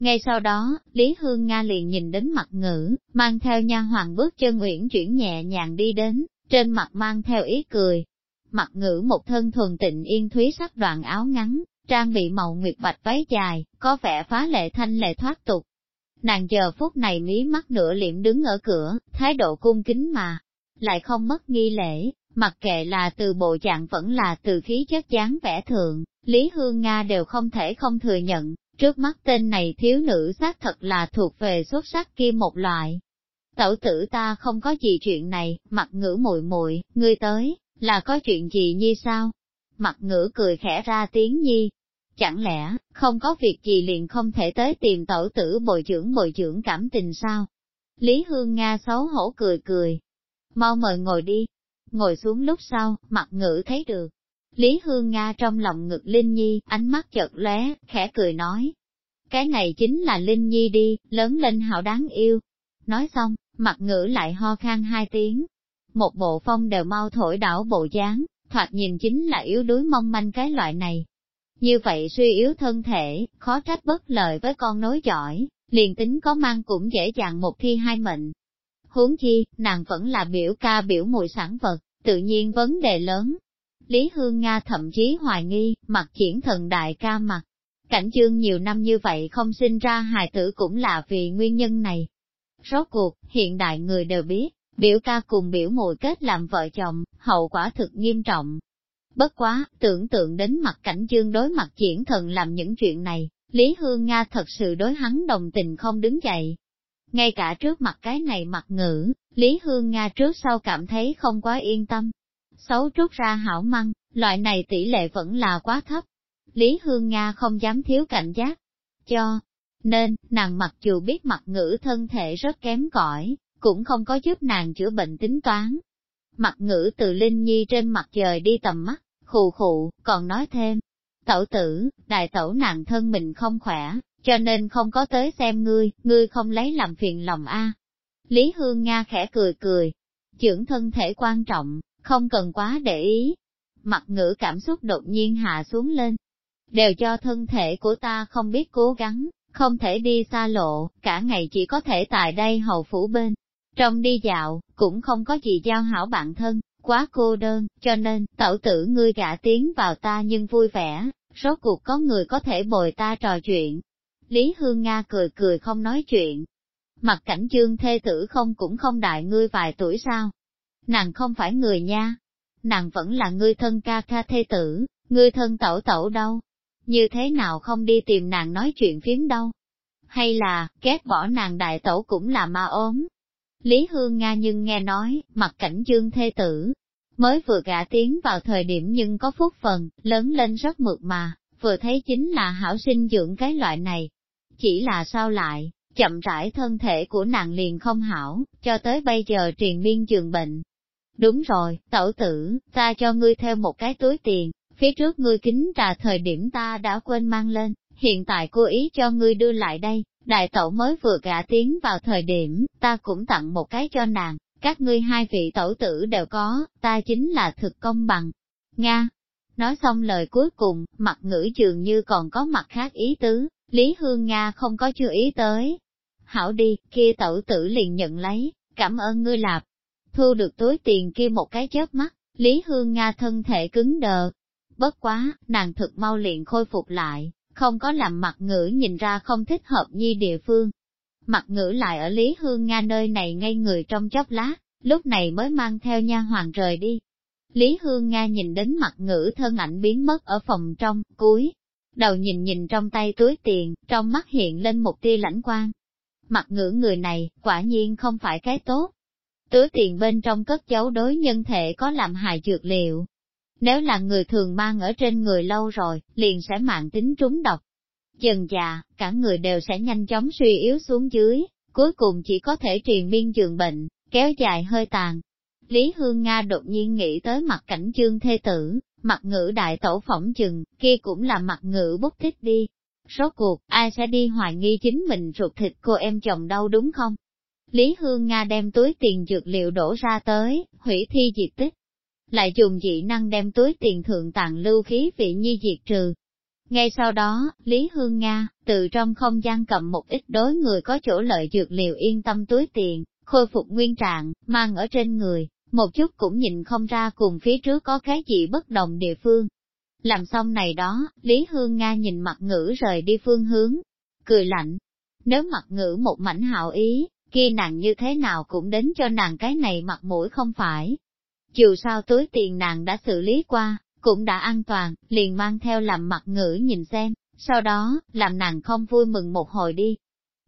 Ngay sau đó, Lý Hương Nga liền nhìn đến mặt ngữ, mang theo nha hoàng bước chân uyển chuyển nhẹ nhàng đi đến, trên mặt mang theo ý cười. Mặt ngữ một thân thuần tịnh yên thúy sắc đoạn áo ngắn, trang bị màu nguyệt bạch váy dài, có vẻ phá lệ thanh lệ thoát tục. Nàng giờ phút này mí mắt nửa liệm đứng ở cửa, thái độ cung kính mà, lại không mất nghi lễ, mặc kệ là từ bộ dạng vẫn là từ khí chất dáng vẻ thượng, Lý Hương Nga đều không thể không thừa nhận, trước mắt tên này thiếu nữ xác thật là thuộc về xuất sắc kia một loại, Tẩu tử ta không có gì chuyện này, mặt ngữ muội muội ngươi tới, là có chuyện gì nhi sao? Mặt ngữ cười khẽ ra tiếng nhi. Chẳng lẽ, không có việc gì liền không thể tới tìm tẩu tử bồi dưỡng bồi dưỡng cảm tình sao? Lý Hương Nga xấu hổ cười cười. Mau mời ngồi đi. Ngồi xuống lúc sau, mặt ngữ thấy được. Lý Hương Nga trong lòng ngực Linh Nhi, ánh mắt chợt lóe, khẽ cười nói. Cái này chính là Linh Nhi đi, lớn lên hảo đáng yêu. Nói xong, Mặt ngữ lại ho khan hai tiếng. Một bộ phong đều mau thổi đảo bộ dáng, thoạt nhìn chính là yếu đuối mong manh cái loại này. Như vậy suy yếu thân thể, khó trách bất lợi với con nối giỏi, liền tính có mang cũng dễ dàng một thi hai mệnh. Huống chi, nàng vẫn là biểu ca biểu mùi sản vật, tự nhiên vấn đề lớn. Lý Hương Nga thậm chí hoài nghi, mặt triển thần đại ca mặt. Cảnh chương nhiều năm như vậy không sinh ra hài tử cũng là vì nguyên nhân này. Rốt cuộc, hiện đại người đều biết, biểu ca cùng biểu mùi kết làm vợ chồng, hậu quả thực nghiêm trọng. Bất quá, tưởng tượng đến mặt cảnh dương đối mặt diễn thần làm những chuyện này, Lý Hương Nga thật sự đối hắn đồng tình không đứng dậy. Ngay cả trước mặt cái này mặt ngữ, Lý Hương Nga trước sau cảm thấy không quá yên tâm. Xấu trút ra hảo măng, loại này tỷ lệ vẫn là quá thấp. Lý Hương Nga không dám thiếu cảnh giác. Cho, nên, nàng mặc dù biết mặt ngữ thân thể rất kém cỏi, cũng không có giúp nàng chữa bệnh tính toán. Mặt ngữ từ Linh Nhi trên mặt trời đi tầm mắt, khù khụ, còn nói thêm, tẩu tử, đại tẩu nàng thân mình không khỏe, cho nên không có tới xem ngươi, ngươi không lấy làm phiền lòng a. Lý Hương Nga khẽ cười cười, dưỡng thân thể quan trọng, không cần quá để ý. Mặt ngữ cảm xúc đột nhiên hạ xuống lên, đều cho thân thể của ta không biết cố gắng, không thể đi xa lộ, cả ngày chỉ có thể tại đây hầu phủ bên. Trong đi dạo, cũng không có gì giao hảo bạn thân, quá cô đơn, cho nên, tẩu tử ngươi gả tiến vào ta nhưng vui vẻ, rốt cuộc có người có thể bồi ta trò chuyện. Lý Hương Nga cười cười không nói chuyện. Mặt cảnh chương thê tử không cũng không đại ngươi vài tuổi sao? Nàng không phải người nha. Nàng vẫn là ngươi thân ca ca thê tử, ngươi thân tẩu tẩu đâu, như thế nào không đi tìm nàng nói chuyện phiếm đâu. Hay là, ghét bỏ nàng đại tẩu cũng là ma ốm. Lý Hương Nga nhưng nghe nói, mặt cảnh dương thê tử, mới vừa gả tiến vào thời điểm nhưng có phúc phần, lớn lên rất mượt mà, vừa thấy chính là hảo sinh dưỡng cái loại này. Chỉ là sao lại, chậm rãi thân thể của nàng liền không hảo, cho tới bây giờ triền miên giường bệnh. Đúng rồi, tẩu tử, ta cho ngươi theo một cái túi tiền, phía trước ngươi kính trà thời điểm ta đã quên mang lên, hiện tại cô ý cho ngươi đưa lại đây, đại tẩu mới vừa gả tiến vào thời điểm, ta cũng tặng một cái cho nàng, các ngươi hai vị tẩu tử đều có, ta chính là thực công bằng. Nga! Nói xong lời cuối cùng, mặt ngữ dường như còn có mặt khác ý tứ, Lý Hương Nga không có chưa ý tới. Hảo đi, kia tẩu tử liền nhận lấy, cảm ơn ngươi lạp. Thu được túi tiền kia một cái chớp mắt, Lý Hương Nga thân thể cứng đờ, Bất quá, nàng thực mau liền khôi phục lại, không có làm mặt ngữ nhìn ra không thích hợp nhi địa phương. Mặt ngữ lại ở Lý Hương Nga nơi này ngay người trong chốc lá, lúc này mới mang theo nha hoàng rời đi. Lý Hương Nga nhìn đến mặt ngữ thân ảnh biến mất ở phòng trong, cuối. Đầu nhìn nhìn trong tay túi tiền, trong mắt hiện lên một tia lãnh quan. Mặt ngữ người này, quả nhiên không phải cái tốt. Túi tiền bên trong cất giấu đối nhân thể có làm hại dược liệu, nếu là người thường mang ở trên người lâu rồi, liền sẽ mạng tính trúng độc. Dần già, cả người đều sẽ nhanh chóng suy yếu xuống dưới, cuối cùng chỉ có thể truyền miên giường bệnh, kéo dài hơi tàn. Lý Hương Nga đột nhiên nghĩ tới mặt cảnh chương thê tử, mặt ngữ đại tổ phỏng chừng, kia cũng là mặt ngữ bút tích đi. Rốt cuộc, ai sẽ đi hoài nghi chính mình ruột thịt cô em chồng đâu đúng không? Lý Hương Nga đem túi tiền dược liệu đổ ra tới, hủy thi diệt tích, lại dùng dị năng đem túi tiền thượng tặng lưu khí vị nhi diệt trừ. Ngay sau đó, Lý Hương Nga, từ trong không gian cầm một ít đối người có chỗ lợi dược liệu yên tâm túi tiền, khôi phục nguyên trạng, mang ở trên người, một chút cũng nhìn không ra cùng phía trước có cái gì bất đồng địa phương. Làm xong này đó, Lý Hương Nga nhìn mặt ngữ rời đi phương hướng, cười lạnh. Nếu mặt ngữ một mảnh hạo ý, kia nàng như thế nào cũng đến cho nàng cái này mặt mũi không phải, dù sao túi tiền nàng đã xử lý qua, cũng đã an toàn, liền mang theo làm mặt ngữ nhìn xem, sau đó, làm nàng không vui mừng một hồi đi.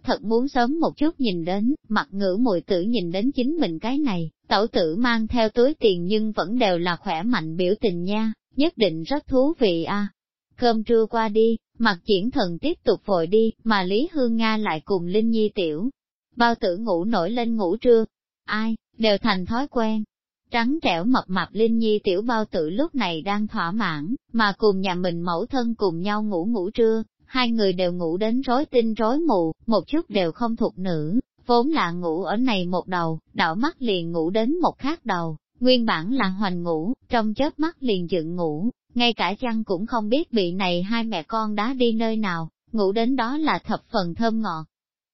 Thật muốn sớm một chút nhìn đến, mặt ngữ mùi tử nhìn đến chính mình cái này, tẩu tử mang theo túi tiền nhưng vẫn đều là khỏe mạnh biểu tình nha, nhất định rất thú vị a. Cơm trưa qua đi, mặt triển thần tiếp tục vội đi, mà Lý Hương Nga lại cùng Linh Nhi tiểu. Bao tử ngủ nổi lên ngủ trưa. Ai, đều thành thói quen, Trắng trẻo mập mạp Linh Nhi tiểu bao tử lúc này đang thỏa mãn, mà cùng nhà mình mẫu thân cùng nhau ngủ ngủ trưa, hai người đều ngủ đến rối tinh rối mù, một chút đều không thuộc nữ, vốn là ngủ ở này một đầu, đảo mắt liền ngủ đến một khác đầu, nguyên bản là hoành ngủ, trong chớp mắt liền dựng ngủ, ngay cả chăng cũng không biết bị này hai mẹ con đã đi nơi nào, ngủ đến đó là thập phần thơm ngọt.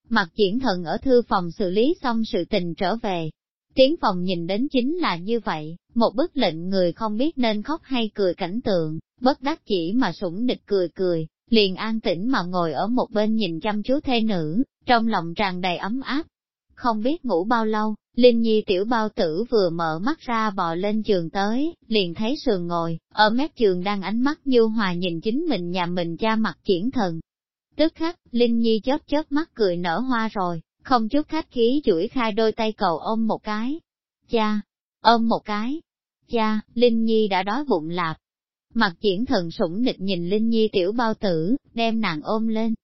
Mặt triển thần ở thư phòng xử lý xong sự tình trở về, Tiến phòng nhìn đến chính là như vậy, một bức lệnh người không biết nên khóc hay cười cảnh tượng, bất đắc chỉ mà sủng địch cười cười, liền an tĩnh mà ngồi ở một bên nhìn chăm chú thê nữ, trong lòng tràn đầy ấm áp. Không biết ngủ bao lâu, Linh Nhi tiểu bao tử vừa mở mắt ra bò lên giường tới, liền thấy sườn ngồi, ở mép giường đang ánh mắt nhu hòa nhìn chính mình nhà mình cha mặt triển thần. Tức khắc, Linh Nhi chớp chớp mắt cười nở hoa rồi, không chút khách khí chuỗi khai đôi tay cầu ôm một cái. Cha, ôm một cái. Cha, Linh Nhi đã đói bụng lạp. Mặt triển thần sủng nịch nhìn Linh Nhi tiểu bao tử, đem nàng ôm lên.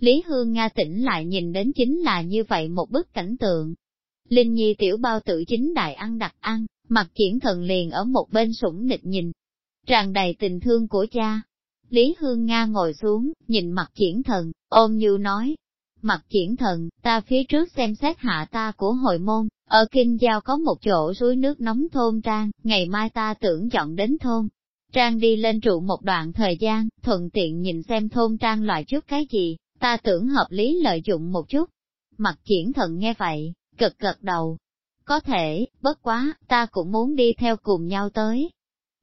Lý Hương Nga tỉnh lại nhìn đến chính là như vậy một bức cảnh tượng. Linh Nhi tiểu bao tử chính đại ăn đặc ăn, mặt triển thần liền ở một bên sủng nịch nhìn. Tràn đầy tình thương của cha. Lý Hương Nga ngồi xuống, nhìn mặt triển thần, ôm như nói. Mặt triển thần, ta phía trước xem xét hạ ta của hội môn, ở Kinh Giao có một chỗ suối nước nóng thôn trang, ngày mai ta tưởng chọn đến thôn. Trang đi lên trụ một đoạn thời gian, thuận tiện nhìn xem thôn trang loại chút cái gì, ta tưởng hợp lý lợi dụng một chút. Mặt triển thần nghe vậy, cực gật đầu. Có thể, bất quá, ta cũng muốn đi theo cùng nhau tới.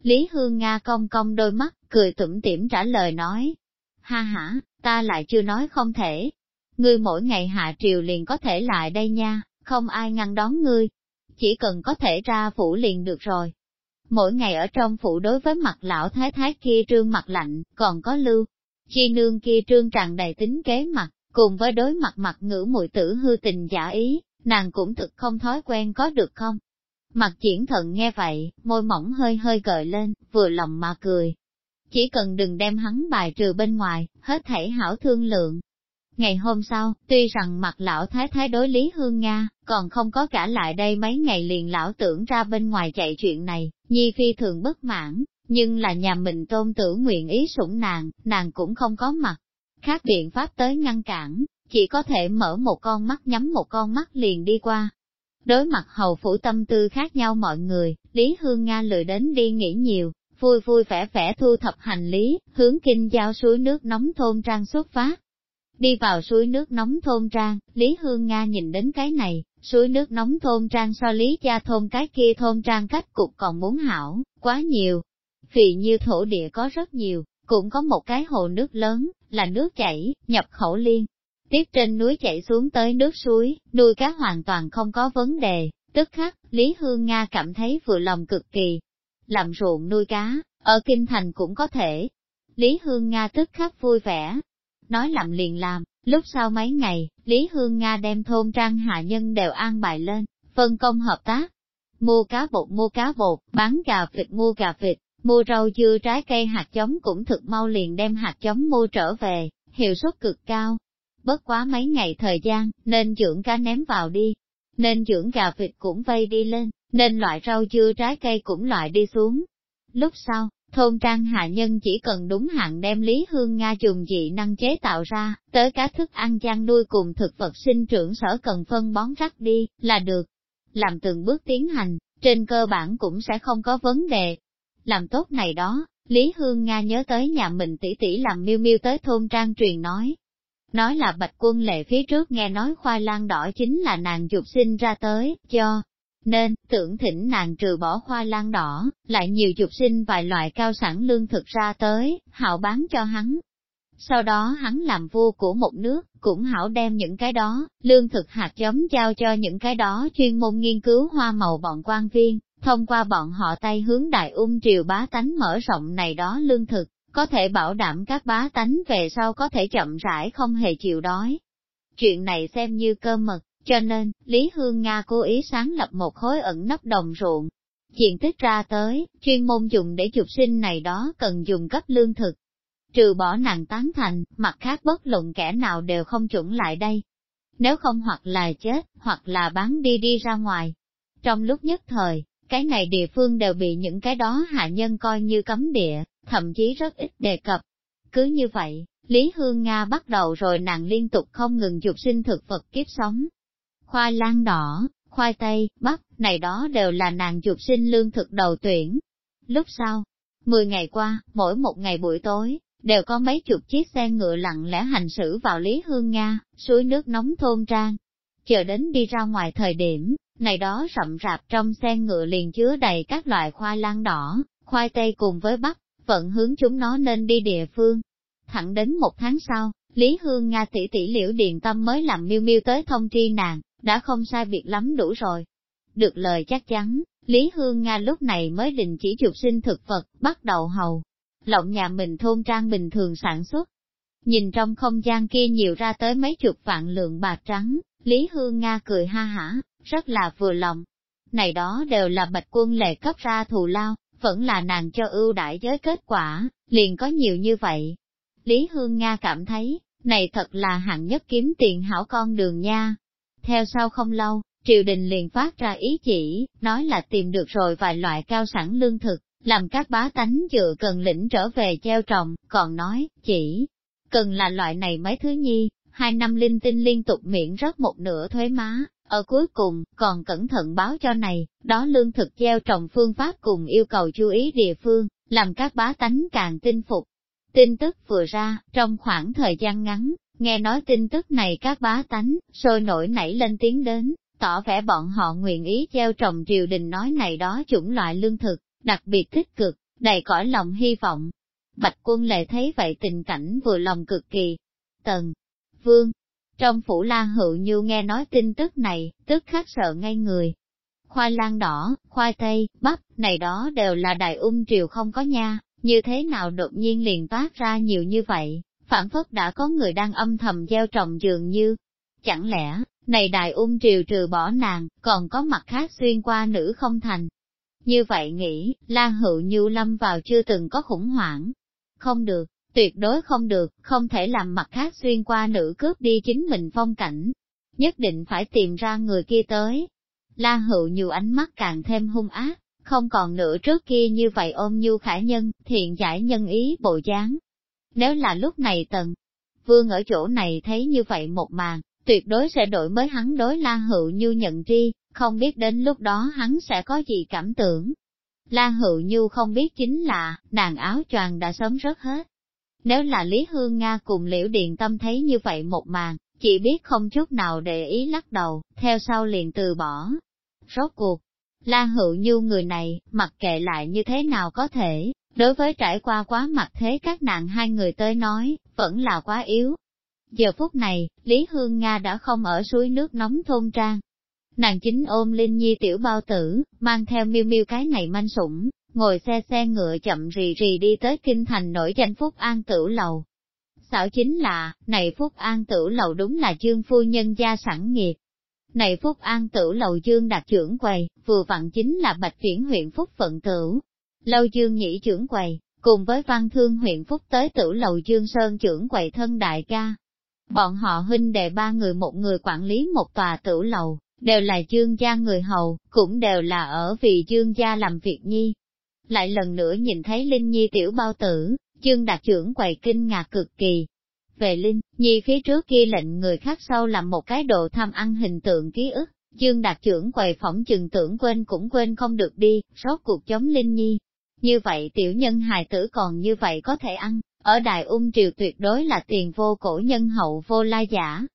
Lý Hương Nga cong cong đôi mắt, cười tủm tỉm trả lời nói. Ha ha, ta lại chưa nói không thể. Ngươi mỗi ngày hạ triều liền có thể lại đây nha, không ai ngăn đón ngươi. Chỉ cần có thể ra phủ liền được rồi. Mỗi ngày ở trong phủ đối với mặt lão thái thái kia trương mặt lạnh, còn có lưu. Chi nương kia trương tràn đầy tính kế mặt, cùng với đối mặt mặt ngữ mùi tử hư tình giả ý, nàng cũng thực không thói quen có được không? Mặt triển thận nghe vậy, môi mỏng hơi hơi gợi lên, vừa lòng mà cười. Chỉ cần đừng đem hắn bài trừ bên ngoài, hết thảy hảo thương lượng. Ngày hôm sau, tuy rằng mặt lão thái thái đối Lý Hương Nga, còn không có cả lại đây mấy ngày liền lão tưởng ra bên ngoài chạy chuyện này, Nhi Phi thường bất mãn, nhưng là nhà mình tôn tử nguyện ý sủng nàng, nàng cũng không có mặt. Khác biện pháp tới ngăn cản, chỉ có thể mở một con mắt nhắm một con mắt liền đi qua. Đối mặt hầu phủ tâm tư khác nhau mọi người, Lý Hương Nga lười đến đi nghĩ nhiều, vui vui vẻ vẻ thu thập hành lý, hướng kinh giao suối nước nóng thôn trang xuất phát. Đi vào suối nước nóng thôn trang, Lý Hương Nga nhìn đến cái này, suối nước nóng thôn trang so Lý gia thôn cái kia thôn trang cách cục còn muốn hảo, quá nhiều. Vì như thổ địa có rất nhiều, cũng có một cái hồ nước lớn, là nước chảy, nhập khẩu liên, Tiếp trên núi chảy xuống tới nước suối, nuôi cá hoàn toàn không có vấn đề, tức khắc, Lý Hương Nga cảm thấy vừa lòng cực kỳ. Làm ruộng nuôi cá, ở Kinh Thành cũng có thể. Lý Hương Nga tức khắc vui vẻ. Nói làm liền làm, lúc sau mấy ngày, Lý Hương Nga đem thôn trang hạ nhân đều an bài lên, phân công hợp tác. Mua cá bột mua cá bột, bán gà vịt mua gà vịt, mua rau dưa trái cây hạt giống cũng thực mau liền đem hạt giống mua trở về, hiệu suất cực cao, bất quá mấy ngày thời gian, nên dưỡng cá ném vào đi, nên dưỡng gà vịt cũng vây đi lên, nên loại rau dưa trái cây cũng loại đi xuống. Lúc sau, thôn trang hạ nhân chỉ cần đúng hạn đem Lý Hương Nga dùng dị năng chế tạo ra, tới cá thức ăn chăn nuôi cùng thực vật sinh trưởng sở cần phân bón rắc đi, là được. Làm từng bước tiến hành, trên cơ bản cũng sẽ không có vấn đề. Làm tốt này đó, Lý Hương Nga nhớ tới nhà mình tỷ tỷ làm miêu miêu tới thôn trang truyền nói, Nói là bạch quân lệ phía trước nghe nói khoai lang đỏ chính là nàng dục sinh ra tới, cho nên, tưởng thỉnh nàng trừ bỏ hoa lan đỏ, lại nhiều dục sinh vài loại cao sản lương thực ra tới, hảo bán cho hắn. Sau đó hắn làm vua của một nước, cũng hảo đem những cái đó, lương thực hạt giống giao cho những cái đó chuyên môn nghiên cứu hoa màu bọn quan viên, thông qua bọn họ tay hướng đại ung triều bá tánh mở rộng này đó lương thực có thể bảo đảm các bá tánh về sau có thể chậm rãi không hề chịu đói. Chuyện này xem như cơ mật, cho nên, Lý Hương Nga cố ý sáng lập một khối ẩn nấp đồng ruộng. Diện tích ra tới, chuyên môn dùng để chụp sinh này đó cần dùng cấp lương thực. Trừ bỏ nàng tán thành, mặt khác bất luận kẻ nào đều không chuẩn lại đây. Nếu không hoặc là chết, hoặc là bán đi đi ra ngoài. Trong lúc nhất thời, cái này địa phương đều bị những cái đó hạ nhân coi như cấm địa, thậm chí rất ít đề cập. Cứ như vậy, Lý Hương Nga bắt đầu rồi nàng liên tục không ngừng dục sinh thực vật kiếp sống. Khoai lang đỏ, khoai tây, bắp, này đó đều là nàng dục sinh lương thực đầu tuyển. Lúc sau, 10 ngày qua, mỗi một ngày buổi tối, đều có mấy chục chiếc xe ngựa lặng lẽ hành xử vào Lý Hương Nga, suối nước nóng thôn trang. Chờ đến đi ra ngoài thời điểm, này đó rậm rạp trong xe ngựa liền chứa đầy các loại khoai lang đỏ, khoai tây cùng với bắp, vận hướng chúng nó nên đi địa phương. Thẳng đến một tháng sau, Lý Hương Nga tỷ tỷ liễu điện tâm mới làm miêu miêu tới thông tri nàng, đã không sai biệt lắm đủ rồi. Được lời chắc chắn, Lý Hương Nga lúc này mới định chỉ chụp sinh thực vật, bắt đầu hầu. Lộng nhà mình thôn trang bình thường sản xuất. Nhìn trong không gian kia nhiều ra tới mấy chục vạn lượng bạc trắng, Lý Hương Nga cười ha hả, rất là vừa lòng. Này đó đều là bạch quân lệ cấp ra thù lao, vẫn là nàng cho ưu đãi giới kết quả, liền có nhiều như vậy. Lý Hương Nga cảm thấy, này thật là hạng nhất kiếm tiền hảo con đường nha. Theo sau không lâu, triều đình liền phát ra ý chỉ, nói là tìm được rồi vài loại cao sản lương thực, làm các bá tánh dựa cần lĩnh trở về treo trồng, còn nói, chỉ cần là loại này mấy thứ nhi, hai năm linh tinh liên tục miễn rất một nửa thuế má, ở cuối cùng, còn cẩn thận báo cho này, đó lương thực gieo trồng phương pháp cùng yêu cầu chú ý địa phương, làm các bá tánh càng tin phục. Tin tức vừa ra, trong khoảng thời gian ngắn, nghe nói tin tức này các bá tánh, sôi nổi nảy lên tiếng đến, tỏ vẻ bọn họ nguyện ý gieo trồng triều đình nói này đó chủng loại lương thực, đặc biệt tích cực, đầy cõi lòng hy vọng. Bạch quân lệ thấy vậy tình cảnh vừa lòng cực kỳ. Tần, Vương, trong phủ la hữu như nghe nói tin tức này, tức khắc sợ ngay người. Khoai lang đỏ, khoai tây, bắp, này đó đều là đại ung triều không có nha, như thế nào đột nhiên liền toát ra nhiều như vậy, phản phất đã có người đang âm thầm gieo trồng dường như. Chẳng lẽ, này đại ung triều trừ bỏ nàng, còn có mặt khác xuyên qua nữ không thành. Như vậy nghĩ, Lan Hữu Nhu lâm vào chưa từng có khủng hoảng. Không được, tuyệt đối không được, không thể làm mặt khác xuyên qua nữ cướp đi chính mình phong cảnh. Nhất định phải tìm ra người kia tới. La hữu Như ánh mắt càng thêm hung ác, không còn nữa trước kia như vậy ôm nhu khả nhân, thiện giải nhân ý bộ dáng. Nếu là lúc này tần, vương ở chỗ này thấy như vậy một màn, tuyệt đối sẽ đổi mới hắn đối La Hữu như nhận tri, không biết đến lúc đó hắn sẽ có gì cảm tưởng. La Hữu như không biết chính là, nàng áo choàng đã sớm rớt hết, nếu là Lý Hương Nga cùng Liễu Điện Tâm thấy như vậy một màn, chỉ biết không chút nào để ý lắc đầu, theo sau liền từ bỏ. Rốt cuộc, La Hữu như người này, mặc kệ lại như thế nào có thể, đối với trải qua quá mặt thế các nạn hai người tới nói, vẫn là quá yếu. Giờ phút này, Lý Hương Nga đã không ở suối nước nóng thôn trang. Nàng chính ôm Linh Nhi tiểu bao tử, mang theo miêu miêu cái này manh sủng, ngồi xe xe ngựa chậm rì rì đi tới kinh thành nổi danh Phúc An Tử Lầu. Xảo chính là, này Phúc An Tử Lầu đúng là chương phu nhân gia sẵn nghiệp. Này Phúc An Tử Lầu dương đạt trưởng quầy, vừa vặn chính là Bạch Viễn huyện Phúc Phận Tử. Lâu dương nhị trưởng quầy, cùng với văn thương huyện Phúc tới Tử Lầu Dương Sơn trưởng quầy thân đại ca. Bọn họ huynh đệ ba người một người quản lý một tòa tử lầu, đều là dương gia người hầu, cũng đều là ở vì dương gia làm việc nhi, lại lần nữa nhìn thấy Linh Nhi tiểu bao tử, Dương Đạt trưởng quầy kinh ngạc cực kỳ. Về Linh, Nhi phía trước kia lệnh người khác sau làm một cái đồ tham ăn hình tượng ký ức, Dương Đạt trưởng quầy phỏng chừng tưởng quên cũng quên không được đi, rốt cuộc chống Linh Nhi. Như vậy tiểu nhân hài tử còn như vậy có thể ăn, ở Đại Ung Triều tuyệt đối là tiền vô cổ nhân hậu vô la giả.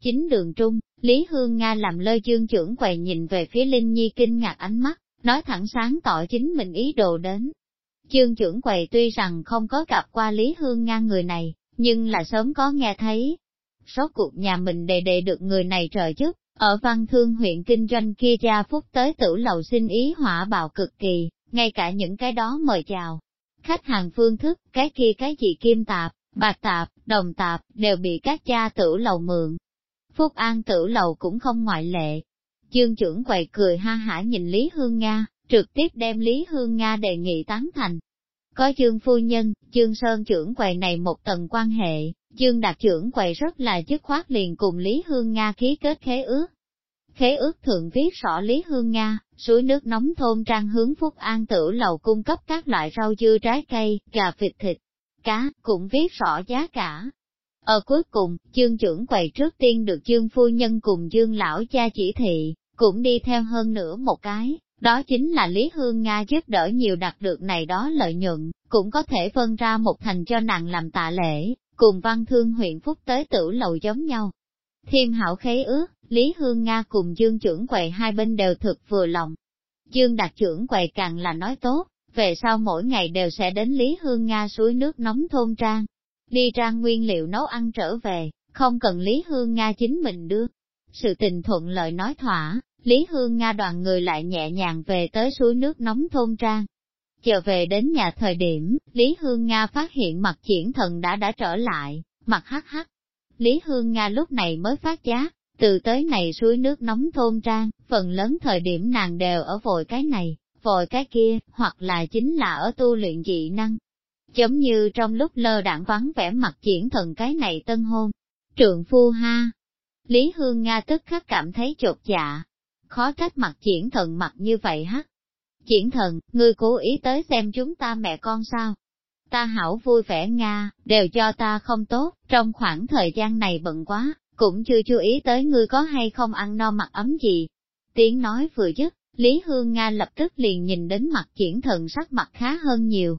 Chính đường trung, Lý Hương Nga làm lơ dương trưởng quầy nhìn về phía Linh Nhi kinh ngạc ánh mắt, nói thẳng sáng tỏ chính mình ý đồ đến. Chương trưởng quầy tuy rằng không có gặp qua Lý Hương Nga người này, nhưng là sớm có nghe thấy. Số cuộc nhà mình đề đề được người này trời chức, ở văn thương huyện kinh doanh kia gia phúc tới tử lầu xin ý hỏa bạo cực kỳ, ngay cả những cái đó mời chào. Khách hàng phương thức, cái kia cái gì kim tạp, bạc tạp, đồng tạp, đều bị các cha tử lầu mượn. Phúc An tử lầu cũng không ngoại lệ, Dương trưởng quầy cười ha hả nhìn Lý Hương Nga, trực tiếp đem Lý Hương Nga đề nghị tán thành. Có Dương phu nhân, Dương Sơn trưởng quầy này một tầng quan hệ, Dương Đạt trưởng quầy rất là chức khoát liền cùng Lý Hương Nga ký kết khế ước. Khế ước thượng viết rõ Lý Hương Nga, suối nước nóng thôn trang hướng Phúc An tử lầu cung cấp các loại rau dưa trái cây, gà vịt thịt, cá, cũng viết rõ giá cả. Ở cuối cùng, chương trưởng quầy trước tiên được chương phu nhân cùng Dương lão cha chỉ thị, cũng đi theo hơn nữa một cái, đó chính là Lý Hương Nga giúp đỡ nhiều đạt được này đó lợi nhuận, cũng có thể phân ra một thành cho nàng làm tạ lễ, cùng văn thương huyện Phúc tới tử lầu giống nhau. Thiên hảo khế ước, Lý Hương Nga cùng Dương trưởng quầy hai bên đều thực vừa lòng. Dương đặc trưởng quầy càng là nói tốt, về sau mỗi ngày đều sẽ đến Lý Hương Nga suối nước nóng thôn trang, đi ra nguyên liệu nấu ăn trở về, không cần Lý Hương Nga chính mình đưa, sự tình thuận lợi nói thỏa, Lý Hương Nga đoàn người lại nhẹ nhàng về tới suối nước nóng thôn trang. Chờ về đến nhà thời điểm, Lý Hương Nga phát hiện mặt triển thần đã đã trở lại, mặt hắc hắc. Lý Hương Nga lúc này mới phát giác, từ tới này suối nước nóng thôn trang, phần lớn thời điểm nàng đều ở vội cái này, vội cái kia, hoặc là chính là ở tu luyện dị năng. Giống như trong lúc lơ đảng vắng vẻ mặt triển thần cái này tân hôn. Trượng phu ha, Lý Hương Nga tức khắc cảm thấy chột dạ. Khó trách mặt triển thần mặt như vậy hắc. Triển thần, ngươi cố ý tới xem chúng ta mẹ con sao? Ta hảo vui vẻ Nga, đều cho ta không tốt, trong khoảng thời gian này bận quá, cũng chưa chú ý tới ngươi có hay không ăn no mặc ấm gì. Tiếng nói vừa dứt, Lý Hương Nga lập tức liền nhìn đến mặt triển thần sắc mặt khá hơn nhiều.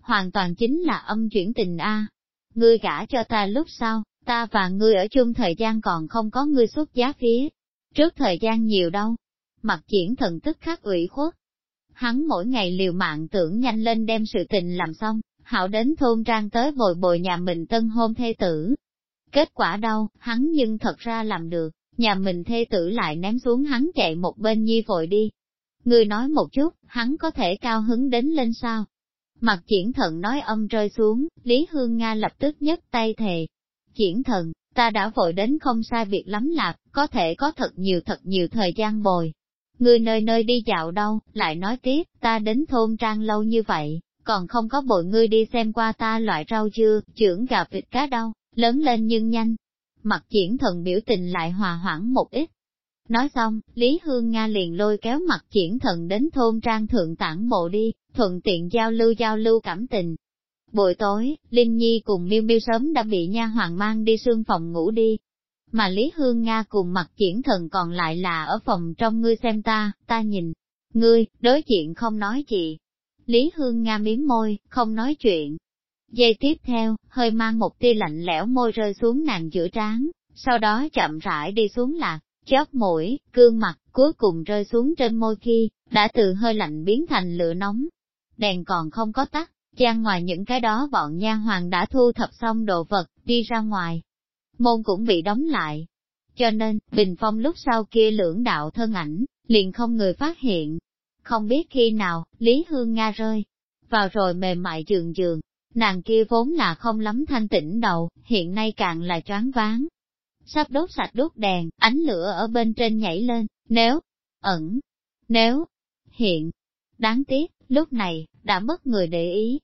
Hoàn toàn chính là âm chuyển tình A. Ngươi gả cho ta lúc sau, ta và ngươi ở chung thời gian còn không có ngươi xuất giá phía. Trước thời gian nhiều đâu. Mặt triển thần tức khắc ủy khuất. Hắn mỗi ngày liều mạng tưởng nhanh lên đem sự tình làm xong, hảo đến thôn trang tới bồi bồi nhà mình tân hôn thê tử. Kết quả đâu, hắn nhưng thật ra làm được, nhà mình thê tử lại ném xuống hắn chạy một bên nhi vội đi. Người nói một chút, hắn có thể cao hứng đến lên sao? Mặt triển thần nói âm rơi xuống, Lý Hương Nga lập tức nhấc tay thề. Triển thần, ta đã vội đến không sai việc lắm lạc, có thể có thật nhiều thật nhiều thời gian bồi. Người nơi nơi đi dạo đâu, lại nói tiếp, ta đến thôn trang lâu như vậy, còn không có bội ngươi đi xem qua ta loại rau chưa, trưởng gà vịt cá đâu, lớn lên nhưng nhanh. Mặt triển thần biểu tình lại hòa hoãn một ít. Nói xong, Lý Hương Nga liền lôi kéo mặt triển thần đến thôn trang thượng tản bộ đi, thuận tiện giao lưu giao lưu cảm tình. Buổi tối, Linh Nhi cùng Miêu Miêu sớm đã bị nha hoàng mang đi sương phòng ngủ đi. Mà Lý Hương Nga cùng mặt triển thần còn lại là ở phòng trong ngươi xem ta, ta nhìn. Ngươi, đối diện không nói gì, Lý Hương Nga miếm môi, không nói chuyện. Giây tiếp theo, hơi mang một tia lạnh lẽo môi rơi xuống nàng giữa trán, sau đó chậm rãi đi xuống lạc, chóp mũi, cương mặt, cuối cùng rơi xuống trên môi khi đã từ hơi lạnh biến thành lửa nóng. Đèn còn không có tắt, gian ngoài những cái đó bọn nha hoàng đã thu thập xong đồ vật, đi ra ngoài. Môn cũng bị đóng lại. Cho nên, bình phong lúc sau kia lưỡng đạo thân ảnh, liền không người phát hiện, không biết khi nào, Lý Hương Nga rơi, vào rồi mềm mại giường giường, nàng kia vốn là không lắm thanh tĩnh đầu, hiện nay càng là choáng váng. Sắp đốt sạch đốt đèn, ánh lửa ở bên trên nhảy lên, nếu, ẩn, nếu, hiện. Đáng tiếc, lúc này, đã mất người để ý.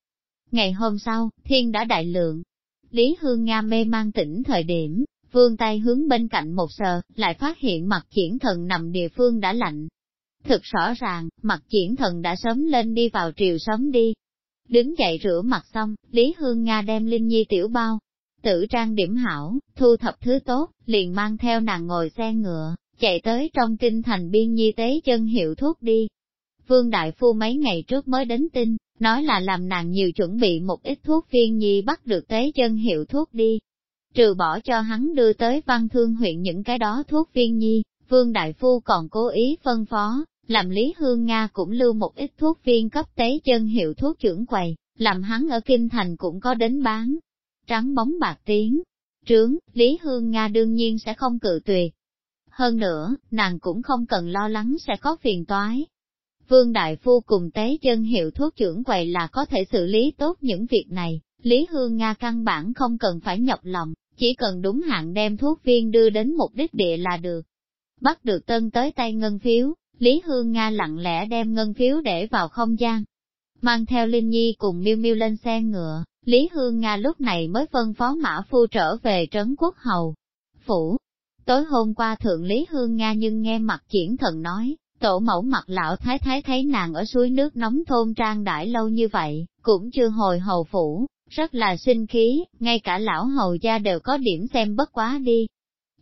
Ngày hôm sau, thiên đã đại lượng. Lý Hương Nga mê mang tỉnh thời điểm, vương tay hướng bên cạnh một sờ, lại phát hiện mặt triển thần nằm địa phương đã lạnh, Thực rõ ràng, mặt triển thần đã sớm lên đi vào triều sớm đi. Đứng dậy rửa mặt xong, Lý Hương Nga đem Linh Nhi tiểu bao, tử trang điểm hảo, thu thập thứ tốt, liền mang theo nàng ngồi xe ngựa, chạy tới trong kinh thành biên nhi tế chân hiệu thuốc đi. Vương Đại Phu mấy ngày trước mới đến tin, nói là làm nàng nhiều chuẩn bị một ít thuốc viên nhi bắt được tế chân hiệu thuốc đi. Trừ bỏ cho hắn đưa tới văn thương huyện những cái đó thuốc viên nhi, Vương Đại Phu còn cố ý phân phó, làm Lý Hương Nga cũng lưu một ít thuốc viên cấp tế chân hiệu thuốc trưởng quầy, làm hắn ở Kinh Thành cũng có đến bán. Trắng bóng bạc tiếng, trướng, Lý Hương Nga đương nhiên sẽ không cự tuyệt. Hơn nữa, nàng cũng không cần lo lắng sẽ có phiền toái. Vương Đại Phu cùng tế chân hiệu thuốc trưởng quầy là có thể xử lý tốt những việc này, Lý Hương Nga căn bản không cần phải nhọc lòng, chỉ cần đúng hạn đem thuốc viên đưa đến mục đích địa là được. Bắt được tân tới tay ngân phiếu, Lý Hương Nga lặng lẽ đem ngân phiếu để vào không gian. Mang theo Linh Nhi cùng miêu miêu lên xe ngựa, Lý Hương Nga lúc này mới phân phó Mã Phu trở về Trấn Quốc Hầu. Phủ, tối hôm qua thượng Lý Hương Nga nhưng nghe mặt triển thần nói, tổ mẫu mặt lão thái thái thấy nàng ở suối nước nóng thôn trang đãi lâu như vậy, cũng chưa hồi hầu phủ, rất là sinh khí, ngay cả lão hầu gia đều có điểm xem bất quá đi,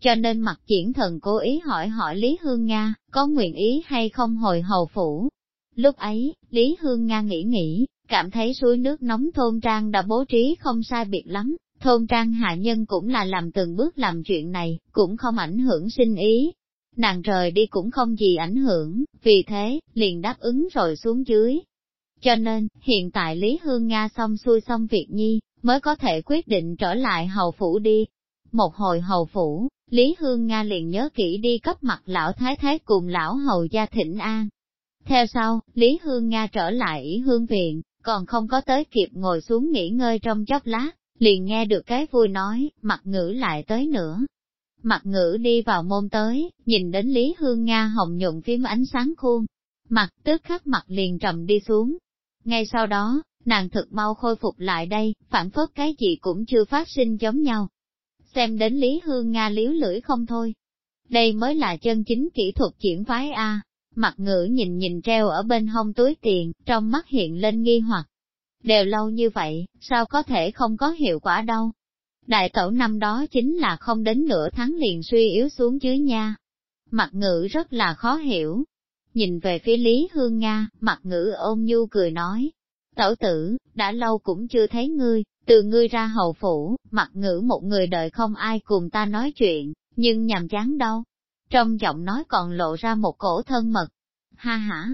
cho nên mặt triển thần cố ý hỏi hỏi Lý Hương Nga, có nguyện ý hay không hồi hầu phủ. Lúc ấy, Lý Hương Nga nghĩ nghĩ, cảm thấy suối nước nóng thôn trang đã bố trí không sai biệt lắm, thôn trang hạ nhân cũng là làm từng bước làm chuyện này, cũng không ảnh hưởng sinh ý. Nàng rời đi cũng không gì ảnh hưởng, vì thế, liền đáp ứng rồi xuống dưới. Cho nên, hiện tại Lý Hương Nga xong xuôi xong việc nhi, mới có thể quyết định trở lại hầu phủ đi. Một hồi hầu phủ, Lý Hương Nga liền nhớ kỹ đi cấp mặt lão thái thái cùng lão hầu gia thịnh an. Theo sau, Lý Hương Nga trở lại ý hương viện, còn không có tới kịp ngồi xuống nghỉ ngơi trong chốc lát, liền nghe được cái vui nói, mặt ngữ lại tới nữa. Mặt ngữ đi vào môn tới, nhìn đến Lý Hương Nga hồng nhuận phím ánh sáng khuôn. Mặt tức khắc mặt liền trầm đi xuống. Ngay sau đó, nàng thực mau khôi phục lại đây, phản phất cái gì cũng chưa phát sinh giống nhau xem đến Lý Hương Nga liếu lưỡi không thôi. Đây mới là chân chính kỹ thuật chuyển phái A. Mặt ngữ nhìn nhìn treo ở bên hông túi tiền, trong mắt hiện lên nghi hoặc. Đều lâu như vậy, sao có thể không có hiệu quả đâu? Đại tẩu năm đó chính là không đến nửa tháng liền suy yếu xuống dưới nha. Mặt ngữ rất là khó hiểu. Nhìn về phía Lý Hương Nga, mặt ngữ ôm nhu cười nói. Tẩu tử, đã lâu cũng chưa thấy ngươi, từ ngươi ra hầu phủ, mặt ngữ một người đợi không ai cùng ta nói chuyện, nhưng nhàm chán đâu. Trong giọng nói còn lộ ra một cổ thân mật. Ha ha!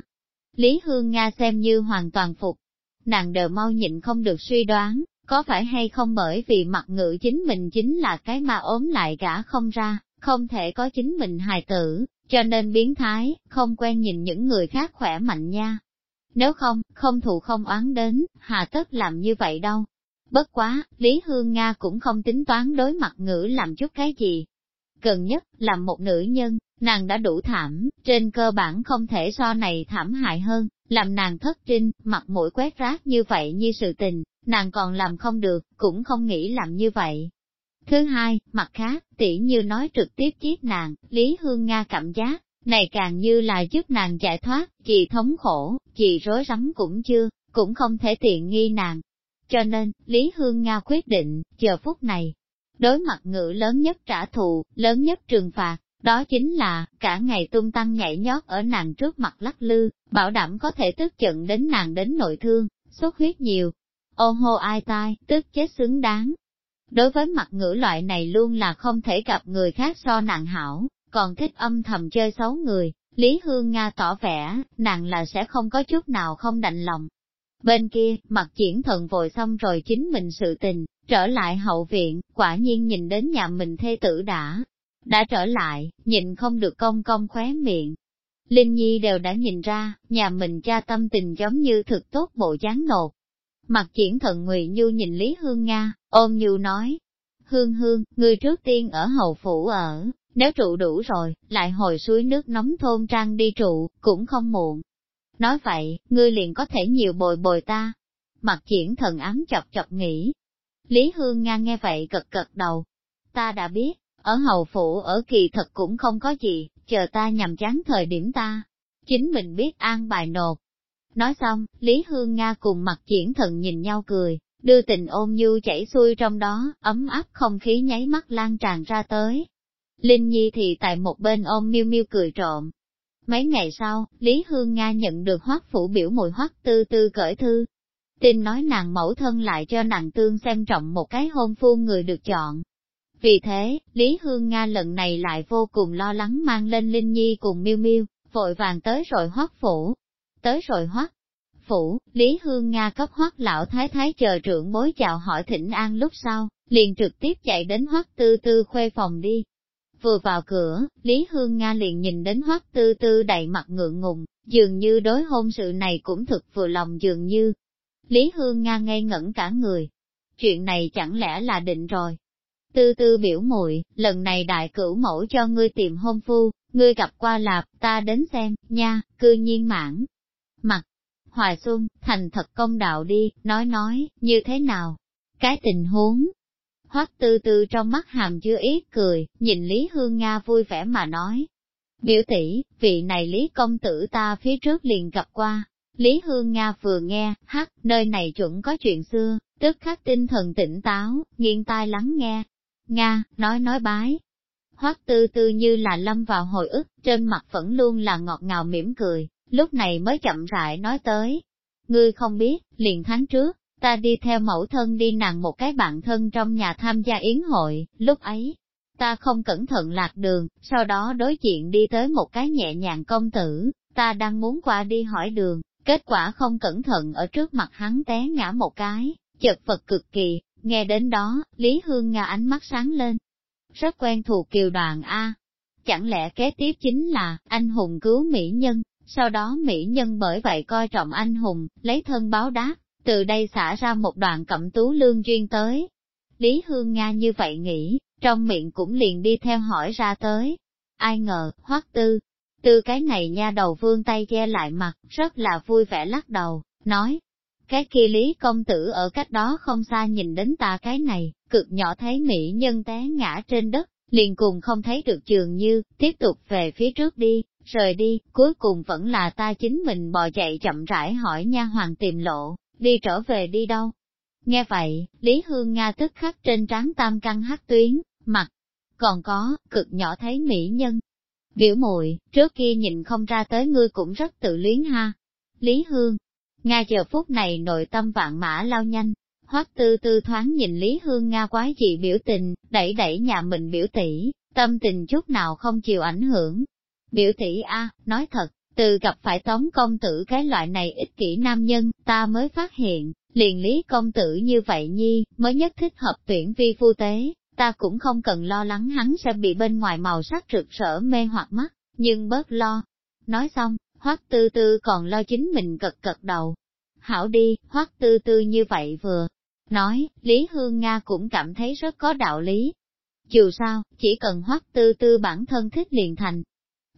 Lý Hương Nga xem như hoàn toàn phục. Nàng đều mau nhịn không được suy đoán, có phải hay không bởi vì mặt ngữ chính mình chính là cái mà ốm lại gã không ra, không thể có chính mình hài tử, cho nên biến thái, không quen nhìn những người khác khỏe mạnh nha. Nếu không, không thù không oán đến, hà tất làm như vậy đâu. Bất quá, Lý Hương Nga cũng không tính toán đối mặt ngữ làm chút cái gì. Gần nhất, làm một nữ nhân, nàng đã đủ thảm, trên cơ bản không thể so này thảm hại hơn, làm nàng thất trinh, mặt mũi quét rác như vậy như sự tình, nàng còn làm không được, cũng không nghĩ làm như vậy. Thứ hai, mặt khác, tỷ như nói trực tiếp giết nàng, Lý Hương Nga cảm giác, này càng như là giúp nàng giải thoát, chị thống khổ, chị rối rắm cũng chưa, cũng không thể tiện nghi nàng. Cho nên, Lý Hương Nga quyết định, chờ phút này, đối mặt ngữ lớn nhất trả thù, lớn nhất trừng phạt, đó chính là, cả ngày tung tăng nhảy nhót ở nàng trước mặt lắc lư, bảo đảm có thể tức giận đến nàng đến nội thương, xuất huyết nhiều. Ô hô ai tai, tức chết xứng đáng. Đối với mặt ngữ loại này luôn là không thể gặp người khác so nàng hảo, còn thích âm thầm chơi xấu người, Lý Hương Nga tỏ vẻ, nàng là sẽ không có chút nào không đành lòng. Bên kia, mặt triển thần vội xong rồi chính mình sự tình, trở lại hậu viện, quả nhiên nhìn đến nhà mình thê tử đã, đã trở lại, nhìn không được công công khóe miệng. Linh Nhi đều đã nhìn ra, nhà mình cha tâm tình giống như thực tốt bộ dáng nột. Mặt triển thần Ngụy Nhu nhìn Lý Hương Nga, ôm Nhu nói, Hương Hương, người trước tiên ở hậu phủ ở, nếu trụ đủ rồi, lại hồi suối nước nóng thôn trang đi trụ, cũng không muộn. Nói vậy, ngươi liền có thể nhiều bồi bồi ta. Mặt triển thần ám chọc chọc nghĩ. Lý Hương Nga nghe vậy cật cật đầu. Ta đã biết, ở hầu phủ ở kỳ thật cũng không có gì, chờ ta nhằm chán thời điểm ta. Chính mình biết an bài nộp. Nói xong, Lý Hương Nga cùng mặt triển thần nhìn nhau cười, đưa tình ôm như chảy xuôi trong đó, ấm áp không khí nháy mắt lan tràn ra tới. Linh Nhi thì tại một bên ôm miêu miêu cười trộm. Mấy ngày sau, Lý Hương Nga nhận được hoác phủ biểu mùi hoác tư tư cởi thư. Tin nói nàng mẫu thân lại cho nàng tương xem trọng một cái hôn phu người được chọn. Vì thế, Lý Hương Nga lần này lại vô cùng lo lắng mang lên Linh Nhi cùng miêu miêu, vội vàng tới rồi hoác phủ. Tới rồi hoác phủ, Lý Hương Nga cấp hoác lão thái thái chờ trưởng bối chào hỏi thỉnh an lúc sau, liền trực tiếp chạy đến hoác tư tư khuê phòng đi. Vừa vào cửa, Lý Hương Nga liền nhìn đến hoắc tư tư đầy mặt ngượng ngùng, dường như đối hôn sự này cũng thực vừa lòng dường như. Lý Hương Nga ngây ngẩn cả người. Chuyện này chẳng lẽ là định rồi. Tư tư biểu muội lần này đại cửu mẫu cho ngươi tìm hôn phu, ngươi gặp qua lạp, ta đến xem, nha, cư nhiên mãn. Mặt, Hoài Xuân, thành thật công đạo đi, nói nói, như thế nào? Cái tình huống, Hoắc tư tư trong mắt hàm chứa ít cười, nhìn Lý Hương Nga vui vẻ mà nói. Biểu tỷ, vị này Lý công tử ta phía trước liền gặp qua. Lý Hương Nga vừa nghe, hắc, nơi này chuẩn có chuyện xưa, tức khắc tinh thần tỉnh táo, nghiêng tai lắng nghe. Nga, nói nói bái. Hoắc tư tư như là lâm vào hồi ức, trên mặt vẫn luôn là ngọt ngào mỉm cười, lúc này mới chậm rãi nói tới. Ngươi không biết, liền tháng trước, ta đi theo mẫu thân đi nàng một cái bạn thân trong nhà tham gia yến hội, lúc ấy, ta không cẩn thận lạc đường, sau đó đối diện đi tới một cái nhẹ nhàng công tử, ta đang muốn qua đi hỏi đường, kết quả không cẩn thận ở trước mặt hắn té ngã một cái, chật vật cực kỳ, nghe đến đó, Lý Hương Nga ánh mắt sáng lên. Rất quen thuộc kiều đoàn A. Chẳng lẽ kế tiếp chính là, anh hùng cứu mỹ nhân, sau đó mỹ nhân bởi vậy coi trọng anh hùng, lấy thân báo đáp, từ đây xả ra một đoạn cẩm tú lương duyên tới. Lý Hương Nga như vậy nghĩ, trong miệng cũng liền đi theo hỏi ra tới. Ai ngờ, hoắc tư, tư cái này nha đầu vương tay che lại mặt, rất là vui vẻ lắc đầu, nói. Cái kia Lý công tử ở cách đó không xa nhìn đến ta cái này, cực nhỏ thấy mỹ nhân té ngã trên đất, liền cùng không thấy được trường như, tiếp tục về phía trước đi, Rời đi, cuối cùng vẫn là ta chính mình bò chạy chậm rãi hỏi nha hoàng tìm lộ, đi trở về đi đâu. Nghe vậy, Lý Hương Nga tức khắc trên trán tam căn hắc tuyến, mặt, còn có, cực nhỏ thấy mỹ nhân. Biểu muội trước kia nhìn không ra tới ngươi cũng rất tự luyến ha. Lý Hương, Nga giờ phút này nội tâm vạn mã lao nhanh, hoắc tư tư thoáng nhìn Lý Hương Nga quái dị biểu tình, đẩy đẩy nhà mình biểu tỷ, tâm tình chút nào không chịu ảnh hưởng. Biểu tỷ A, nói thật, từ gặp phải tống công tử cái loại này ích kỷ nam nhân, ta mới phát hiện, liền lý công tử như vậy nhi, mới nhất thích hợp tuyển vi phu tế, ta cũng không cần lo lắng hắn sẽ bị bên ngoài màu sắc rực rỡ mê hoặc mắt, nhưng bớt lo. Nói xong, hoắc tư tư còn lo chính mình cật cật đầu. Hảo đi, hoắc tư tư như vậy vừa. Nói, Lý Hương Nga cũng cảm thấy rất có đạo lý. Dù sao, chỉ cần hoắc tư tư bản thân thích liền thành.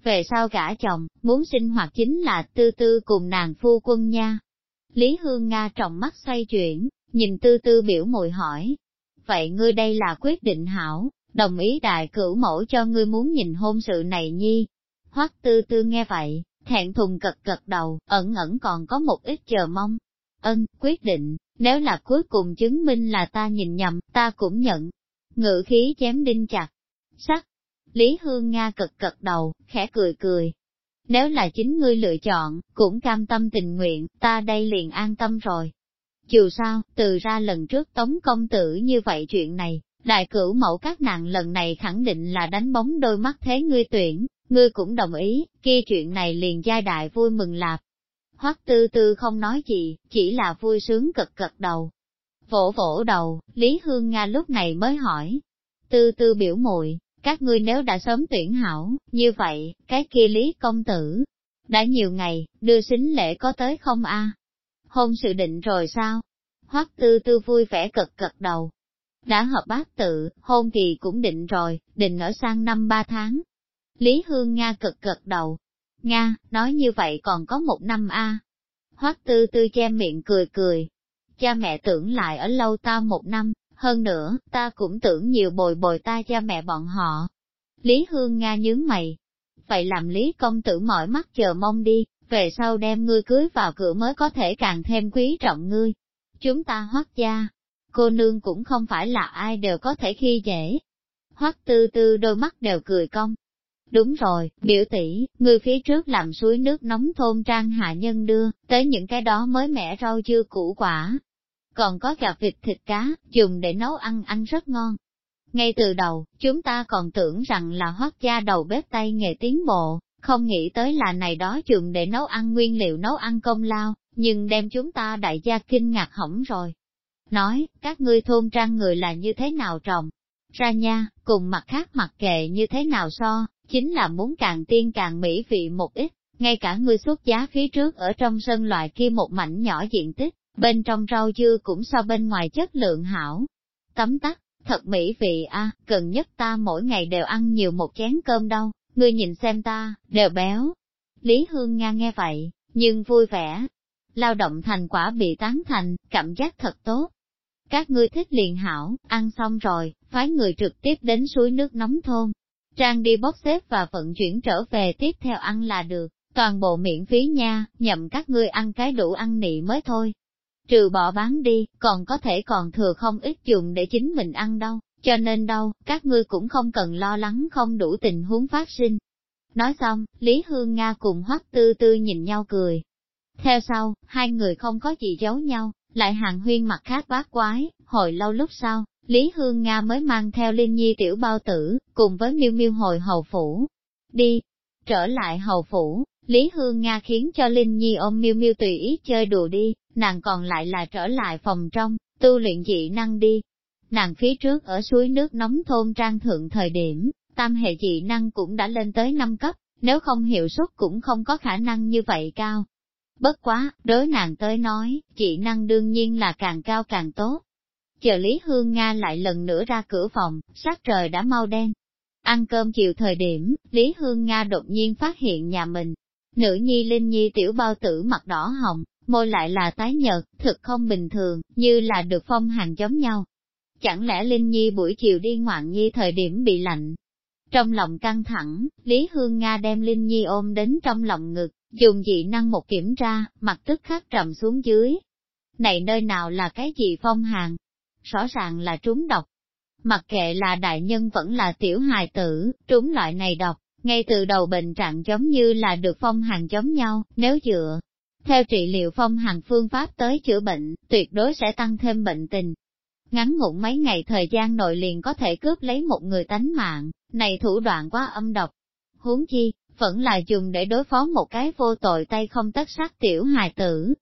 Về sau gả chồng, muốn sinh hoạt chính là tư tư cùng nàng phu quân nha. Lý Hương Nga trọng mắt xoay chuyển, nhìn tư tư biểu mùi hỏi, vậy ngươi đây là quyết định hảo, đồng ý đại cửu mẫu cho ngươi muốn nhìn hôn sự này nhi. Hoắc tư tư nghe vậy, thẹn thùng cật cật đầu, ẩn ẩn còn có một ít chờ mong. Ân, quyết định, nếu là cuối cùng chứng minh là ta nhìn nhầm, ta cũng nhận. Ngự khí chém đinh chặt. Sắc. Lý Hương Nga cật cật đầu, khẽ cười cười. Nếu là chính ngươi lựa chọn, cũng cam tâm tình nguyện, ta đây liền an tâm rồi. Dù sao, từ ra lần trước tống công tử như vậy chuyện này, đại cửu mẫu các nàng lần này khẳng định là đánh bóng đôi mắt thế ngươi tuyển, ngươi cũng đồng ý, kia chuyện này liền giai đại vui mừng lạp. Hoắc tư tư không nói gì, chỉ là vui sướng cực cực đầu. Vỗ vỗ đầu, Lý Hương Nga lúc này mới hỏi. Tư tư biểu muội các ngươi nếu đã sớm tuyển hảo, như vậy, cái kia Lý công tử, đã nhiều ngày, đưa xính lễ có tới không a? hôn sự định rồi sao? Hoắc tư tư vui vẻ cực cực đầu. Đã hợp bác tự, hôn kỳ cũng định rồi, định ở sang năm ba tháng. Lý Hương Nga cực cực đầu. Nga, nói như vậy còn có một năm a. Hoắc tư tư che miệng cười cười. Cha mẹ tưởng lại ở lâu ta một năm, hơn nữa, ta cũng tưởng nhiều bồi bồi ta cha mẹ bọn họ. Lý Hương Nga nhướng mày. Vậy làm Lý công tử mỏi mắt chờ mong đi, về sau đem ngươi cưới vào cửa mới có thể càng thêm quý trọng ngươi. Chúng ta hoác gia, cô nương cũng không phải là ai đều có thể khi dễ. Hoác tư tư đôi mắt đều cười cong. Đúng rồi, biểu tỷ, ngươi phía trước làm suối nước nóng thôn trang hạ nhân đưa, tới những cái đó mới mẻ rau chưa củ quả. Còn có gà vịt thịt cá, dùng để nấu ăn ăn rất ngon. Ngay từ đầu, chúng ta còn tưởng rằng là hoác gia đầu bếp tay nghề tiến bộ, không nghĩ tới là này đó dùng để nấu ăn nguyên liệu nấu ăn công lao, nhưng đem chúng ta đại gia kinh ngạc hỏng rồi. Nói, các ngươi thôn trang người là như thế nào trồng? Ra nha, cùng mặt khác mặc kệ như thế nào so, chính là muốn càng tiên càng mỹ vị một ít, ngay cả ngươi xuất giá phía trước ở trong sân loại kia một mảnh nhỏ diện tích, bên trong rau dưa cũng so bên ngoài chất lượng hảo. Tấm tắc, thật mỹ vị a, cần nhất ta mỗi ngày đều ăn nhiều một chén cơm đâu, ngươi nhìn xem ta, đều béo. Lý Hương Nga nghe vậy, nhưng vui vẻ. Lao động thành quả bị tán thành, cảm giác thật tốt. Các ngươi thích liền hảo, ăn xong rồi, phái người trực tiếp đến suối nước nóng thôn. Trang đi bốc xếp và vận chuyển trở về tiếp theo ăn là được, toàn bộ miễn phí nha, nhậm các ngươi ăn cái đủ ăn nị mới thôi. Trừ bỏ bán đi, còn có thể còn thừa không ít dùng để chính mình ăn đâu. Cho nên đâu, các ngươi cũng không cần lo lắng không đủ tình huống phát sinh. Nói xong, Lý Hương Nga cùng Hoắc Tư Tư nhìn nhau cười. Theo sau, hai người không có gì giấu nhau, lại hàng huyên mặt khác bát quái, hồi lâu lúc sau, Lý Hương Nga mới mang theo Linh Nhi tiểu bao tử, cùng với miêu miêu hồi hầu phủ. Đi, trở lại hầu phủ, Lý Hương Nga khiến cho Linh Nhi ôm miêu miêu tùy ý chơi đùa đi, nàng còn lại là trở lại phòng trong, tu luyện dị năng đi, Nàng phía trước ở suối nước nóng thôn trang thượng thời điểm, tam hệ dị năng cũng đã lên tới 5 cấp, nếu không hiệu suất cũng không có khả năng như vậy cao. Bất quá, đối nàng tới nói, dị năng đương nhiên là càng cao càng tốt. Chờ Lý Hương Nga lại lần nữa ra cửa phòng, sát trời đã mau đen. Ăn cơm chiều thời điểm, Lý Hương Nga đột nhiên phát hiện nhà mình. Nữ nhi Linh Nhi tiểu bao tử mặt đỏ hồng, môi lại là tái nhợt, thực không bình thường, như là được phong hàng giống nhau. Chẳng lẽ Linh Nhi buổi chiều đi ngoạn nhi thời điểm bị lạnh? Trong lòng căng thẳng, Lý Hương Nga đem Linh Nhi ôm đến trong lòng ngực, dùng dị năng một kiểm tra, mặt tức khắc trầm xuống dưới. Này nơi nào là cái gì phong hàng? Rõ ràng là trúng độc. Mặc kệ là đại nhân vẫn là tiểu hài tử, trúng loại này độc, ngay từ đầu bệnh trạng giống như là được phong hàng giống nhau, nếu dựa. Theo trị liệu phong hàng phương pháp tới chữa bệnh, tuyệt đối sẽ tăng thêm bệnh tình. Ngắn ngủn mấy ngày thời gian nội liền có thể cướp lấy một người tánh mạng, này thủ đoạn quá âm độc. Huống chi, vẫn là dùng để đối phó một cái vô tội tay không tất sát tiểu hài tử.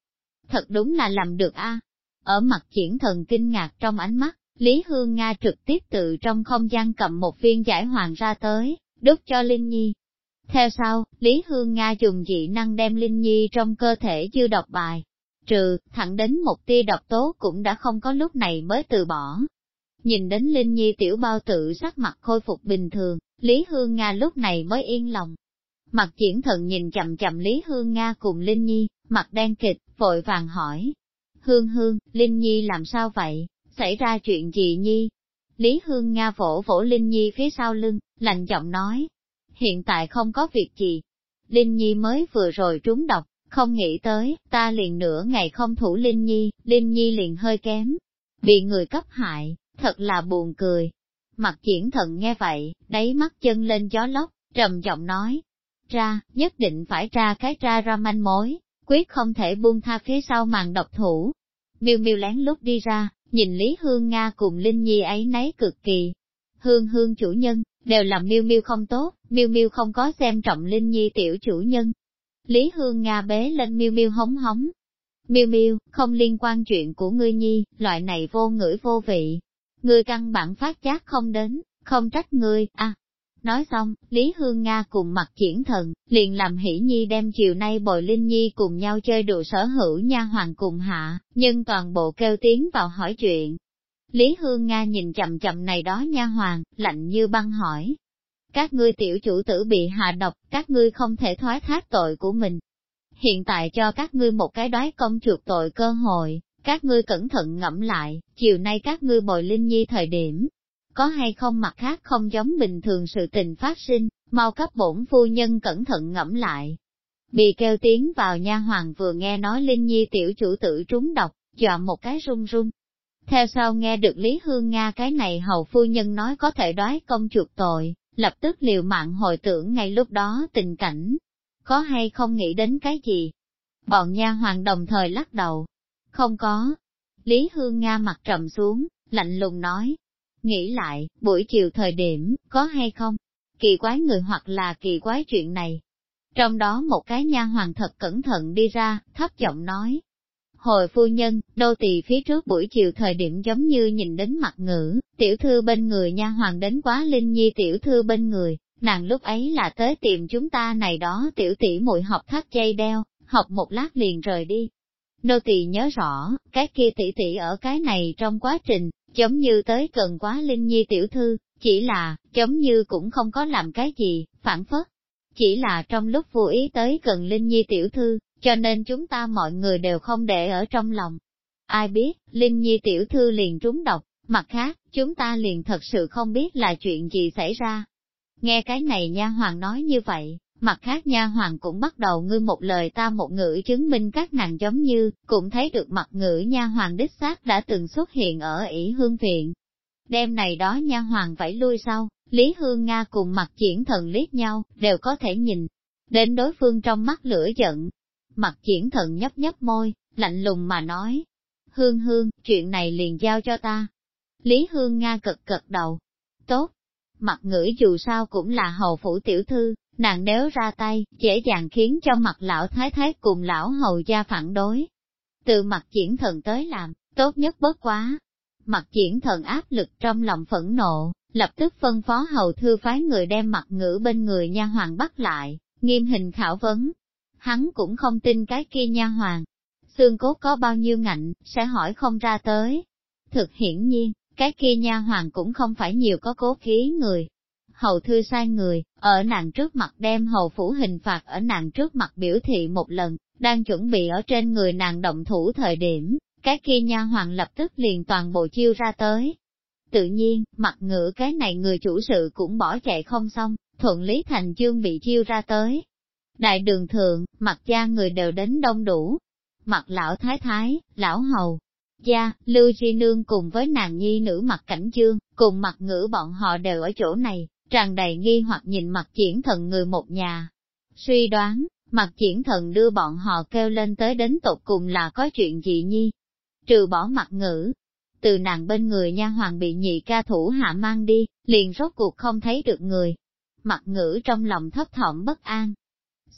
Thật đúng là làm được a. Ở mặt triển thần kinh ngạc trong ánh mắt, Lý Hương Nga trực tiếp tự trong không gian cầm một viên giải hoàng ra tới, đút cho Linh Nhi. Theo sau, Lý Hương Nga dùng dị năng đem Linh Nhi trong cơ thể dư độc bài, trừ, thẳng đến một tia độc tố cũng đã không có lúc này mới từ bỏ. Nhìn đến Linh Nhi tiểu bao tự sắc mặt khôi phục bình thường, Lý Hương Nga lúc này mới yên lòng. Mặt triển thần nhìn chậm chậm Lý Hương Nga cùng Linh Nhi, mặt đen kịch, vội vàng hỏi. Hương Hương, Linh Nhi làm sao vậy? Xảy ra chuyện gì Nhi? Lý Hương Nga vỗ vỗ Linh Nhi phía sau lưng, lạnh giọng nói. Hiện tại không có việc gì. Linh Nhi mới vừa rồi trúng độc, không nghĩ tới, ta liền nửa ngày không thủ Linh Nhi, Linh Nhi liền hơi kém. Bị người cấp hại, thật là buồn cười. Mặt triển thần nghe vậy, đáy mắt chân lên gió lốc, trầm giọng nói. Ra, nhất định phải ra cái ra ra manh mối, quyết không thể buông tha phía sau màn độc thủ. Miêu miêu lén lút đi ra, nhìn Lý Hương Nga cùng Linh Nhi ấy nấy cực kỳ. Hương hương chủ nhân, đều làm miêu miêu không tốt, miêu miêu không có xem trọng Linh Nhi tiểu chủ nhân. Lý Hương Nga bế lên miêu miêu hống hống. Miêu miêu, không liên quan chuyện của ngươi nhi, loại này vô ngữ vô vị. Ngươi căn bản phát giác không đến, không trách ngươi, à, Nói xong, Lý Hương Nga cùng mặt triển thần, liền làm hỷ nhi đem chiều nay bồi Linh Nhi cùng nhau chơi đùa sở hữu nha hoàng cùng hạ, nhưng toàn bộ kêu tiếng vào hỏi chuyện. Lý Hương Nga nhìn chậm chậm này đó nha hoàng, lạnh như băng hỏi. Các ngươi tiểu chủ tử bị hạ độc, các ngươi không thể thoái thác tội của mình. Hiện tại cho các ngươi một cái đoái công chuộc tội cơ hội, các ngươi cẩn thận ngẫm lại, chiều nay các ngươi bồi Linh Nhi thời điểm, có hay không mặt khác không giống bình thường sự tình phát sinh, mau cấp bổn phu nhân cẩn thận ngẫm lại. Bị kêu tiếng vào nha hoàng vừa nghe nói Linh Nhi tiểu chủ tử trúng độc, dọa một cái run run. Theo sau nghe được Lý Hương Nga cái này hầu phu nhân nói có thể đoái công chuộc tội, lập tức liều mạng hồi tưởng ngay lúc đó tình cảnh. Có hay không nghĩ đến cái gì? Bọn nha hoàng đồng thời lắc đầu. Không có. Lý Hương Nga mặt trầm xuống, lạnh lùng nói, Nghĩ lại, buổi chiều thời điểm, có hay không? Kỳ quái người hoặc là kỳ quái chuyện này. Trong đó một cái nha hoàng thật cẩn thận đi ra, thấp giọng nói. Hồi phu nhân, đô tỳ phía trước buổi chiều thời điểm giống như nhìn đến mặt ngữ, tiểu thư bên người nha hoàng đến quá linh nhi tiểu thư bên người, nàng lúc ấy là tới tìm chúng ta này đó tiểu tỷ muội học thắt dây đeo, học một lát liền rời đi. Nô tỳ nhớ rõ, cái kia tỷ tỷ ở cái này trong quá trình, giống như tới gần quá Linh Nhi tiểu thư, chỉ là, giống như cũng không có làm cái gì, phản phất. Chỉ là trong lúc vô ý tới gần Linh Nhi tiểu thư, cho nên chúng ta mọi người đều không để ở trong lòng. Ai biết, Linh Nhi tiểu thư liền trúng độc, mặt khác, chúng ta liền thật sự không biết là chuyện gì xảy ra. Nghe cái này nha hoàng nói như vậy, mặt khác nha hoàng cũng bắt đầu ngư một lời ta một ngữ chứng minh các nàng giống như, cũng thấy được mặt ngữ nha hoàng đích xác đã từng xuất hiện ở ỷ hương viện. Đêm này đó nha hoàng phải lui sau, Lý Hương Nga cùng mặt triển thần liếc nhau, đều có thể nhìn, đến đối phương trong mắt lửa giận. Mặt triển thần nhấp nhấp môi, lạnh lùng mà nói, Hương Hương, chuyện này liền giao cho ta. Lý Hương Nga cực cực đầu, tốt, mặt ngữ dù sao cũng là hầu phủ tiểu thư, nàng nếu ra tay, dễ dàng khiến cho mặt lão thái thái cùng lão hầu gia phản đối. Từ mặt triển thần tới làm, tốt nhất bất quá. Mặt triển thần áp lực trong lòng phẫn nộ, lập tức phân phó hầu thư phái người đem mặt ngữ bên người nha hoàng bắt lại, nghiêm hình khảo vấn. Hắn cũng không tin cái kia nha hoàng. Xương cốt có bao nhiêu ngạnh, sẽ hỏi không ra tới. Thực hiển nhiên, cái kia nha hoàng cũng không phải nhiều có cố khí người, hầu thư sai người, ở nàng trước mặt đem hầu phủ hình phạt ở nàng trước mặt biểu thị một lần, đang chuẩn bị ở trên người nàng động thủ thời điểm, cái kia nha hoàng lập tức liền toàn bộ chiêu ra tới. Tự nhiên, mặt ngữ cái này người chủ sự cũng bỏ chạy không xong, thuận lý thành chương bị chiêu ra tới. Đại đường thượng, mặt gia người đều đến đông đủ. Mặt lão thái thái, lão hầu, gia, lưu di nương cùng với nàng nhi nữ mặt cảnh chương, cùng mặt ngữ bọn họ đều ở chỗ này, tràn đầy nghi hoặc nhìn mặt triển thần người một nhà. Suy đoán, mặt triển thần đưa bọn họ kêu lên tới đến tột cùng là có chuyện gì nhi. Trừ bỏ mặt ngữ, từ nàng bên người nha hoàng bị nhị ca thủ hạ mang đi, liền rốt cuộc không thấy được người. Mặt ngữ trong lòng thấp thỏm bất an.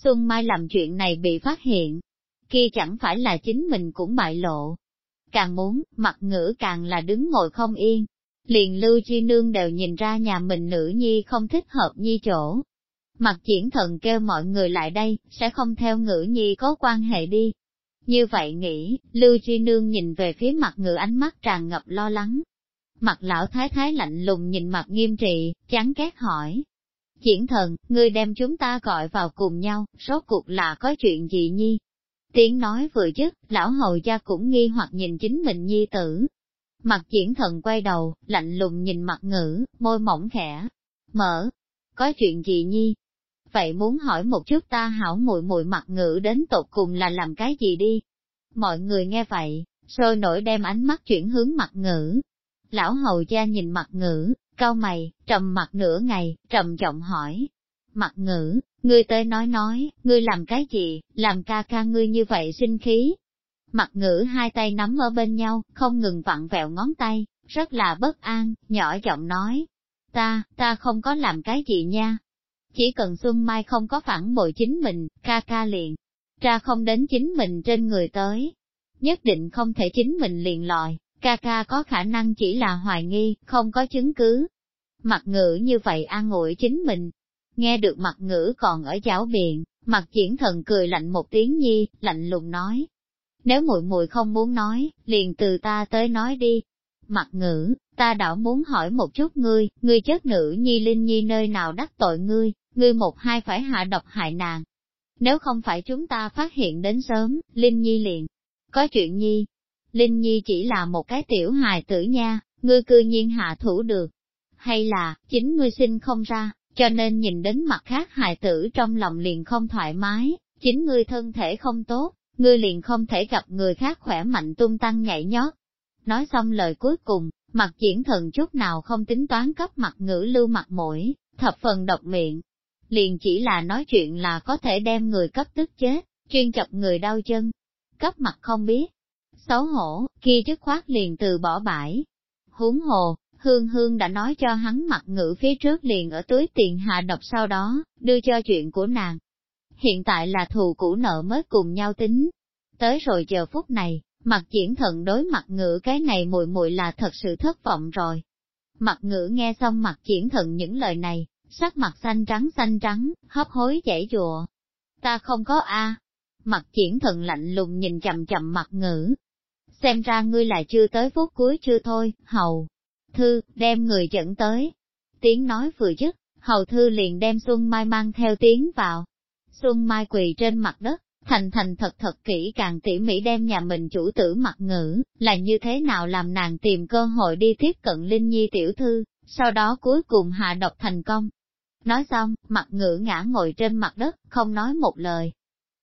Xuân Mai làm chuyện này bị phát hiện, kia chẳng phải là chính mình cũng bại lộ. Càng muốn, mặt ngữ càng là đứng ngồi không yên. Liền lưu chi nương đều nhìn ra nhà mình nữ nhi không thích hợp nhi chỗ. Mặt triển thần kêu mọi người lại đây, sẽ không theo ngữ nhi có quan hệ đi, như vậy nghĩ, Lưu Chi Nương nhìn về phía mặt ngữ ánh mắt tràn ngập lo lắng. Mặt lão thái thái lạnh lùng nhìn mặt nghiêm trị, chán ghét hỏi diễn thần, ngươi đem chúng ta gọi vào cùng nhau, rốt cuộc là có chuyện gì nhi? Tiếng nói vừa dứt, lão hầu gia cũng nghi hoặc nhìn chính mình nhi tử. Mặt diễn thần quay đầu, lạnh lùng nhìn mặt ngữ, môi mỏng khẽ. Mở. Có chuyện gì nhi? vậy muốn hỏi một chút ta hảo mùi mùi mặt ngữ đến tột cùng là làm cái gì đi? Mọi người nghe vậy, sôi nổi đem ánh mắt chuyển hướng mặt ngữ. Lão hầu gia nhìn mặt ngữ, cao mày, trầm mặt nửa ngày, trầm giọng hỏi. Mặt ngữ, ngươi tới nói nói, ngươi làm cái gì, làm ca ca ngươi như vậy sinh khí. Mặt ngữ hai tay nắm ở bên nhau, không ngừng vặn vẹo ngón tay, rất là bất an, nhỏ giọng nói. Ta, ta không có làm cái gì nha, chỉ cần Xuân Mai không có phản bội chính mình, ca ca liền, ra không đến chính mình trên người tới. Nhất định không thể chính mình liền lòi, ca ca có khả năng chỉ là hoài nghi, không có chứng cứ. Mặt ngữ như vậy an ủi chính mình. Nghe được mặt ngữ còn ở giáo biện, mặt triển thần cười lạnh một tiếng nhi, lạnh lùng nói. Nếu muội muội không muốn nói, liền từ ta tới nói đi. Mặt ngữ, ta đảo muốn hỏi một chút ngươi, ngươi chết nữ nhi linh nhi nơi nào đắc tội ngươi, ngươi một hai phải hạ độc hại nàng. Nếu không phải chúng ta phát hiện đến sớm, Linh Nhi liền, có chuyện Nhi. Linh Nhi chỉ là một cái tiểu hài tử nha, ngươi cư nhiên hạ thủ được. Hay là, chính ngươi sinh không ra, cho nên nhìn đến mặt khác hài tử trong lòng liền không thoải mái, chính ngươi thân thể không tốt, ngươi liền không thể gặp người khác khỏe mạnh tung tăng nhảy nhót. Nói xong lời cuối cùng, mặt diễn thần chút nào không tính toán cấp mặt ngữ lưu mặt mũi, thập phần độc miệng, liền chỉ là nói chuyện là có thể đem người cấp tức chết, chuyên chọc người đau chân. Cấp mặt không biết, xấu hổ, kia dứt khoát liền từ bỏ bãi. Huống hồ, Hương Hương đã nói cho hắn mặt ngữ phía trước liền ở túi tiền hạ độc sau đó, đưa cho chuyện của nàng. Hiện tại là thù cũ nợ mới cùng nhau tính. Tới rồi giờ phút này, mặt triển thận đối mặt ngữ cái này mùi mùi là thật sự thất vọng rồi. Mặt ngữ nghe xong mặt triển thận những lời này, sắc mặt xanh trắng xanh trắng, hấp hối chảy dùa. Ta không có a. Mặt triển thần lạnh lùng nhìn chậm chậm mặt ngữ. Xem ra ngươi lại chưa tới phút cuối chưa thôi, hầu. Thư, đem người dẫn tới. Tiếng nói vừa dứt, hầu thư liền đem Xuân Mai mang theo tiếng vào. Xuân Mai quỳ trên mặt đất, thành thành thật thật kỹ càng tỉ mỉ đem nhà mình chủ tử mặt ngữ, là như thế nào làm nàng tìm cơ hội đi tiếp cận Linh Nhi tiểu thư, sau đó cuối cùng hạ độc thành công. Nói xong, mặt ngữ ngã ngồi trên mặt đất, không nói một lời.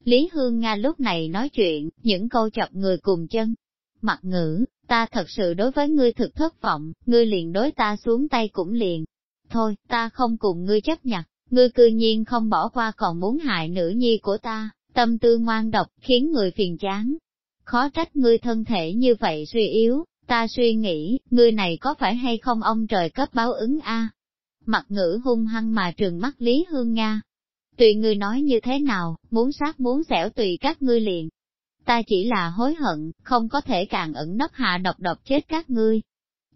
Lý Hương Nga lúc này nói chuyện, những câu chọc người cùng chân. Mặt ngữ, ta thật sự đối với ngươi thực thất vọng, ngươi liền đối ta xuống tay cũng liền. Thôi, ta không cùng ngươi chấp nhận, ngươi cư nhiên không bỏ qua còn muốn hại nữ nhi của ta, tâm tư ngoan độc, khiến người phiền chán. Khó trách ngươi thân thể như vậy suy yếu, ta suy nghĩ, ngươi này có phải hay không ông trời cấp báo ứng a? Mặt ngữ hung hăng mà trường mắt Lý Hương Nga. Tùy ngươi nói như thế nào, muốn sát muốn xẻo tùy các ngươi liền. Ta chỉ là hối hận, không có thể càng ẩn nấp hạ độc độc chết các ngươi.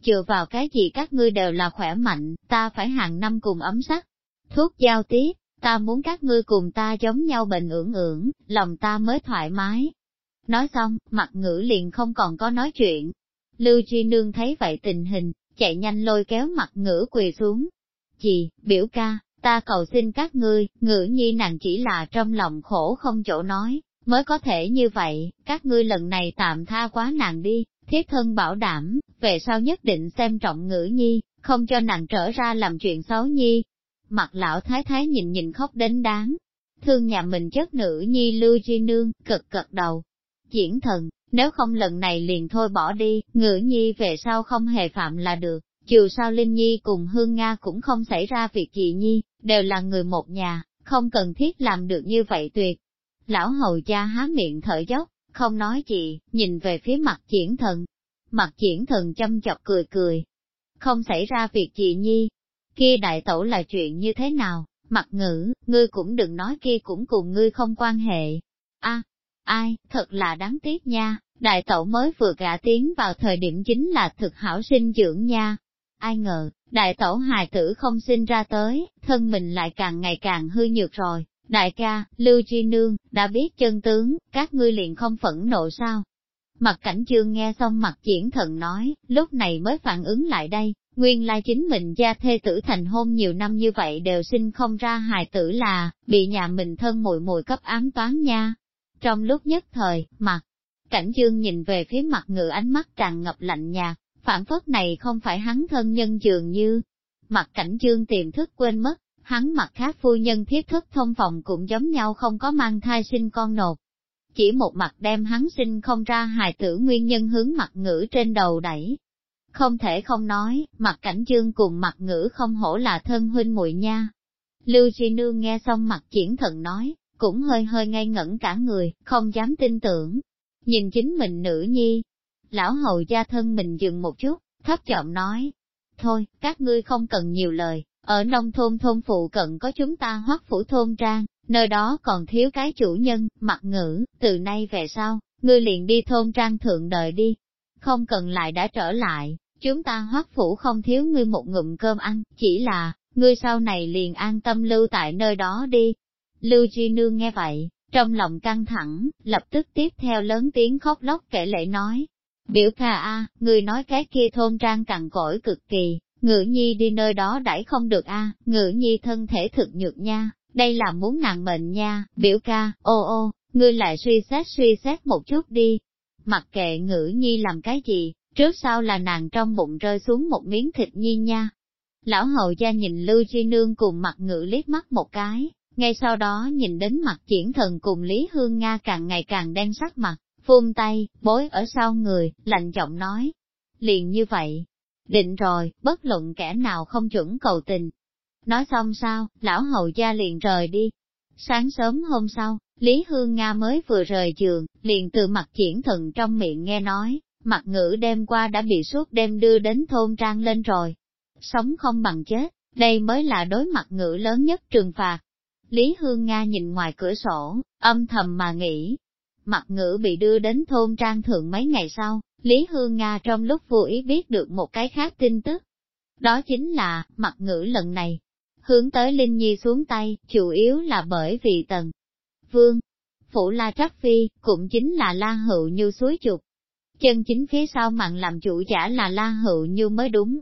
Chừa vào cái gì các ngươi đều là khỏe mạnh, ta phải hàng năm cùng ấm sắc. Thuốc giao tiếp, ta muốn các ngươi cùng ta giống nhau bệnh ưỡng ưỡng, lòng ta mới thoải mái. Nói xong, mặt ngữ liền không còn có nói chuyện. Lưu truy Nương thấy vậy tình hình, chạy nhanh lôi kéo mặt ngữ quỳ xuống, Chị, biểu ca, ta cầu xin các ngươi, ngữ nhi nàng chỉ là trong lòng khổ không chỗ nói, mới có thể như vậy, các ngươi lần này tạm tha quá nàng đi, thiết thân bảo đảm, về sau nhất định xem trọng ngữ nhi, không cho nàng trở ra làm chuyện xấu nhi. Mặt lão thái thái nhìn nhìn khóc đến đáng, thương nhà mình chất nữ nhi lưu chi nương, cực cực đầu. Diễn thần, nếu không lần này liền thôi bỏ đi, ngữ nhi về sau không hề phạm là được, dù sao Linh Nhi cùng Hương Nga cũng không xảy ra việc gì nhi, đều là người một nhà, không cần thiết làm được như vậy tuyệt. Lão hầu cha há miệng thở dốc, không nói gì, nhìn về phía mặt triển thần. Mặt triển thần chăm chọc cười cười. Không xảy ra việc gì nhi. Kia đại tẩu là chuyện như thế nào? Mặt ngữ, ngươi cũng đừng nói kia cũng cùng ngươi không quan hệ. a ai, thật là đáng tiếc nha, đại tẩu mới vừa gả tiến vào thời điểm chính là thực hảo sinh dưỡng nha. Ai ngờ, đại tẩu hài tử không sinh ra tới, thân mình lại càng ngày càng hư nhược rồi. Đại ca, Lưu Chi Nương, đã biết chân tướng, các ngươi liền không phẫn nộ sao? Mặt cảnh chương nghe xong mặt diễn thần nói, lúc này mới phản ứng lại đây, nguyên lai chính mình gia thê tử thành hôn nhiều năm như vậy đều sinh không ra hài tử là, bị nhà mình thân mùi mùi cấp ám toán nha. Trong lúc nhất thời, mặt, cảnh chương nhìn về phía mặt ngự ánh mắt tràn ngập lạnh nhạt, phản phất này không phải hắn thân nhân dường như. Mặt cảnh chương tiềm thức quên mất, hắn mặt khác phu nhân thiết thức thông phòng cũng giống nhau không có mang thai sinh con nột. Chỉ một mặt đem hắn sinh không ra hài tử nguyên nhân hướng mặt ngữ trên đầu đẩy. Không thể không nói, mặt cảnh chương cùng mặt ngữ không hổ là thân huynh muội nha. Lưu Chi Nương nghe xong mặt triển thần nói, cũng hơi hơi ngây ngẩn cả người, không dám tin tưởng. Nhìn chính mình nữ nhi, lão hầu gia thân mình dừng một chút, thấp giọng nói, thôi, các ngươi không cần nhiều lời, ở nông thôn thôn phụ cận có chúng ta hoắc phủ thôn trang, nơi đó còn thiếu cái chủ nhân, mặt ngữ, từ nay về sau, ngươi liền đi thôn trang thượng đợi đi. Không cần lại đã trở lại, chúng ta hoắc phủ không thiếu ngươi một ngụm cơm ăn, chỉ là, ngươi sau này liền an tâm lưu tại nơi đó đi. Lưu Chi Nương nghe vậy, trong lòng căng thẳng, lập tức tiếp theo lớn tiếng khóc lóc kể lệ nói. Biểu ca a, ngươi nói cái kia thôn trang cằn cỗi cực kỳ, Ngự nhi đi nơi đó đãi không được a, Ngự nhi thân thể thực nhược nha, đây là muốn nàng mệnh nha, biểu ca, ô ô, ngươi lại suy xét suy xét một chút đi. Mặc kệ ngữ nhi làm cái gì, trước sau là nàng trong bụng rơi xuống một miếng thịt nhi nha. Lão hầu gia nhìn Lưu Chi Nương cùng mặt ngữ liếc mắt một cái, ngay sau đó nhìn đến mặt triển thần cùng Lý Hương Nga càng ngày càng đen sắc mặt, phun tay, bối ở sau người, lạnh giọng nói. Liền như vậy, định rồi, bất luận kẻ nào không chuẩn cầu tình. Nói xong sao, lão hầu gia liền rời đi. Sáng sớm hôm sau, Lý Hương Nga mới vừa rời giường, liền từ mặt triển thần trong miệng nghe nói, mặt ngữ đêm qua đã bị suốt đêm đưa đến thôn trang lên rồi. Sống không bằng chết, đây mới là đối mặt ngữ lớn nhất trừng phạt. Lý Hương Nga nhìn ngoài cửa sổ, âm thầm mà nghĩ. Mặt ngữ bị đưa đến thôn trang thượng mấy ngày sau, Lý Hương Nga trong lúc vô ý biết được một cái khác tin tức. Đó chính là, mặt ngữ lần này, hướng tới Linh Nhi xuống tay, chủ yếu là bởi vì tần. Vương, Phủ La Trắc Phi, cũng chính là La Hữu Như suối chục. Chân chính phía sau mặn làm chủ giả là La Hữu Như mới đúng.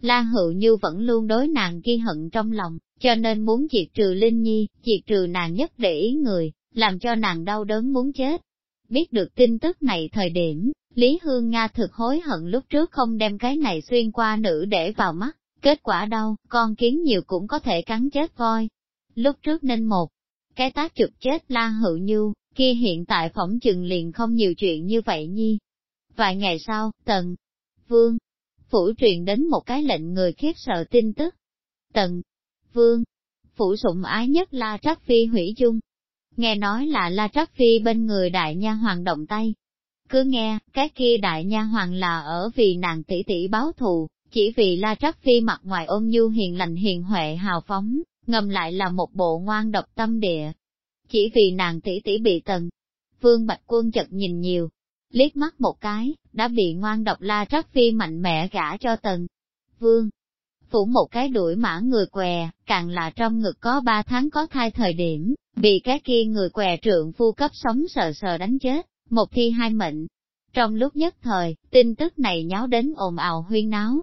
La Hữu Như vẫn luôn đối nàng ghi hận trong lòng, cho nên muốn diệt trừ Linh Nhi, diệt trừ nàng nhất để ý người, làm cho nàng đau đớn muốn chết. Biết được tin tức này thời điểm, Lý Hương Nga thực hối hận lúc trước không đem cái này xuyên qua nữ để vào mắt, kết quả đâu, con kiến nhiều cũng có thể cắn chết voi. Lúc trước nên một, cái tác chụp chết La Hữu Như, kia hiện tại phỏng chừng liền không nhiều chuyện như vậy nhi. Vài ngày sau, Tần, Vương, Phủ truyền đến một cái lệnh người khiếp sợ tin tức. Tần, Vương, Phủ sụng ái nhất La Trắc Phi hủy dung. Nghe nói là La Trắc Phi bên người đại nha hoàng động tay, cứ nghe, cái kia đại nha hoàng là ở vì nàng tỷ tỷ báo thù, chỉ vì La Trắc Phi mặt ngoài ôm nhu hiền lành hiền huệ hào phóng, ngầm lại là một bộ ngoan độc tâm địa. Chỉ vì nàng tỷ tỷ bị tần. Vương Bạch Quân chật nhìn nhiều, liếc mắt một cái, đã bị ngoan độc La Trắc Phi mạnh mẽ gả cho tần. Vương, phủ một cái đuổi mã người què, càng là trong ngực có ba tháng có thai thời điểm, bị cái kia người què trượng phu cấp sống sờ sờ đánh chết một thi hai mệnh. Trong lúc nhất thời, tin tức này nháo đến ồn ào huyên náo.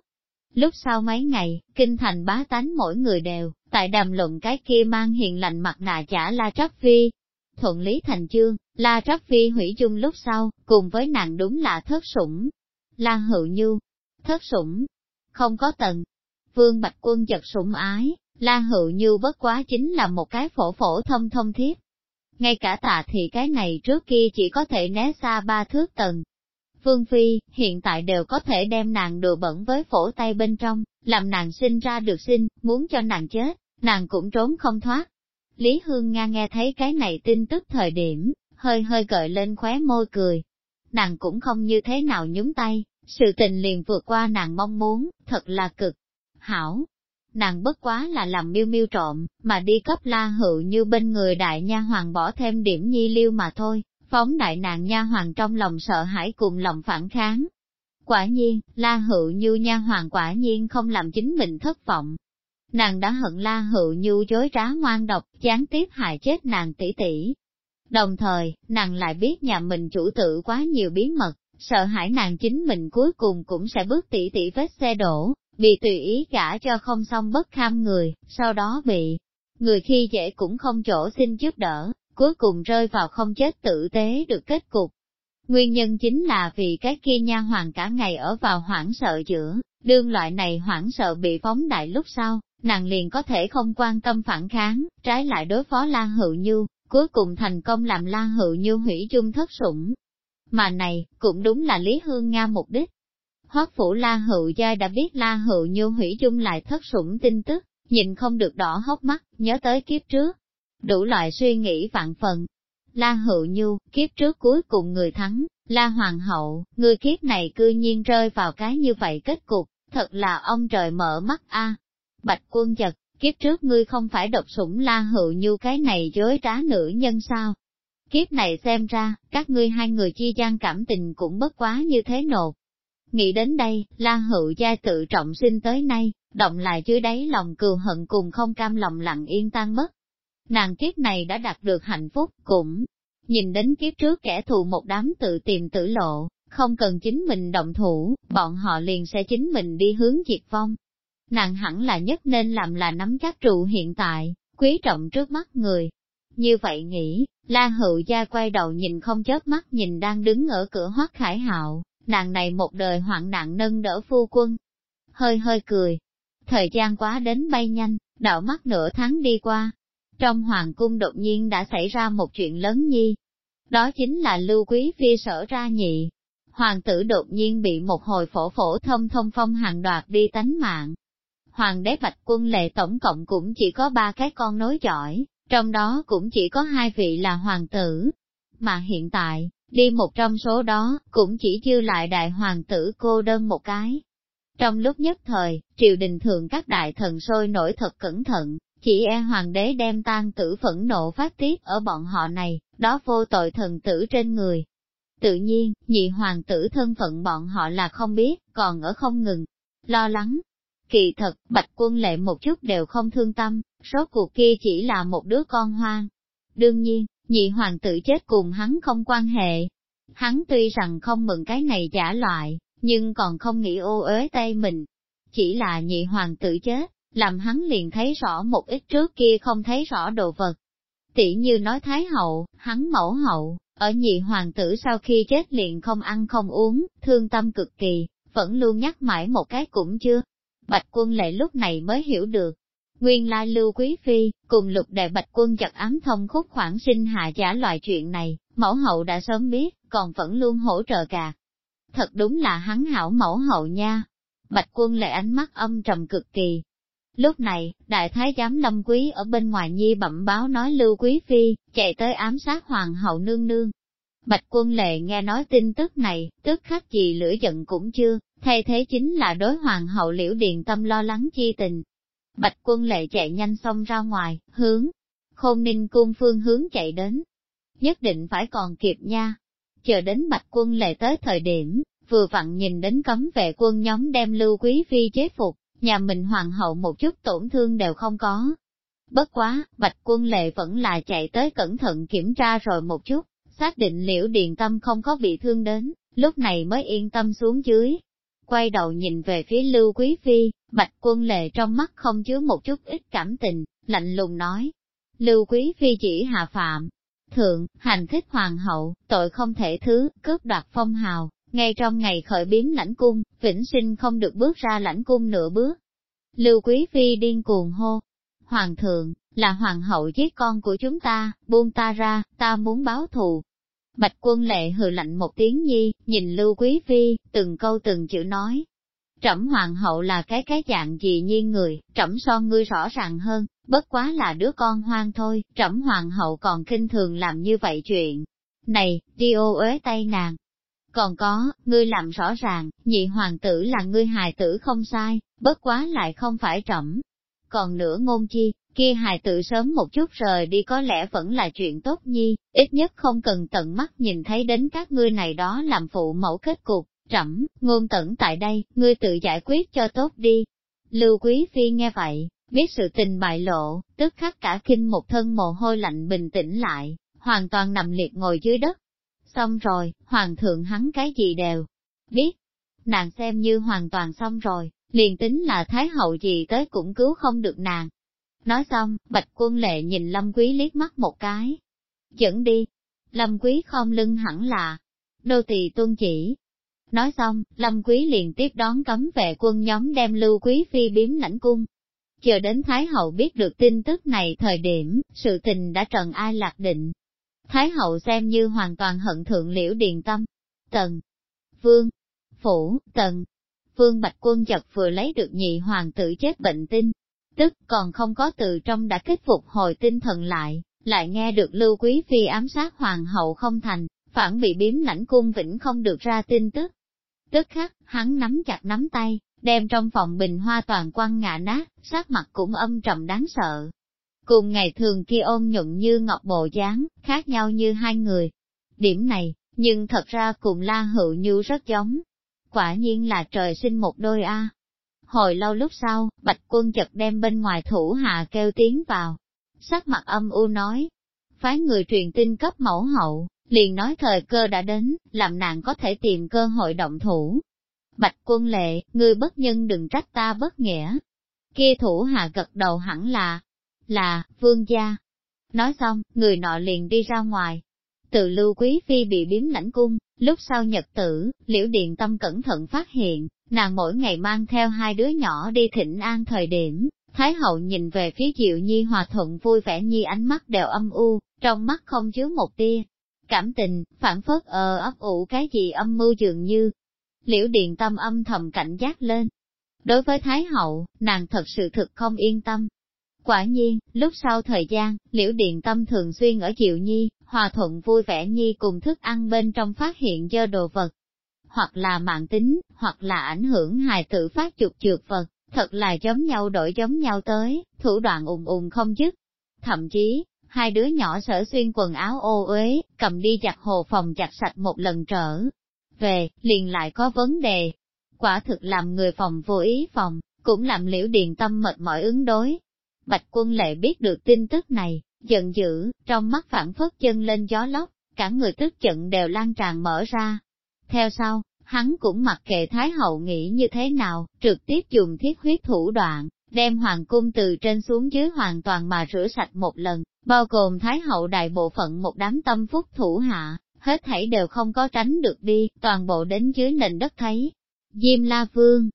Lúc sau mấy ngày, kinh thành bá tánh mỗi người đều, tại đàm luận cái kia mang hiền lành mặt nạ chả La Trắc Phi. Thuận lý thành chương, La Trắc Phi hủy dung lúc sau, cùng với nàng đúng là thất sủng. La Hữu Nhu, thất sủng, không có tần. Vương Bạch Quân chật sủng ái, La Hữu Nhu bất quá chính là một cái phổ phổ thông thông thiết. Ngay cả tạ thì cái này trước kia chỉ có thể né xa ba thước tầng. vương Phi, hiện tại đều có thể đem nàng đùa bẩn với phổ tay bên trong, làm nàng sinh ra được sinh, muốn cho nàng chết, nàng cũng trốn không thoát. Lý Hương Nga nghe thấy cái này tin tức thời điểm, hơi hơi gợi lên khóe môi cười. Nàng cũng không như thế nào nhúng tay, sự tình liền vượt qua nàng mong muốn, thật là cực. Hảo, nàng bất quá là làm miêu miêu trộm, mà đi cấp la hữu như bên người đại nha hoàng bỏ thêm điểm nhi liêu mà thôi, phóng đại nàng nha hoàng trong lòng sợ hãi cùng lòng phản kháng. Quả nhiên, la hữu như nha hoàng quả nhiên không làm chính mình thất vọng. Nàng đã hận la hữu như dối trá ngoan độc, gián tiếp hại chết nàng tỷ tỷ. Đồng thời, nàng lại biết nhà mình chủ tự quá nhiều bí mật, sợ hãi nàng chính mình cuối cùng cũng sẽ bước tỷ tỷ vết xe đổ, bị tùy ý gả cho không xong bất kham người, sau đó bị người khi dễ cũng không chỗ xin giúp đỡ, cuối cùng rơi vào không chết tử tế được kết cục. Nguyên nhân chính là vì cái kia nha hoàng cả ngày ở vào hoảng sợ giữa, đương loại này hoảng sợ bị phóng đại lúc sau, nàng liền có thể không quan tâm phản kháng, trái lại đối phó Lan Hữu Như, cuối cùng thành công làm Lan Hữu Như hủy chung thất sủng. Mà này, cũng đúng là Lý Hương Nga mục đích. Hoắc phủ La Hữu Giai đã biết La Hữu Như hủy chung lại thất sủng tin tức, nhìn không được đỏ hốc mắt, nhớ tới kiếp trước. Đủ loại suy nghĩ vạn phần. La Hữu Như, kiếp trước cuối cùng người thắng, La Hoàng hậu, người kiếp này cư nhiên rơi vào cái như vậy kết cục, thật là ông trời mở mắt a. Bạch quân giật, kiếp trước ngươi không phải độc sủng La Hữu Như cái này dối trá nữ nhân sao? Kiếp này xem ra, các ngươi hai người chi gian cảm tình cũng bất quá như thế nột, Nghĩ đến đây, La Hữu gia tự trọng sinh tới nay, động lại dưới đáy lòng cừu hận cùng không cam lòng lặng yên tan mất. Nàng kiếp này đã đạt được hạnh phúc, cũng nhìn đến kiếp trước kẻ thù một đám tự tìm tử lộ, không cần chính mình động thủ, bọn họ liền sẽ chính mình đi hướng diệt vong. Nàng hẳn là nhất nên làm là nắm chắc trụ hiện tại, quý trọng trước mắt người. Như vậy nghĩ, La Hữu Gia quay đầu nhìn không chớp mắt nhìn đang đứng ở cửa hoác khải hạo, nàng này một đời hoạn nạn nâng đỡ phu quân. Hơi hơi cười, thời gian quá đến bay nhanh, đạo mắt nửa tháng đi qua. Trong hoàng cung đột nhiên đã xảy ra một chuyện lớn nhi. Đó chính là lưu quý phi sở ra nhị. Hoàng tử đột nhiên bị một hồi phổ phổ thông thông phong hàng đoạt đi tánh mạng. Hoàng đế bạch quân lệ tổng cộng cũng chỉ có ba cái con nối giỏi, trong đó cũng chỉ có hai vị là hoàng tử. Mà hiện tại, Đi một trong số đó, cũng chỉ dư lại đại hoàng tử cô đơn một cái. Trong lúc nhất thời, triều đình thường các đại thần sôi nổi thật cẩn thận, chỉ e hoàng đế đem tan tử phẫn nộ phát tiết ở bọn họ này, đó vô tội thần tử trên người. Tự nhiên, nhị hoàng tử thân phận bọn họ là không biết, còn ở không ngừng, lo lắng. Kỳ thật, bạch quân lệ một chút đều không thương tâm, số cuộc kia chỉ là một đứa con hoang. Đương nhiên, nhị hoàng tử chết cùng hắn không quan hệ. Hắn tuy rằng không mừng cái này giả loại, nhưng còn không nghĩ ô uế tay mình. Chỉ là nhị hoàng tử chết, làm hắn liền thấy rõ một ít trước kia không thấy rõ đồ vật. Tỷ như nói Thái hậu, hắn mẫu hậu, ở nhị hoàng tử sau khi chết liền không ăn không uống, thương tâm cực kỳ, vẫn luôn nhắc mãi một cái cũng chưa. Bạch quân lệ lúc này mới hiểu được, Nguyên lai lưu quý phi, cùng lục đệ bạch quân chặt ám thông khúc khoản sinh hạ giả loại chuyện này, mẫu hậu đã sớm biết, còn vẫn luôn hỗ trợ cả. Thật đúng là hắn hảo mẫu hậu nha. Bạch quân lệ ánh mắt âm trầm cực kỳ. Lúc này, đại thái giám lâm quý ở bên ngoài nhi bẩm báo nói lưu quý phi, chạy tới ám sát hoàng hậu nương nương. Bạch quân lệ nghe nói tin tức này, tức khắc gì lửa giận cũng chưa, thay thế chính là đối hoàng hậu liễu điện tâm lo lắng chi tình, Bạch quân lệ chạy nhanh xong ra ngoài, hướng, khôn ninh cung phương hướng chạy đến. Nhất định phải còn kịp nha. Chờ đến bạch quân lệ tới thời điểm, vừa vặn nhìn đến cấm vệ quân nhóm đem lưu quý phi chế phục, nhà mình hoàng hậu một chút tổn thương đều không có. Bất quá, bạch quân lệ vẫn là chạy tới cẩn thận kiểm tra rồi một chút, xác định liễu điền tâm không có bị thương đến, lúc này mới yên tâm xuống dưới quay đầu nhìn về phía Lưu Quý Phi, Bạch Quân Lệ trong mắt không chứa một chút ít cảm tình, lạnh lùng nói. Lưu Quý Phi chỉ hạ phạm, thượng, hành thích hoàng hậu, tội không thể thứ, cướp đoạt phong hào, ngay trong ngày khởi biến lãnh cung, vĩnh sinh không được bước ra lãnh cung nửa bước. Lưu Quý Phi điên cuồng hô, Hoàng thượng, là hoàng hậu giết con của chúng ta, buông ta ra, ta muốn báo thù. Bạch quân lệ hừ lạnh một tiếng nhi, nhìn Lưu Quý Phi, từng câu từng chữ nói. Trẫm hoàng hậu là cái cái dạng gì nhiên người, trẫm so ngươi rõ ràng hơn, bất quá là đứa con hoang thôi, trẫm hoàng hậu còn kinh thường làm như vậy chuyện. Này, đi ô uế tay nàng. Còn có, ngươi làm rõ ràng, nhị hoàng tử là ngươi hài tử không sai, bất quá lại không phải trẫm. Còn nữa ngôn chi, kia hài tử sớm một chút rời đi có lẽ vẫn là chuyện tốt nhi, ít nhất không cần tận mắt nhìn thấy đến các ngươi này đó làm phụ mẫu kết cục, trẫm, ngôn tẩn tại đây, ngươi tự giải quyết cho tốt đi. Lưu Quý Phi nghe vậy, biết sự tình bại lộ, tức khắc cả kinh một thân mồ hôi lạnh bình tĩnh lại, hoàn toàn nằm liệt ngồi dưới đất. Xong rồi, hoàng thượng hắn cái gì đều biết, nàng xem như hoàn toàn xong rồi, liền tính là thái hậu gì tới cũng cứu không được nàng. Nói xong, bạch quân lệ nhìn lâm quý liếc mắt một cái. Dẫn đi. Lâm quý không lưng hẳn là. Đô tỳ tuân chỉ. Nói xong, lâm quý liền tiếp đón cấm vệ quân nhóm đem lưu quý phi biếm lãnh cung. Chờ đến Thái Hậu biết được tin tức này thời điểm, sự tình đã trần ai lạc định. Thái Hậu xem như hoàn toàn hận thượng liễu điền tâm. Tần, Vương, Phủ, Tần, Vương Bạch Quân chật vừa lấy được nhị hoàng tử chết bệnh tinh, tức còn không có từ trong đã kết phục hồi tinh thần lại, lại nghe được Lưu Quý Phi ám sát hoàng hậu không thành, phản bị biếm lãnh cung vĩnh không được ra tin tức. Tức khắc, hắn nắm chặt nắm tay, đem trong phòng bình hoa toàn quăng ngã nát, sát mặt cũng âm trầm đáng sợ. Cùng ngày thường kia ôn nhuận như ngọc bộ dáng, khác nhau như hai người. Điểm này, nhưng thật ra cùng la hữu như rất giống. Quả nhiên là trời sinh một đôi A. Hồi lâu lúc sau, bạch quân chật đem bên ngoài thủ hạ kêu tiếng vào. Sắc mặt âm u nói, phái người truyền tin cấp mẫu hậu, liền nói thời cơ đã đến, làm nàng có thể tìm cơ hội động thủ. Bạch quân lệ, ngươi bất nhân đừng trách ta bất nghĩa. Kia thủ hạ gật đầu hẳn là, là, vương gia. Nói xong, người nọ liền đi ra ngoài. Từ lưu quý phi bị biếm lãnh cung, lúc sau nhật tử, liễu điện tâm cẩn thận phát hiện, nàng mỗi ngày mang theo hai đứa nhỏ đi thịnh an thời điểm, Thái hậu nhìn về phía Diệu Nhi hòa thuận vui vẻ Nhi ánh mắt đều âm u, trong mắt không chứa một tia. Cảm tình, phản phất ờ ấp ủ cái gì âm mưu dường như. Liễu Điện Tâm âm thầm cảnh giác lên. Đối với Thái hậu, nàng thật sự thực không yên tâm. Quả nhiên, lúc sau thời gian, Liễu Điện Tâm thường xuyên ở Diệu Nhi, hòa thuận vui vẻ Nhi cùng thức ăn bên trong phát hiện dơ đồ vật, hoặc là mạng tính, hoặc là ảnh hưởng hài tử phát chụp trượt vật, thật là giống nhau đổi giống nhau tới, thủ đoạn ùng ùng không dứt. Thậm chí, hai đứa nhỏ sở xuyên quần áo ô uế, cầm đi giặt hồ phòng chặt sạch một lần trở. Về, liền lại có vấn đề. Quả thực làm người phòng vô ý phòng, cũng làm liễu điền tâm mệt mỏi ứng đối. Bạch quân lệ biết được tin tức này, giận dữ, trong mắt phản phất chân lên gió lóc, cả người tức giận đều lan tràn mở ra, theo sau, hắn cũng mặc kệ Thái Hậu nghĩ như thế nào, trực tiếp dùng thiết huyết thủ đoạn, đem hoàng cung từ trên xuống dưới hoàn toàn mà rửa sạch một lần, bao gồm Thái Hậu đại bộ phận một đám tâm phúc thủ hạ, hết thảy đều không có tránh được đi, toàn bộ đến dưới nền đất thấy. Diêm La Vương.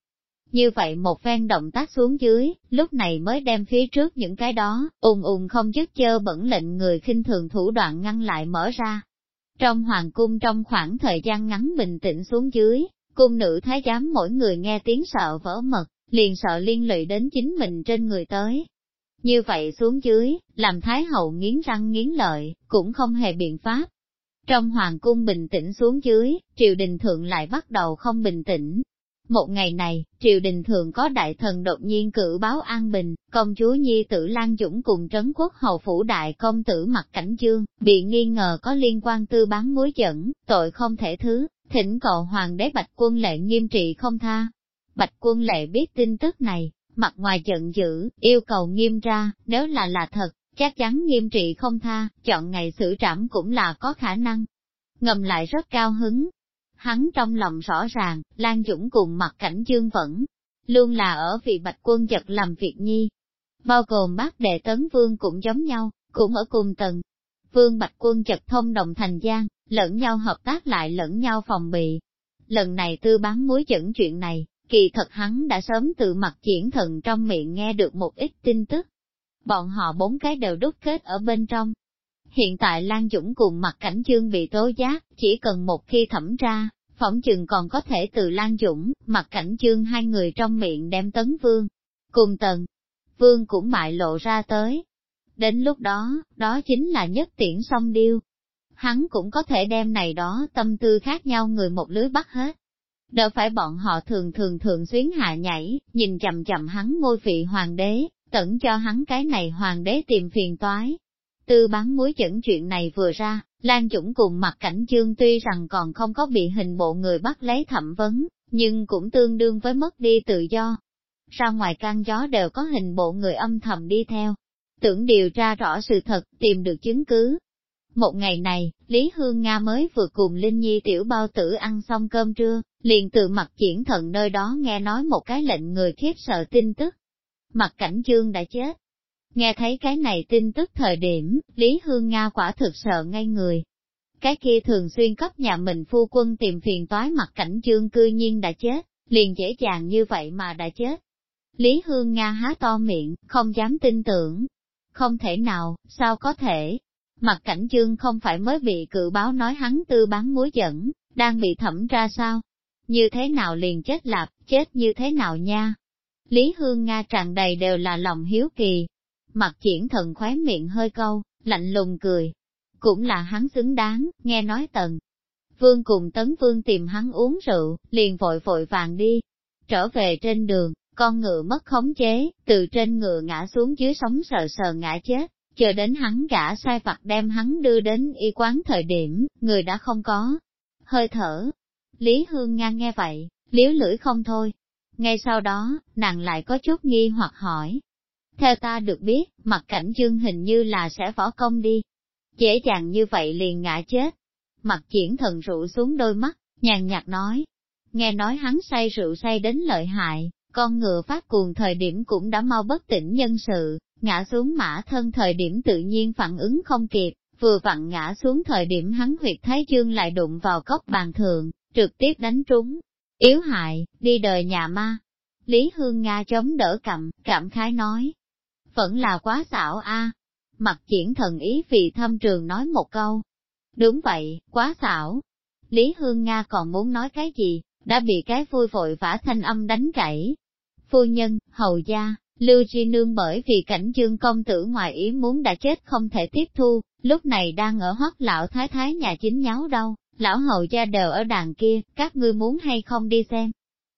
Như vậy một phen động tác xuống dưới, lúc này mới đem phía trước những cái đó, ùn ùn không dứt chơ bẩn lệnh người khinh thường thủ đoạn ngăn lại mở ra, trong hoàng cung trong khoảng thời gian ngắn bình tĩnh xuống dưới, cung nữ thái giám mỗi người nghe tiếng sợ vỡ mật, liền sợ liên lụy đến chính mình trên người tới. Như vậy xuống dưới, làm thái hậu nghiến răng nghiến lợi, cũng không hề biện pháp. Trong hoàng cung bình tĩnh xuống dưới, triều đình thượng lại bắt đầu không bình tĩnh, một ngày này, triều đình thượng có đại thần đột nhiên cử báo an bình, công chúa Nhi tử Lan Dũng cùng trấn quốc hầu phủ đại công tử mặt cảnh dương, bị nghi ngờ có liên quan tư bán muối dẫn, tội không thể thứ, thỉnh cầu hoàng đế Bạch quân lệ nghiêm trị không tha. Bạch quân lệ biết tin tức này, mặt ngoài giận dữ, yêu cầu nghiêm ra, nếu là là thật, chắc chắn nghiêm trị không tha, chọn ngày xử trảm cũng là có khả năng. Ngầm lại rất cao hứng, hắn trong lòng rõ ràng, Lan Dũng cùng mặt cảnh dương vẫn luôn là ở vị bạch quân giật làm việc nhi. Bao gồm bác đệ tấn vương cũng giống nhau, cũng ở cùng tầng. Vương bạch quân chật thông đồng thành gian, lẫn nhau hợp tác lại lẫn nhau phòng bị. lần này tư bán muối dẫn chuyện này, kỳ thật hắn đã sớm từ mặt triển thần trong miệng nghe được một ít tin tức. Bọn họ bốn cái đều đúc kết ở bên trong. Hiện tại Lan Dũng cùng mặt cảnh chương bị tố giác, chỉ cần một khi thẩm ra, phỏng chừng còn có thể từ Lan Dũng, mặt cảnh chương hai người trong miệng đem tấn vương. Cùng tần, vương cũng bại lộ ra tới. Đến lúc đó, đó chính là nhất tiễn song điêu. Hắn cũng có thể đem này đó tâm tư khác nhau người một lưới bắt hết. Đỡ phải bọn họ thường thường thường xuyến hạ nhảy, nhìn chậm chậm hắn ngôi vị hoàng đế, tẩn cho hắn cái này hoàng đế tìm phiền toái. Tư bán muối chẩn chuyện này vừa ra, Lan Dũng cùng mặt cảnh chương tuy rằng còn không có bị hình bộ người bắt lấy thẩm vấn, nhưng cũng tương đương với mất đi tự do. Ra ngoài can gió đều có hình bộ người âm thầm đi theo, tưởng điều tra rõ sự thật, tìm được chứng cứ. Một ngày này, Lý Hương Nga mới vừa cùng Linh Nhi tiểu bao tử ăn xong cơm trưa, liền từ mặt triển thần nơi đó nghe nói một cái lệnh người khiếp sợ tin tức. Mặt cảnh chương đã chết. Nghe thấy cái này tin tức thời điểm, Lý Hương Nga quả thực sợ ngay người. Cái kia thường xuyên cấp nhà mình phu quân tìm phiền toái mặt cảnh chương cư nhiên đã chết, liền dễ dàng như vậy mà đã chết. Lý Hương Nga há to miệng, không dám tin tưởng. Không thể nào, sao có thể? Mặt cảnh chương không phải mới bị cự báo nói hắn tư bán muối dẫn, đang bị thẩm ra sao? Như thế nào liền chết lạp, chết như thế nào nha? Lý Hương Nga tràn đầy đều là lòng hiếu kỳ. Mặt triển thần khóe miệng hơi câu, lạnh lùng cười. Cũng là hắn xứng đáng, nghe nói tần. Vương cùng tấn vương tìm hắn uống rượu, liền vội vội vàng đi. Trở về trên đường, con ngựa mất khống chế, từ trên ngựa ngã xuống dưới sóng sờ sờ ngã chết, chờ đến hắn gã sai vặt đem hắn đưa đến y quán thời điểm, người đã không có hơi thở. Lý Hương Nga nghe vậy, liếu lưỡi không thôi. Ngay sau đó, nàng lại có chút nghi hoặc hỏi. Theo ta được biết, mặt cảnh dương hình như là sẽ võ công đi. Dễ dàng như vậy liền ngã chết. Mặt triển thần rụ xuống đôi mắt, nhàn nhạt nói. Nghe nói hắn say rượu say đến lợi hại, con ngựa phát cuồng thời điểm cũng đã mau bất tỉnh nhân sự, ngã xuống mã thân thời điểm tự nhiên phản ứng không kịp, vừa vặn ngã xuống thời điểm hắn huyệt thái dương lại đụng vào cốc bàn thường, trực tiếp đánh trúng. Yếu hại, đi đời nhà ma. Lý Hương Nga chống đỡ cầm, cảm khái nói. Vẫn là quá xảo a. Mặt triển thần ý vì thâm trường nói một câu. Đúng vậy, quá xảo. Lý Hương Nga còn muốn nói cái gì, đã bị cái vui vội vã thanh âm đánh cãi. Phu nhân, hầu gia, Lưu Tri Nương bởi vì cảnh dương công tử ngoài ý muốn đã chết không thể tiếp thu, lúc này đang ở hoắc lão thái thái nhà chính nháo đâu, lão hầu gia đều ở đàn kia, các ngươi muốn hay không đi xem.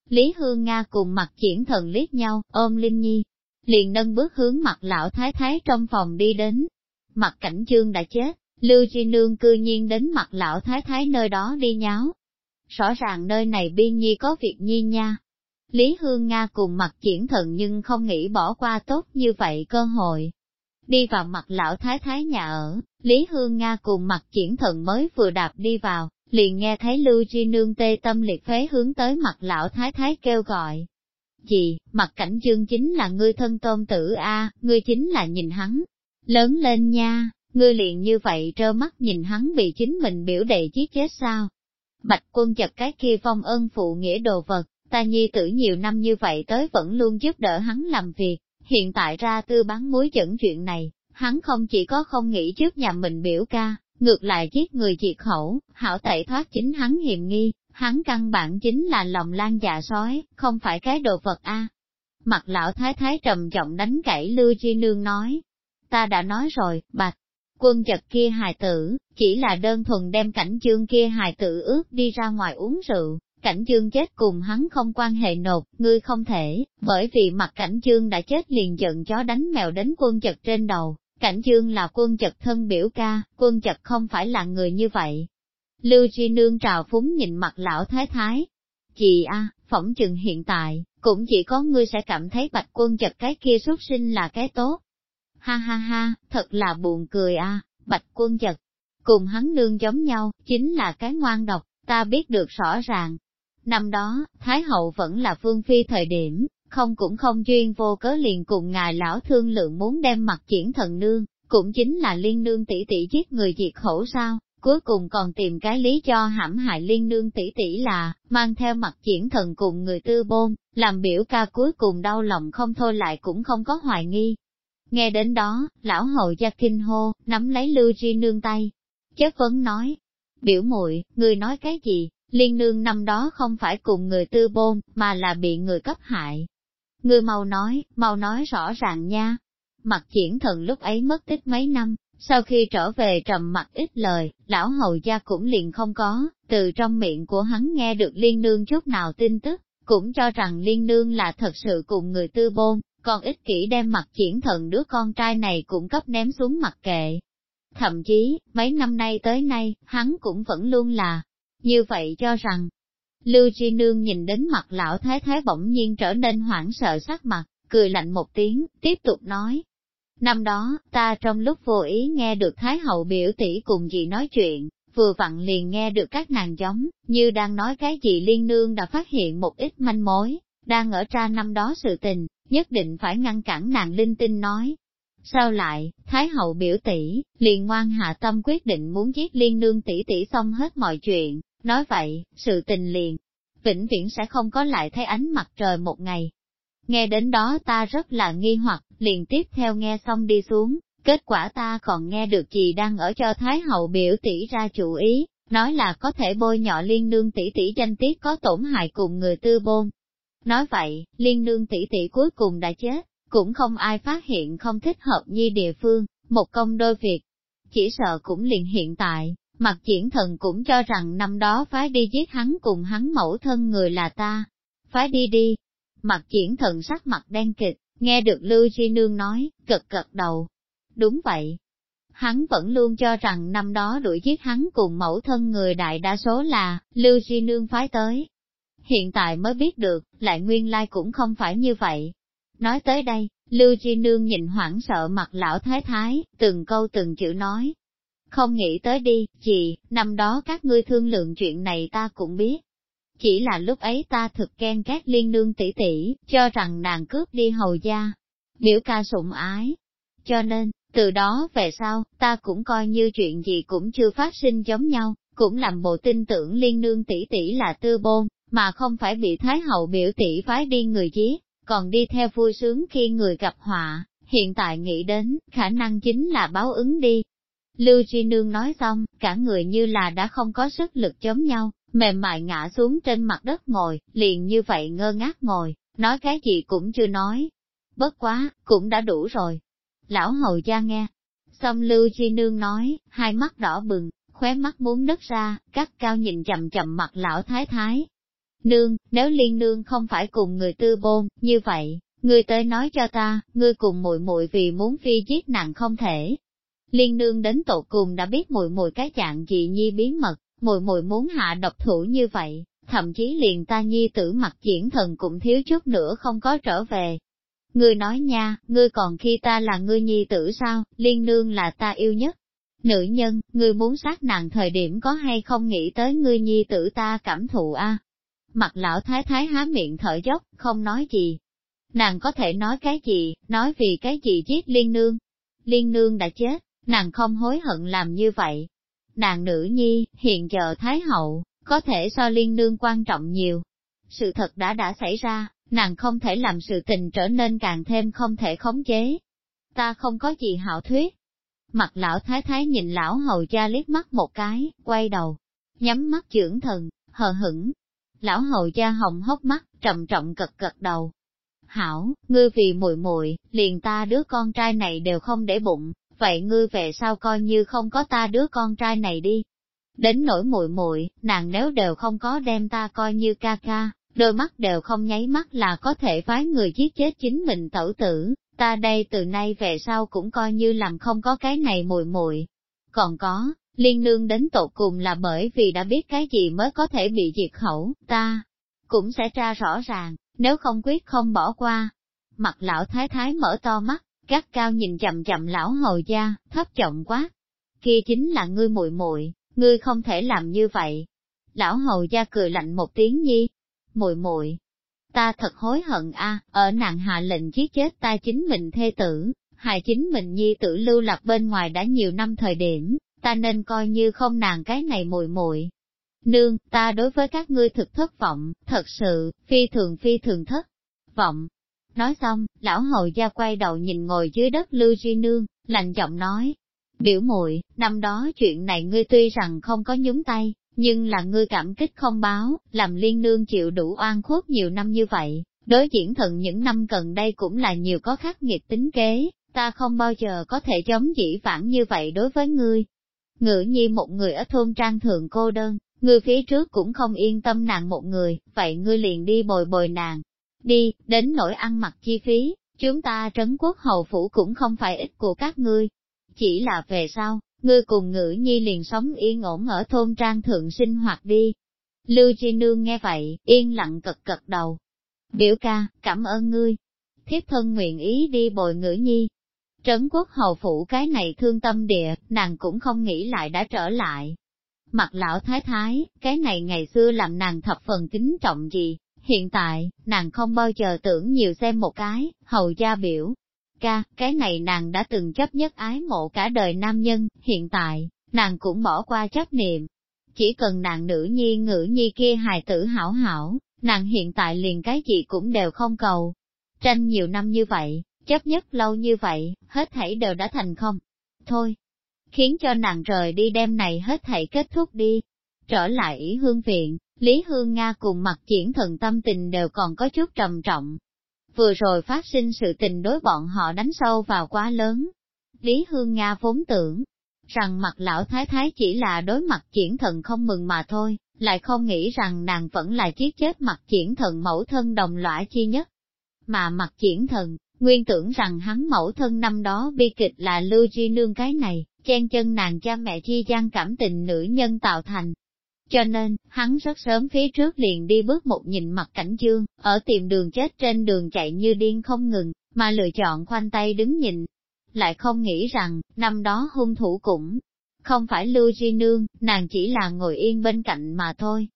Lý Hương Nga cùng mặt triển thần liếc nhau, ôm Linh Nhi, liền nâng bước hướng mặt lão thái thái trong phòng đi đến. Mặt cảnh dương đã chết, Lưu Tri Nương cư nhiên đến mặt lão thái thái nơi đó đi nháo. Rõ ràng nơi này biên nhi có việc nhi nha, Lý Hương Nga cùng mặt triển thần nhưng không nghĩ bỏ qua tốt như vậy cơ hội. Đi vào mặt lão thái thái nhà ở, Lý Hương Nga cùng mặt triển thần mới vừa đạp đi vào, liền nghe thấy Lưu Tri Nương tê tâm liệt phế hướng tới mặt lão thái thái kêu gọi. Chị, mặt cảnh dương chính là ngươi thân tôn tử A, ngươi chính là nhìn hắn. Lớn lên nha, ngươi liền như vậy trơ mắt nhìn hắn bị chính mình biểu đệ chí chết sao? Bạch quân chật cái kia phong ân phụ nghĩa đồ vật, ta nhi tử nhiều năm như vậy tới vẫn luôn giúp đỡ hắn làm việc, hiện tại ra tư bán muối dẫn chuyện này, hắn không chỉ có không nghĩ trước nhà mình biểu ca, ngược lại giết người diệt khẩu, hảo tẩy thoát chính hắn hiểm nghi, hắn căn bản chính là lòng lan dạ sói, không phải cái đồ vật a. Mặt lão thái thái trầm giọng đánh cãi Lưu Chi Nương nói, ta đã nói rồi, bạch, quân chật kia hài tử, chỉ là đơn thuần đem cảnh chương kia hài tử ước đi ra ngoài uống rượu, cảnh dương chết cùng hắn không quan hệ nột, ngươi không thể, bởi vì mặt cảnh dương đã chết liền giận chó đánh mèo đến quân chật trên đầu, cảnh dương là quân chật thân biểu ca, quân chật không phải là người như vậy. Lưu Tri Nương trào phúng nhìn mặt lão thái thái. Chị a, phỏng chừng hiện tại, cũng chỉ có ngươi sẽ cảm thấy bạch quân chật cái kia xuất sinh là cái tốt. Ha ha ha, thật là buồn cười a, bạch quân chật. Cùng hắn nương giống nhau, chính là cái ngoan độc, ta biết được rõ ràng, Năm đó, Thái Hậu vẫn là vương phi thời điểm, không cũng không duyên vô cớ liền cùng ngài lão thương lượng muốn đem mặt triển thần nương, cũng chính là liên nương tỷ tỷ giết người diệt khẩu sao, cuối cùng còn tìm cái lý cho hãm hại liên nương tỷ tỷ là, mang theo mặt triển thần cùng người tư bôn, làm biểu ca cuối cùng đau lòng không thôi lại cũng không có hoài nghi. Nghe đến đó, lão hậu gia kinh hô, nắm lấy lưu ri nương tay, chất vấn nói, biểu muội người nói cái gì, liên nương năm đó không phải cùng người tư bôn, mà là bị người cấp hại. Người mau nói, mau nói rõ ràng nha. Mặt triển thần lúc ấy mất tích mấy năm, sau khi trở về trầm mặt ít lời, lão hầu gia cũng liền không có, từ trong miệng của hắn nghe được liên nương chút nào tin tức, cũng cho rằng liên nương là thật sự cùng người tư bôn, còn ích kỷ đem mặt triển thần đứa con trai này cũng cấp ném xuống mặt kệ. Thậm chí, mấy năm nay tới nay, hắn cũng vẫn luôn là, như vậy cho rằng, Lưu Tri Nương nhìn đến mặt lão thái thái bỗng nhiên trở nên hoảng sợ sắc mặt, cười lạnh một tiếng, tiếp tục nói, Năm đó, ta trong lúc vô ý nghe được Thái hậu biểu tỷ cùng dì nói chuyện, vừa vặn liền nghe được các nàng giống, như đang nói cái gì liên nương đã phát hiện một ít manh mối, đang ở tra năm đó sự tình, nhất định phải ngăn cản nàng linh tinh nói. Sao lại, Thái hậu biểu tỷ liền ngoan hạ tâm quyết định muốn giết liên nương tỷ tỷ xong hết mọi chuyện, nói vậy, sự tình liền, vĩnh viễn sẽ không có lại thấy ánh mặt trời một ngày, Nghe đến đó ta rất là nghi hoặc, liền tiếp theo nghe xong đi xuống, kết quả ta còn nghe được gì đang ở cho Thái hậu biểu tỷ ra chủ ý, nói là có thể bôi nhọ liên nương tỷ tỷ danh tiết có tổn hại cùng người tư bôn. Nói vậy, liên nương tỷ tỷ cuối cùng đã chết, cũng không ai phát hiện không thích hợp như địa phương, một công đôi việc. Chỉ sợ cũng liền hiện tại, mặt triển thần cũng cho rằng năm đó phái đi giết hắn cùng hắn mẫu thân người là ta. Phái đi đi, Mặt triển thần sắc mặt đen kịch, nghe được Lưu Di Nương nói, cực cật đầu. Đúng vậy. Hắn vẫn luôn cho rằng năm đó đuổi giết hắn cùng mẫu thân người đại đa số là, Lưu Di Nương phái tới. Hiện tại mới biết được, lại nguyên lai cũng không phải như vậy. Nói tới đây, Lưu Di Nương nhìn hoảng sợ mặt lão thái thái, từng câu từng chữ nói. Không nghĩ tới đi, chị, năm đó các ngươi thương lượng chuyện này ta cũng biết, chỉ là lúc ấy ta thực khen các liên nương tỷ tỷ, cho rằng nàng cướp đi hầu gia. Biểu ca sủng ái. Cho nên, từ đó về sau, ta cũng coi như chuyện gì cũng chưa phát sinh giống nhau, cũng làm bộ tin tưởng liên nương tỷ tỷ là tư bôn, mà không phải bị thái hậu biểu tỷ phái đi người giết, còn đi theo vui sướng khi người gặp họa, hiện tại nghĩ đến, khả năng chính là báo ứng đi. Lưu Tri Nương nói xong, cả người như là đã không có sức lực chống nhau, mềm mại ngã xuống trên mặt đất ngồi, liền như vậy ngơ ngác ngồi, nói cái gì cũng chưa nói. Bất quá, cũng đã đủ rồi. Lão hầu gia nghe. Xong Lưu Chi Nương nói, hai mắt đỏ bừng, khóe mắt muốn đất ra, cắt cao nhìn chậm chậm mặt lão thái thái. Nương, nếu liên nương không phải cùng người tư bôn, như vậy, người tới nói cho ta, ngươi cùng muội muội vì muốn phi giết nặng không thể. Liên nương đến tổ cùng đã biết mùi mùi cái dạng gì nhi bí mật, mùi mùi muốn hạ độc thủ như vậy, thậm chí liền ta nhi tử mặt diễn thần cũng thiếu chút nữa không có trở về. Ngươi nói nha, ngươi còn khi ta là ngươi nhi tử sao, liên nương là ta yêu nhất. Nữ nhân, ngươi muốn sát nàng thời điểm có hay không nghĩ tới ngươi nhi tử ta cảm thụ a? Mặt lão thái thái há miệng thở dốc, không nói gì. Nàng có thể nói cái gì, nói vì cái gì giết liên nương. Liên nương đã chết, nàng không hối hận làm như vậy, nàng nữ nhi, hiện giờ Thái Hậu, có thể so liên nương quan trọng nhiều. Sự thật đã đã xảy ra, nàng không thể làm sự tình trở nên càng thêm không thể khống chế. Ta không có gì hảo thuyết. Mặt lão thái thái nhìn lão hầu gia liếc mắt một cái, quay đầu, nhắm mắt dưỡng thần, hờ hững. Lão hầu gia hồng hốc mắt, trầm trọng cật cật đầu. Hảo, ngươi vì muội muội, liền ta đứa con trai này đều không để bụng, vậy ngươi về sau coi như không có ta đứa con trai này đi. Đến nỗi muội muội, nàng nếu đều không có đem ta coi như ca ca, đôi mắt đều không nháy mắt là có thể phái người giết chết chính mình tẩu tử, ta đây từ nay về sau cũng coi như làm không có cái này muội muội. Còn có, liên nương đến tột cùng là bởi vì đã biết cái gì mới có thể bị diệt khẩu, ta cũng sẽ tra rõ ràng, nếu không quyết không bỏ qua. Mặt lão thái thái mở to mắt, Gắt cao nhìn chậm chậm lão hầu gia, thấp trọng quá. Kia chính là ngươi muội muội, ngươi không thể làm như vậy. Lão hầu gia cười lạnh một tiếng nhi. Muội muội, ta thật hối hận a, ở nàng hạ lệnh giết chết ta chính mình thê tử, hại chính mình nhi tử lưu lạc bên ngoài đã nhiều năm thời điểm, ta nên coi như không nàng cái này muội muội. Nương, ta đối với các ngươi thực thất vọng, thật sự, phi thường phi thường thất vọng. Nói xong, lão hầu gia quay đầu nhìn ngồi dưới đất Lưu Duy Nương, lạnh giọng nói. Biểu muội năm đó chuyện này ngươi tuy rằng không có nhúng tay, nhưng là ngươi cảm kích không báo, làm liên nương chịu đủ oan khuất nhiều năm như vậy, đối diễn thần những năm gần đây cũng là nhiều có khắc nghiệt tính kế, ta không bao giờ có thể chống dĩ vãng như vậy đối với ngươi. Ngữ nhi một người ở thôn trang thượng cô đơn, ngươi phía trước cũng không yên tâm nàng một người, vậy ngươi liền đi bồi bồi nàng. Đi, đến nỗi ăn mặc chi phí, chúng ta trấn quốc hầu phủ cũng không phải ít của các ngươi. Chỉ là về sau, ngươi cùng ngữ nhi liền sống yên ổn ở thôn trang thượng sinh hoạt đi. Lưu Chi Nương nghe vậy, yên lặng cật cật đầu. Biểu ca, cảm ơn ngươi. Thiếp thân nguyện ý đi bồi ngữ nhi. Trấn quốc hầu phủ cái này thương tâm địa, nàng cũng không nghĩ lại đã trở lại. Mặt lão thái thái, cái này ngày xưa làm nàng thập phần kính trọng gì, hiện tại, nàng không bao giờ tưởng nhiều xem một cái, hầu gia biểu, ca, cái này nàng đã từng chấp nhất ái mộ cả đời nam nhân, hiện tại, nàng cũng bỏ qua chấp niệm. Chỉ cần nàng nữ nhi ngữ nhi kia hài tử hảo hảo, nàng hiện tại liền cái gì cũng đều không cầu. Tranh nhiều năm như vậy, chấp nhất lâu như vậy, hết thảy đều đã thành không. Thôi, khiến cho nàng rời đi đêm này hết thảy kết thúc đi. Trở lại ý hương viện, Lý Hương Nga cùng mặt triển thần tâm tình đều còn có chút trầm trọng, vừa rồi phát sinh sự tình đối bọn họ đánh sâu vào quá lớn. Lý Hương Nga vốn tưởng rằng mặt lão thái thái chỉ là đối mặt triển thần không mừng mà thôi, lại không nghĩ rằng nàng vẫn là chiếc chết mặt triển thần mẫu thân đồng lõa chi nhất. Mà mặt triển thần, nguyên tưởng rằng hắn mẫu thân năm đó bi kịch là lưu chi nương cái này, chen chân nàng cha mẹ chi gian cảm tình nữ nhân tạo thành, cho nên, hắn rất sớm phía trước liền đi bước một nhìn mặt cảnh dương, ở tìm đường chết trên đường chạy như điên không ngừng, mà lựa chọn khoanh tay đứng nhìn. Lại không nghĩ rằng, năm đó hung thủ cũng không phải Lưu Di Nương, nàng chỉ là ngồi yên bên cạnh mà thôi.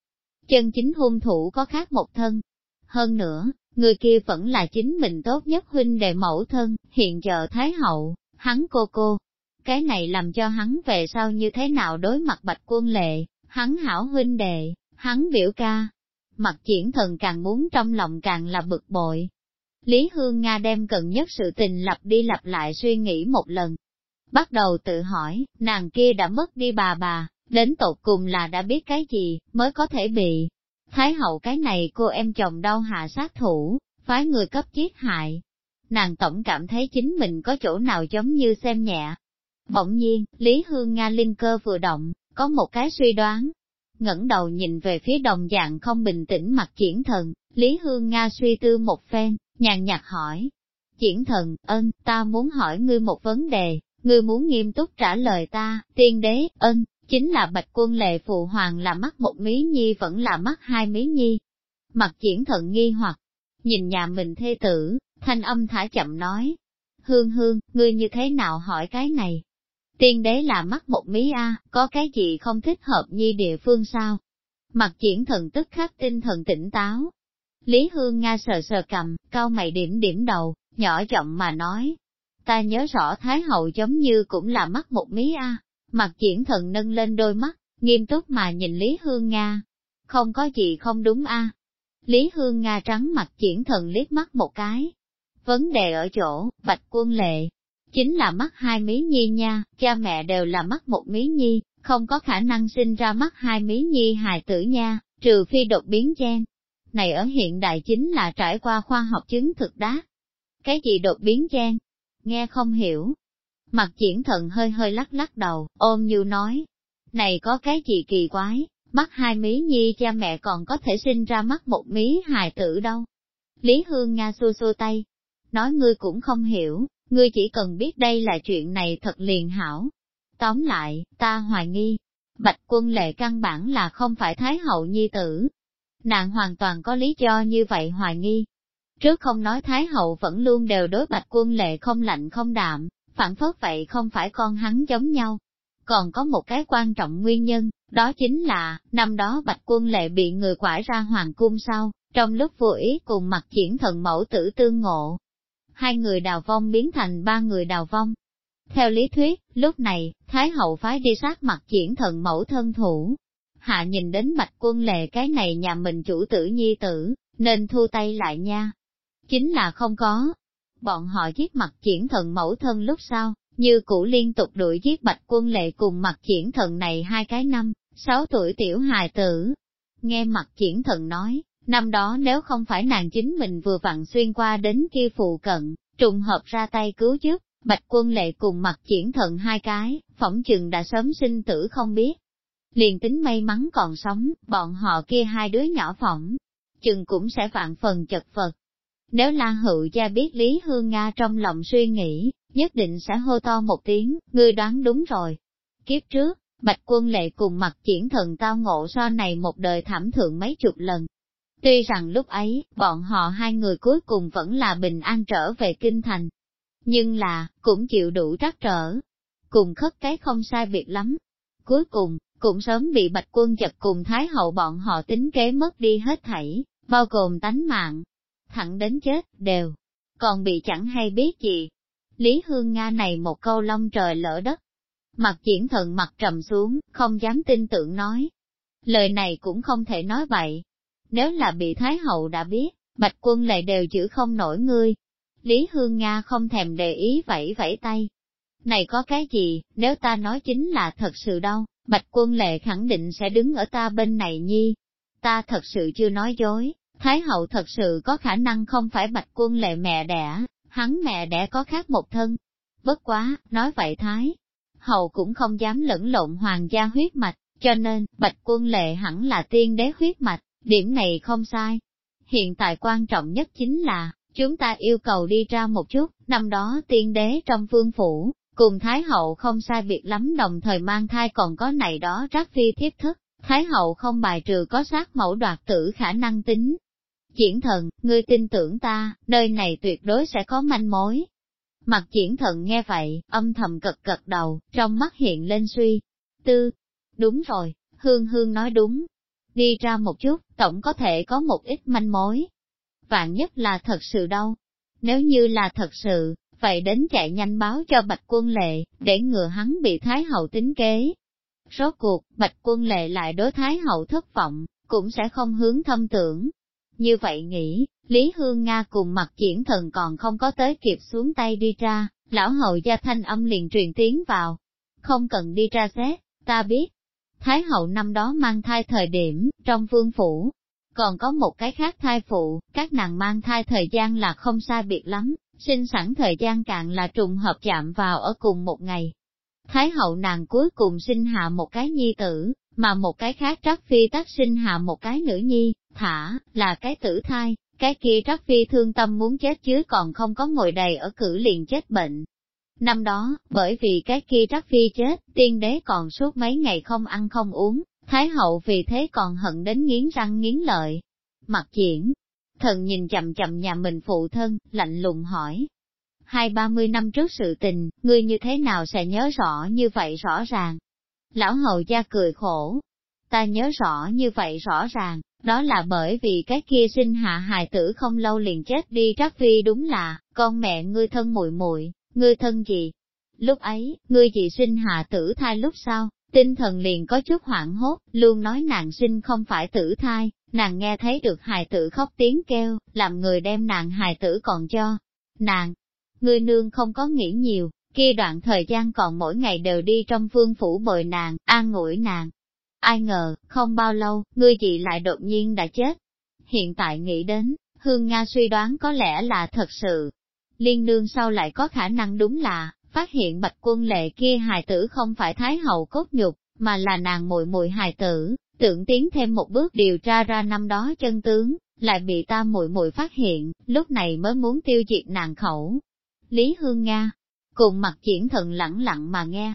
Chân chính hung thủ có khác một thân. Hơn nữa, người kia vẫn là chính mình tốt nhất huynh đệ mẫu thân, hiện giờ Thái Hậu, hắn cô cô. Cái này làm cho hắn về sau như thế nào đối mặt bạch quân lệ, hắn hảo huynh đệ, hắn biểu ca. Mặt triển thần càng muốn trong lòng càng là bực bội. Lý Hương Nga đem cần nhất sự tình lặp đi lặp lại suy nghĩ một lần. Bắt đầu tự hỏi, nàng kia đã mất đi bà bà, đến tột cùng là đã biết cái gì, mới có thể bị. Thái hậu cái này cô em chồng đau hạ sát thủ, phái người cấp giết hại. Nàng tổng cảm thấy chính mình có chỗ nào giống như xem nhẹ. Bỗng nhiên, Lý Hương Nga linh cơ vừa động, có một cái suy đoán. ngẩng đầu nhìn về phía đồng dạng không bình tĩnh mặt triển thần, Lý Hương Nga suy tư một phen, nhàn nhạt hỏi. Triển thần, ân, ta muốn hỏi ngươi một vấn đề, ngươi muốn nghiêm túc trả lời ta, tiên đế, ân, chính là bạch quân lệ phụ hoàng là mắt một mí nhi vẫn là mắt hai mí nhi. Mặt triển thần nghi hoặc, nhìn nhà mình thê tử, thanh âm thả chậm nói. Hương hương, ngươi như thế nào hỏi cái này? Tiên đế là mắt một mí a, có cái gì không thích hợp nhi địa phương sao? Mặt triển thần tức khắc tinh thần tỉnh táo. Lý Hương Nga sờ sờ cầm, cao mày điểm điểm đầu, nhỏ giọng mà nói. Ta nhớ rõ Thái Hậu giống như cũng là mắt một mí a. Mặt triển thần nâng lên đôi mắt, nghiêm túc mà nhìn Lý Hương Nga. Không có gì không đúng a. Lý Hương Nga trắng mặt triển thần liếc mắt một cái. Vấn đề ở chỗ, bạch quân lệ, chính là mắt hai mí nhi nha, cha mẹ đều là mắt một mí nhi, không có khả năng sinh ra mắt hai mí nhi hài tử nha, trừ phi đột biến gen. Này ở hiện đại chính là trải qua khoa học chứng thực đá. Cái gì đột biến gen? Nghe không hiểu. Mặt triển thần hơi hơi lắc lắc đầu, ôm như nói. Này có cái gì kỳ quái, mắt hai mí nhi cha mẹ còn có thể sinh ra mắt một mí hài tử đâu. Lý Hương Nga xua xua tay, nói ngươi cũng không hiểu, ngươi chỉ cần biết đây là chuyện này thật liền hảo. Tóm lại, ta hoài nghi, bạch quân lệ căn bản là không phải Thái hậu nhi tử. Nàng hoàn toàn có lý do như vậy hoài nghi. Trước không nói Thái hậu vẫn luôn đều đối bạch quân lệ không lạnh không đạm, phản phất vậy không phải con hắn giống nhau. Còn có một cái quan trọng nguyên nhân, đó chính là, năm đó bạch quân lệ bị người quải ra hoàng cung sau, trong lúc vô ý cùng mặt triển thần mẫu tử tương ngộ, hai người đào vong biến thành ba người đào vong. Theo lý thuyết, lúc này, Thái hậu phái đi sát mặt triển thần mẫu thân thủ. Hạ nhìn đến bạch quân lệ cái này nhà mình chủ tử nhi tử, nên thu tay lại nha. Chính là không có. Bọn họ giết mặt triển thần mẫu thân lúc sau, như cũ liên tục đuổi giết bạch quân lệ cùng mặt triển thần này hai cái năm, sáu tuổi tiểu hài tử. Nghe mặt triển thần nói, năm đó nếu không phải nàng chính mình vừa vặn xuyên qua đến kia phụ cận, trùng hợp ra tay cứu giúp, bạch quân lệ cùng mặt triển thận hai cái, phỏng chừng đã sớm sinh tử không biết. Liền tính may mắn còn sống, bọn họ kia hai đứa nhỏ phỏng, chừng cũng sẽ vạn phần chật vật. Nếu La Hữu Gia biết Lý Hương Nga trong lòng suy nghĩ, nhất định sẽ hô to một tiếng, ngươi đoán đúng rồi. Kiếp trước, Bạch Quân Lệ cùng mặt triển thần tao ngộ so này một đời thảm thượng mấy chục lần. Tuy rằng lúc ấy, bọn họ hai người cuối cùng vẫn là bình an trở về kinh thành. Nhưng là, cũng chịu đủ trắc trở. Cùng khất cái không sai biệt lắm. Cuối cùng, cũng sớm bị bạch quân chật cùng Thái hậu bọn họ tính kế mất đi hết thảy, bao gồm tánh mạng. Thẳng đến chết, đều, còn bị chẳng hay biết gì. Lý Hương Nga này một câu long trời lỡ đất. Mặt triển thần mặt trầm xuống, không dám tin tưởng nói. Lời này cũng không thể nói vậy. Nếu là bị Thái hậu đã biết, bạch quân lại đều chữ không nổi ngươi. Lý Hương Nga không thèm để ý vẫy vẫy tay. Này có cái gì, nếu ta nói chính là thật sự đâu, Bạch quân lệ khẳng định sẽ đứng ở ta bên này nhi. Ta thật sự chưa nói dối, Thái hậu thật sự có khả năng không phải bạch quân lệ mẹ đẻ, hắn mẹ đẻ có khác một thân. Bất quá, nói vậy Thái, hậu cũng không dám lẫn lộn hoàng gia huyết mạch, cho nên, bạch quân lệ hẳn là tiên đế huyết mạch, điểm này không sai. Hiện tại quan trọng nhất chính là, chúng ta yêu cầu đi ra một chút, năm đó tiên đế trong vương phủ, Cùng Thái Hậu không sai biệt lắm đồng thời mang thai còn có này đó rắc phi thiếp thức, Thái Hậu không bài trừ có sát mẫu đoạt tử khả năng tính. Triển thần, ngươi tin tưởng ta, nơi này tuyệt đối sẽ có manh mối. Mặt triển thần nghe vậy, âm thầm cật cật đầu, trong mắt hiện lên suy. Tư, đúng rồi, Hương Hương nói đúng. Đi ra một chút, tổng có thể có một ít manh mối. Vạn nhất là thật sự đâu. Nếu như là thật sự, vậy đến chạy nhanh báo cho Bạch Quân Lệ, để ngừa hắn bị Thái Hậu tính kế. Rốt cuộc, Bạch Quân Lệ lại đối Thái Hậu thất vọng, cũng sẽ không hướng thâm tưởng. Như vậy nghĩ, Lý Hương Nga cùng mặt triển thần còn không có tới kịp xuống tay đi ra, lão hậu gia thanh âm liền truyền tiếng vào. Không cần đi ra xét, ta biết. Thái hậu năm đó mang thai thời điểm, trong vương phủ, còn có một cái khác thai phụ, các nàng mang thai thời gian là không sai biệt lắm, sinh sẵn thời gian cạn là trùng hợp chạm vào ở cùng một ngày. Thái hậu nàng cuối cùng sinh hạ một cái nhi tử, mà một cái khác trắc phi tác sinh hạ một cái nữ nhi, thả, là cái tử thai, cái kia trắc phi thương tâm muốn chết chứ còn không có ngồi đầy ở cử liền chết bệnh. Năm đó, bởi vì cái kia trắc phi chết, tiên đế còn suốt mấy ngày không ăn không uống, Thái hậu vì thế còn hận đến nghiến răng nghiến lợi. Mặt diễn, Thần nhìn chậm chậm nhà mình phụ thân, lạnh lùng hỏi. Hai ba mươi năm trước sự tình, ngươi như thế nào sẽ nhớ rõ như vậy rõ ràng? Lão hậu gia cười khổ. Ta nhớ rõ như vậy rõ ràng, đó là bởi vì cái kia sinh hạ hài tử không lâu liền chết đi trắc phi đúng là, con mẹ ngươi thân muội muội ngươi thân gì? Lúc ấy, ngươi gì sinh hạ tử thai lúc sau, tinh thần liền có chút hoảng hốt, luôn nói nàng sinh không phải tử thai, nàng nghe thấy được hài tử khóc tiếng kêu, làm người đem nàng hài tử còn cho. Nàng, ngươi nương không có nghĩ nhiều, kia đoạn thời gian còn mỗi ngày đều đi trong phương phủ bồi nàng, an ngủi nàng. Ai ngờ, không bao lâu, ngươi chị lại đột nhiên đã chết. Hiện tại nghĩ đến, Hương Nga suy đoán có lẽ là thật sự. Liên nương sau lại có khả năng đúng là, phát hiện bạch quân lệ kia hài tử không phải thái hậu cốt nhục, mà là nàng muội muội hài tử, tưởng tiến thêm một bước điều tra ra năm đó chân tướng, lại bị ta muội muội phát hiện, lúc này mới muốn tiêu diệt nàng khẩu. Lý Hương Nga, cùng mặt triển thần lẳng lặng mà nghe.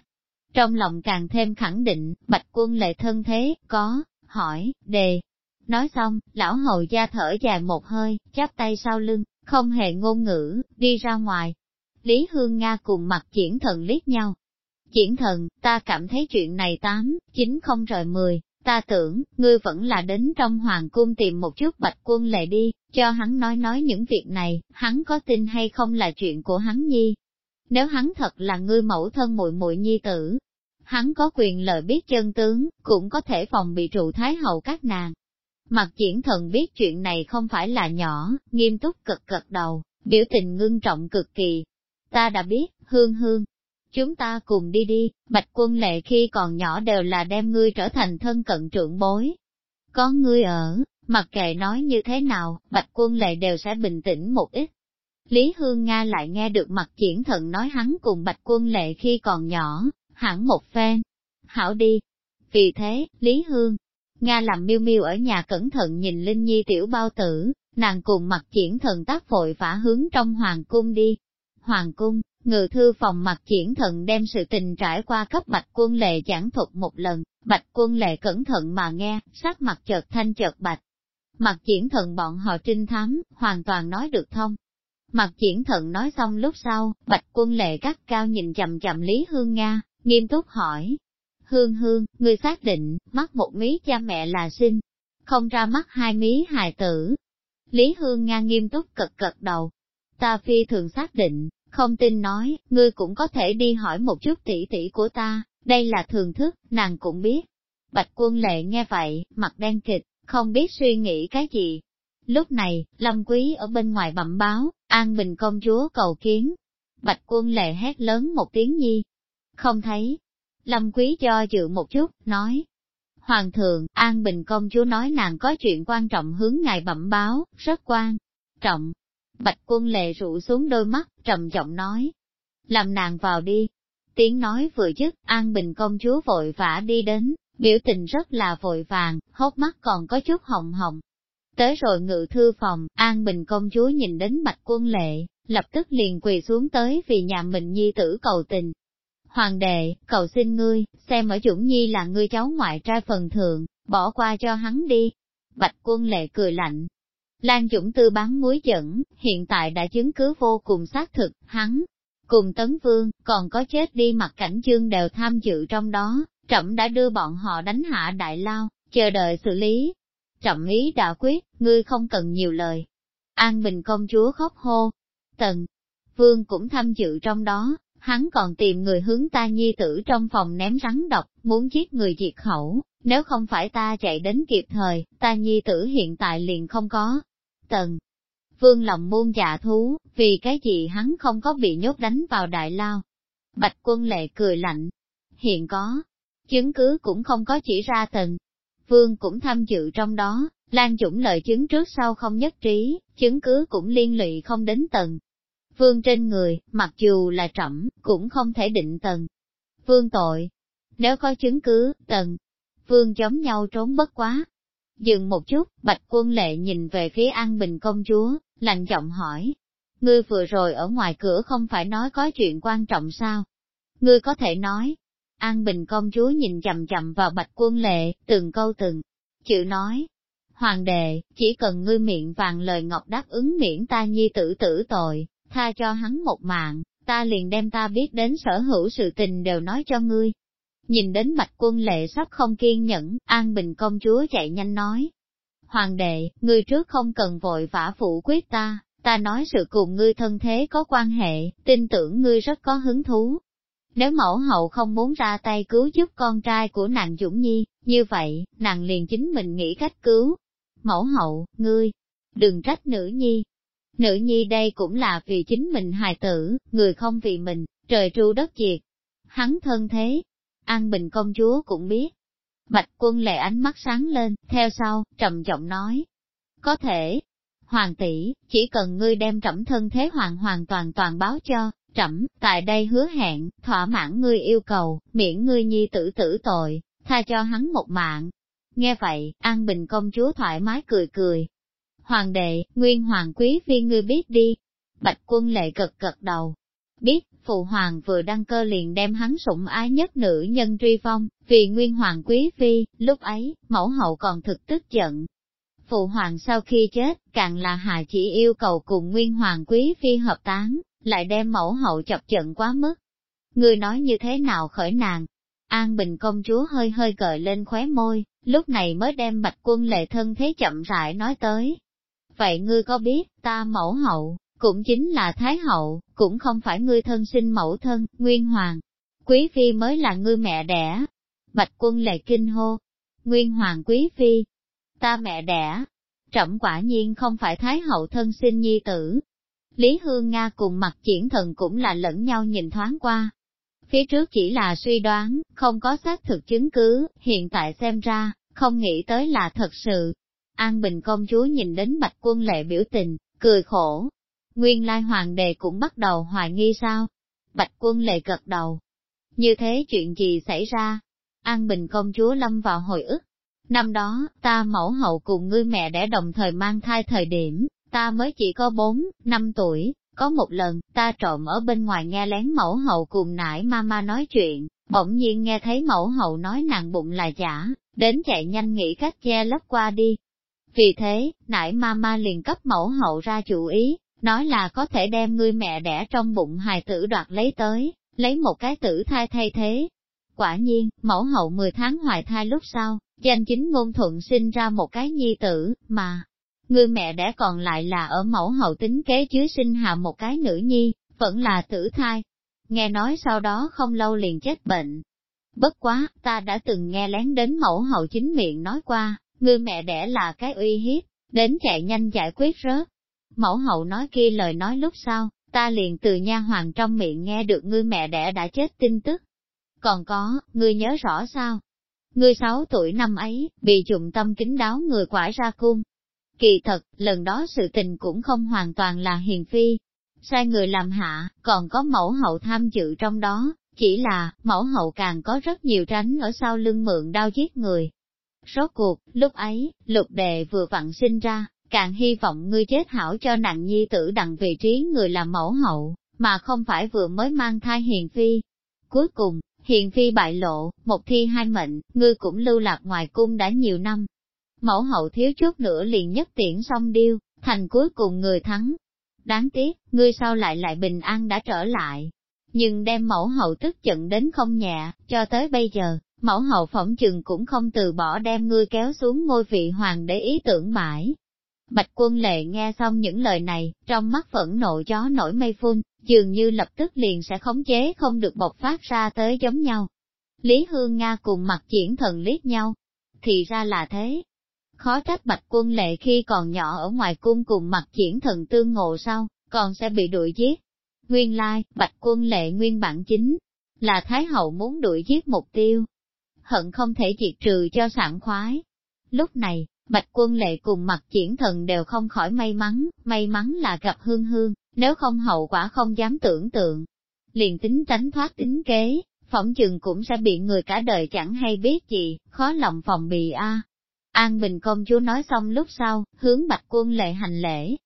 Trong lòng càng thêm khẳng định, bạch quân lệ thân thế, có, hỏi, đề. Nói xong, lão hầu gia thở dài một hơi, chắp tay sau lưng, không hề ngôn ngữ, đi ra ngoài. Lý Hương Nga cùng mặt triển thần liếc nhau. Triển thần, ta cảm thấy chuyện này tám, chín không rời mười, ta tưởng, ngươi vẫn là đến trong hoàng cung tìm một chút bạch quân lệ đi, cho hắn nói nói những việc này, hắn có tin hay không là chuyện của hắn nhi. nếu hắn thật là ngươi mẫu thân muội muội nhi tử, hắn có quyền lợi biết chân tướng, cũng có thể phòng bị trụ thái hậu các nàng. Mặt triển thần biết chuyện này không phải là nhỏ, nghiêm túc cực cực đầu, biểu tình ngưng trọng cực kỳ. Ta đã biết, hương hương. Chúng ta cùng đi đi, bạch quân lệ khi còn nhỏ đều là đem ngươi trở thành thân cận trưởng bối. Có ngươi ở, mặc kệ nói như thế nào, bạch quân lệ đều sẽ bình tĩnh một ít. Lý Hương Nga lại nghe được mặt triển thần nói hắn cùng bạch quân lệ khi còn nhỏ, hẳn một phen. Hảo đi. Vì thế, Lý Hương, Nga làm miêu miêu ở nhà cẩn thận nhìn Linh Nhi tiểu bao tử, nàng cùng mặt triển thần tác vội vã hướng trong hoàng cung đi. Hoàng cung, ngự thư phòng mặt triển thần đem sự tình trải qua cấp bạch quân lệ giảng thuật một lần, bạch quân lệ cẩn thận mà nghe, sắc mặt chợt thanh chợt bạch. Mặt triển thần bọn họ trinh thám, hoàn toàn nói được thông. Mặt triển thần nói xong lúc sau, bạch quân lệ cắt cao nhìn chậm chậm Lý Hương Nga, nghiêm túc hỏi. Hương hương, ngươi xác định, mắt một mí cha mẹ là sinh, không ra mắt hai mí hài tử. Lý Hương Nga nghiêm túc cật cật đầu. Ta phi thường xác định, không tin nói, ngươi cũng có thể đi hỏi một chút tỷ tỷ của ta, đây là thường thức, nàng cũng biết. Bạch quân lệ nghe vậy, mặt đen kịch, không biết suy nghĩ cái gì. Lúc này, Lâm Quý ở bên ngoài bẩm báo, An Bình công chúa cầu kiến. Bạch quân lệ hét lớn một tiếng nhi, không thấy. Lâm quý do dự một chút, nói. Hoàng thượng, An Bình công chúa nói nàng có chuyện quan trọng hướng ngài bẩm báo, rất quan trọng. Bạch quân lệ rụ xuống đôi mắt, trầm giọng nói. Làm nàng vào đi. Tiếng nói vừa dứt, An Bình công chúa vội vã đi đến, biểu tình rất là vội vàng, hốc mắt còn có chút hồng hồng. Tới rồi ngự thư phòng, An Bình công chúa nhìn đến bạch quân lệ, lập tức liền quỳ xuống tới vì nhà mình nhi tử cầu tình, Hoàng đệ, cầu xin ngươi, xem ở Dũng Nhi là ngươi cháu ngoại trai phần thượng, bỏ qua cho hắn đi. Bạch quân lệ cười lạnh. Lan Dũng tư bán muối dẫn, hiện tại đã chứng cứ vô cùng xác thực, hắn, cùng Tấn Vương, còn có chết đi mặt cảnh chương đều tham dự trong đó, trẫm đã đưa bọn họ đánh hạ đại lao, chờ đợi xử lý. Trẫm ý đã quyết, ngươi không cần nhiều lời. An Bình công chúa khóc hô. Tần, Vương cũng tham dự trong đó, hắn còn tìm người hướng ta nhi tử trong phòng ném rắn độc, muốn giết người diệt khẩu, nếu không phải ta chạy đến kịp thời, ta nhi tử hiện tại liền không có. Tần, vương lòng muôn dạ thú, vì cái gì hắn không có bị nhốt đánh vào đại lao. Bạch quân lệ cười lạnh, hiện có, chứng cứ cũng không có chỉ ra tần. Vương cũng tham dự trong đó, Lan Dũng lời chứng trước sau không nhất trí, chứng cứ cũng liên lụy không đến tầng, Vương trên người, mặc dù là trẫm cũng không thể định tần. Vương tội. Nếu có chứng cứ, tần. Vương giống nhau trốn bất quá. Dừng một chút, bạch quân lệ nhìn về phía An Bình công chúa, lạnh giọng hỏi. Ngươi vừa rồi ở ngoài cửa không phải nói có chuyện quan trọng sao? Ngươi có thể nói. An Bình công chúa nhìn chầm chầm vào bạch quân lệ, từng câu từng, chữ nói. Hoàng đệ, chỉ cần ngươi miệng vàng lời ngọc đáp ứng miễn ta nhi tử tử tội, tha cho hắn một mạng, ta liền đem ta biết đến sở hữu sự tình đều nói cho ngươi. Nhìn đến mạch quân lệ sắp không kiên nhẫn, An Bình công chúa chạy nhanh nói. Hoàng đệ, ngươi trước không cần vội vã phụ quyết ta, ta nói sự cùng ngươi thân thế có quan hệ, tin tưởng ngươi rất có hứng thú. Nếu mẫu hậu không muốn ra tay cứu giúp con trai của nàng Dũng Nhi, như vậy, nàng liền chính mình nghĩ cách cứu. Mẫu hậu, ngươi, đừng trách nữ nhi, Nữ nhi đây cũng là vì chính mình hài tử, người không vì mình, trời tru đất diệt. Hắn thân thế, An Bình công chúa cũng biết. Bạch quân lệ ánh mắt sáng lên, theo sau, trầm giọng nói. Có thể, hoàng tỷ, chỉ cần ngươi đem trẫm thân thế hoàn hoàn toàn toàn báo cho, trẫm, tại đây hứa hẹn, thỏa mãn ngươi yêu cầu, miễn ngươi nhi tử tử tội, tha cho hắn một mạng. Nghe vậy, An Bình công chúa thoải mái cười cười, Hoàng đệ, nguyên hoàng quý phi ngươi biết đi. Bạch quân lệ cực cực đầu. Biết, phụ hoàng vừa đăng cơ liền đem hắn sủng ái nhất nữ nhân truy phong, vì nguyên hoàng quý phi, lúc ấy, mẫu hậu còn thực tức giận. Phụ hoàng sau khi chết, càng là hà chỉ yêu cầu cùng nguyên hoàng quý phi hợp tán, lại đem mẫu hậu chọc giận quá mức. Ngươi nói như thế nào khởi nàng? An Bình công chúa hơi hơi gợi lên khóe môi, lúc này mới đem bạch quân lệ thân thế chậm rãi nói tới. Vậy ngươi có biết, ta mẫu hậu, cũng chính là Thái Hậu, cũng không phải ngươi thân sinh mẫu thân, Nguyên Hoàng. Quý Phi mới là ngươi mẹ đẻ. Bạch quân lệ kinh hô. Nguyên Hoàng Quý Phi. Ta mẹ đẻ. Trẫm quả nhiên không phải Thái Hậu thân sinh nhi tử. Lý Hương Nga cùng mặt triển thần cũng là lẫn nhau nhìn thoáng qua. Phía trước chỉ là suy đoán, không có xác thực chứng cứ, hiện tại xem ra, không nghĩ tới là thật sự. An Bình công chúa nhìn đến bạch quân lệ biểu tình, cười khổ, Nguyên lai hoàng đề cũng bắt đầu hoài nghi sao? Bạch quân lệ gật đầu. Như thế chuyện gì xảy ra? An Bình công chúa lâm vào hồi ức. Năm đó, ta mẫu hậu cùng ngươi mẹ đẻ đồng thời mang thai thời điểm, ta mới chỉ có 4, 5 tuổi, có một lần, ta trộm ở bên ngoài nghe lén mẫu hậu cùng nải mama nói chuyện, bỗng nhiên nghe thấy mẫu hậu nói nàng bụng là giả, đến chạy nhanh nghĩ cách che lấp qua đi. Vì thế, nãy mama liền cấp mẫu hậu ra chủ ý, nói là có thể đem ngươi mẹ đẻ trong bụng hài tử đoạt lấy tới, lấy một cái tử thai thay thế. Quả nhiên, mẫu hậu 10 tháng hoài thai lúc sau, danh chính ngôn thuận sinh ra một cái nhi tử, mà, ngươi mẹ đẻ còn lại là ở mẫu hậu tính kế dưới sinh hạ một cái nữ nhi, vẫn là tử thai. Nghe nói sau đó không lâu liền chết bệnh. Bất quá, ta đã từng nghe lén đến mẫu hậu chính miệng nói qua, ngươi mẹ đẻ là cái uy hiếp, đến chạy nhanh giải quyết rớt. Mẫu hậu nói kia lời nói lúc sau, ta liền từ nha hoàng trong miệng nghe được ngươi mẹ đẻ đã chết tin tức. Còn có, ngươi nhớ rõ sao? Ngươi sáu tuổi năm ấy, bị trụng tâm kính đáo người quải ra cung. Kỳ thật, lần đó sự tình cũng không hoàn toàn là hiền phi. Sai người làm hạ, còn có mẫu hậu tham dự trong đó, chỉ là, mẫu hậu càng có rất nhiều tránh ở sau lưng mượn đau giết người. Rốt cuộc, lúc ấy, lục đệ vừa vặn sinh ra, càng hy vọng ngươi chết hảo cho nặng nhi tử đặng vị trí người làm mẫu hậu, mà không phải vừa mới mang thai hiền phi. Cuối cùng, hiền phi bại lộ, một thi hai mệnh, ngươi cũng lưu lạc ngoài cung đã nhiều năm. Mẫu hậu thiếu chút nữa liền nhất tiễn xong điêu, thành cuối cùng người thắng. Đáng tiếc, ngươi sau lại lại bình an đã trở lại. Nhưng đem mẫu hậu tức giận đến không nhẹ, cho tới bây giờ, mẫu hậu phỏng chừng cũng không từ bỏ đem ngươi kéo xuống ngôi vị hoàng để ý tưởng mãi. Bạch quân lệ nghe xong những lời này, trong mắt phẫn nộ gió nổi mây phun, dường như lập tức liền sẽ khống chế không được bộc phát ra tới giống nhau. Lý Hương Nga cùng mặt triển thần liếc nhau. Thì ra là thế. Khó trách bạch quân lệ khi còn nhỏ ở ngoài cung cùng mặt triển thần tương ngộ sau, còn sẽ bị đuổi giết. Nguyên lai, bạch quân lệ nguyên bản chính, là Thái Hậu muốn đuổi giết mục tiêu. Hận không thể diệt trừ cho sảng khoái. Lúc này, Bạch quân lệ cùng mặt triển thần đều không khỏi may mắn, may mắn là gặp hương hương, nếu không hậu quả không dám tưởng tượng. Liền tính tránh thoát tính kế, phỏng chừng cũng sẽ bị người cả đời chẳng hay biết gì, khó lòng phòng bị a. An Bình công chúa nói xong lúc sau, hướng bạch quân lệ hành lễ.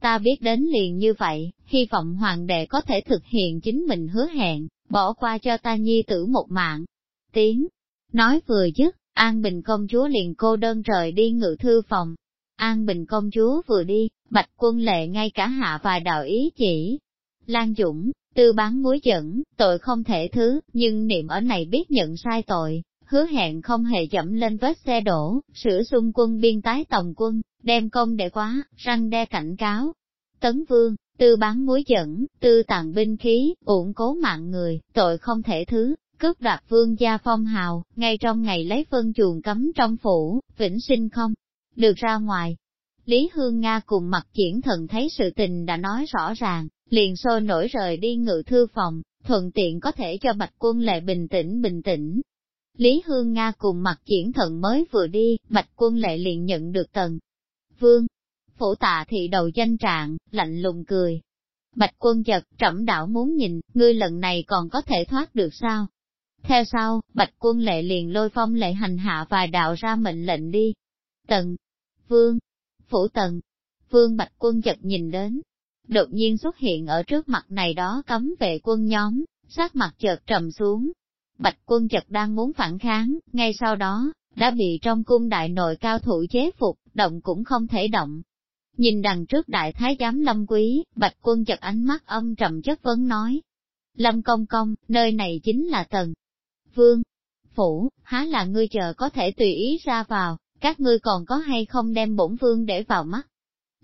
Ta biết đến liền như vậy, hy vọng hoàng đệ có thể thực hiện chính mình hứa hẹn, bỏ qua cho ta nhi tử một mạng. Tiếng, nói vừa dứt, An Bình công chúa liền cô đơn rời đi ngự thư phòng. An Bình công chúa vừa đi, bạch quân lệ ngay cả hạ vài đạo ý chỉ. Lan Dũng, tư bán muối dẫn, tội không thể thứ, nhưng niệm ở này biết nhận sai tội, hứa hẹn không hề dẫm lên vết xe đổ, sửa xung quân biên tái tổng quân, đem công để quá, răng đe cảnh cáo. Tấn Vương, tư bán muối dẫn, tư tàn binh khí, uổng cố mạng người, tội không thể thứ, cướp đoạt vương gia phong hào, ngay trong ngày lấy phân chuồng cấm trong phủ, vĩnh sinh không, được ra ngoài. Lý Hương Nga cùng mặt triển thần thấy sự tình đã nói rõ ràng, liền sôi nổi rời đi ngự thư phòng, thuận tiện có thể cho bạch quân lệ bình tĩnh bình tĩnh. Lý Hương Nga cùng mặt triển thần mới vừa đi, bạch quân lệ liền nhận được tần. Vương, phủ tạ thị đầu danh trạng, lạnh lùng cười. Bạch quân chật, trẫm đảo muốn nhìn, ngươi lần này còn có thể thoát được sao? Theo sau, bạch quân lệ liền lôi phong lệ hành hạ vài đạo ra mệnh lệnh đi. Tần, vương, phủ tần, vương bạch quân chật nhìn đến. Đột nhiên xuất hiện ở trước mặt này đó cấm vệ quân nhóm, sát mặt chợt trầm xuống. Bạch quân chợt đang muốn phản kháng, ngay sau đó, đã bị trong cung đại nội cao thủ chế phục, động cũng không thể động. Nhìn đằng trước đại thái giám lâm quý, bạch quân chợt ánh mắt âm trầm chất vấn nói. Lâm công công, nơi này chính là tần, vương, phủ, há là ngươi chờ có thể tùy ý ra vào, các ngươi còn có hay không đem bổn vương để vào mắt.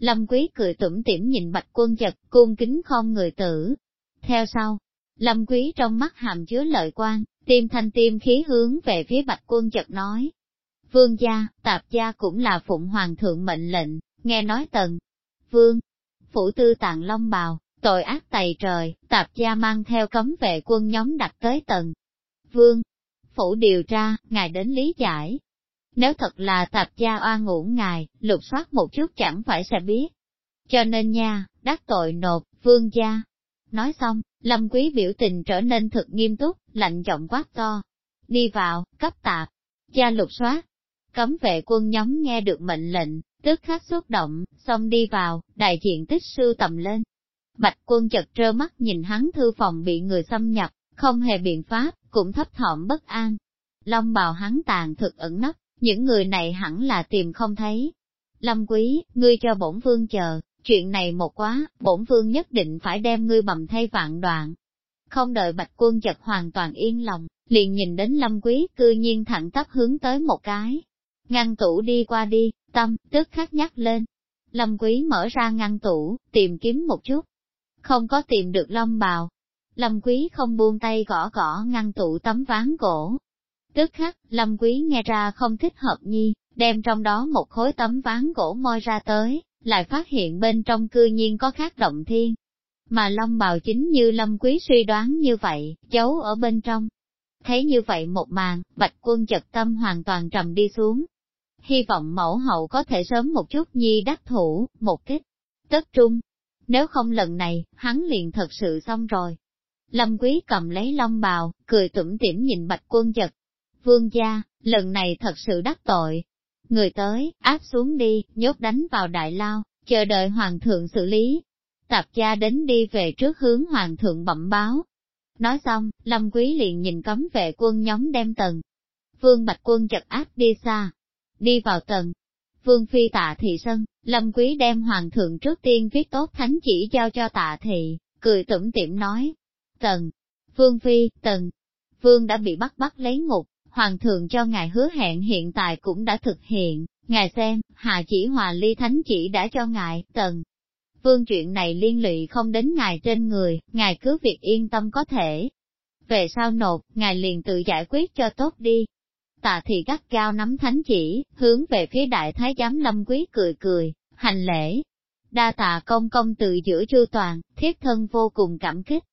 Lâm Quý cười tủm tỉm nhìn bạch quân chật, cung kính không người tử. Theo sau, Lâm Quý trong mắt hàm chứa lợi quan, tim thanh tim khí hướng về phía bạch quân chật nói. Vương gia, tạp gia cũng là phụng hoàng thượng mệnh lệnh, nghe nói tần. Vương, phủ tư tạng long bào, tội ác tày trời, tạp gia mang theo cấm vệ quân nhóm đặt tới tần, Vương, phủ điều tra, ngài đến lý giải. Nếu thật là tạp gia oan uổng ngài, lục soát một chút chẳng phải sẽ biết. Cho nên nha, đắc tội nộp, vương gia. Nói xong, lâm quý biểu tình trở nên thực nghiêm túc, lạnh giọng quát to. Đi vào, cấp tạp, gia lục soát. Cấm vệ quân nhóm nghe được mệnh lệnh, tức khắc xúc động, xong đi vào, đại diện tích sư tầm lên. Bạch quân chật trơ mắt nhìn hắn thư phòng bị người xâm nhập, không hề biện pháp, cũng thấp thỏm bất an. Long bào hắn tàn thực ẩn nấp, những người này hẳn là tìm không thấy. Lâm quý, ngươi cho bổn vương chờ, chuyện này một quá, bổn vương nhất định phải đem ngươi bầm thay vạn đoạn. Không đợi bạch quân chật hoàn toàn yên lòng, liền nhìn đến lâm quý cư nhiên thẳng tắp hướng tới một cái. Ngăn tủ đi qua đi, tâm, tức khắc nhắc lên. Lâm quý mở ra ngăn tủ, tìm kiếm một chút. Không có tìm được long bào. Lâm quý không buông tay gõ gõ ngăn tủ tấm ván gỗ. Tức khắc, Lâm quý nghe ra không thích hợp nhi, đem trong đó một khối tấm ván gỗ moi ra tới, lại phát hiện bên trong cư nhiên có khác động thiên. Mà Long bào chính như Lâm quý suy đoán như vậy, giấu ở bên trong. Thấy như vậy một màn, bạch quân chật tâm hoàn toàn trầm đi xuống, hy vọng mẫu hậu có thể sớm một chút nhi đắc thủ, một kích, tất trung. Nếu không lần này, hắn liền thật sự xong rồi. Lâm quý cầm lấy long bào, cười tủm tỉm nhìn bạch quân giật. Vương gia, lần này thật sự đắc tội. Người tới, áp xuống đi, nhốt đánh vào đại lao, chờ đợi hoàng thượng xử lý. Tạp gia đến đi về trước hướng hoàng thượng bẩm báo. Nói xong, Lâm Quý liền nhìn cấm vệ quân nhóm đem tần. Vương Bạch Quân chật áp đi xa, đi vào tầng. Vương Phi tạ thị sân, Lâm Quý đem Hoàng thượng trước tiên viết tốt thánh chỉ giao cho tạ thị, cười tủm tỉm nói. Tần, Vương Phi, tần, Vương đã bị bắt bắt lấy ngục, Hoàng thượng cho ngài hứa hẹn hiện tại cũng đã thực hiện, ngài xem, hạ chỉ hòa ly thánh chỉ đã cho ngài, tần. Vương chuyện này liên lụy không đến ngài trên người, ngài cứ việc yên tâm có thể. Về sau nộp, ngài liền tự giải quyết cho tốt đi, Tạ thị gắt cao nắm thánh chỉ, hướng về phía đại thái giám lâm quý cười cười, hành lễ. Đa tạ công công từ giữa chư toàn, thiết thân vô cùng cảm kích.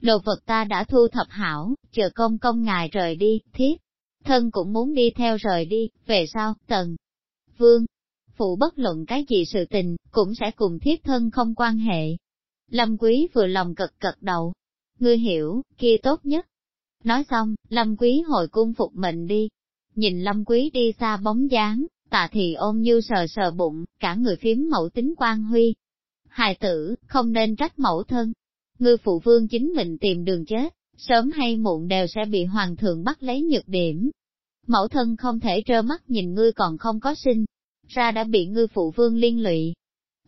Đồ vật ta đã thu thập hảo, chờ công công ngài rời đi, thiết. Thân cũng muốn đi theo rời đi, về sau, tần. Vương, phụ bất luận cái gì sự tình, cũng sẽ cùng thiết thân không quan hệ. Lâm quý vừa lòng cật cật đầu. Ngươi hiểu, kia tốt nhất. Nói xong, Lâm quý hồi cung phục mệnh đi, Nhìn lâm quý đi xa bóng dáng, tạ thị ôm như sờ sờ bụng, cả người phím mẫu tính quan huy. Hài tử, không nên trách mẫu thân. Ngư phụ vương chính mình tìm đường chết, sớm hay muộn đều sẽ bị hoàng thượng bắt lấy nhược điểm. Mẫu thân không thể trơ mắt nhìn ngươi còn không có sinh, ra đã bị ngư phụ vương liên lụy.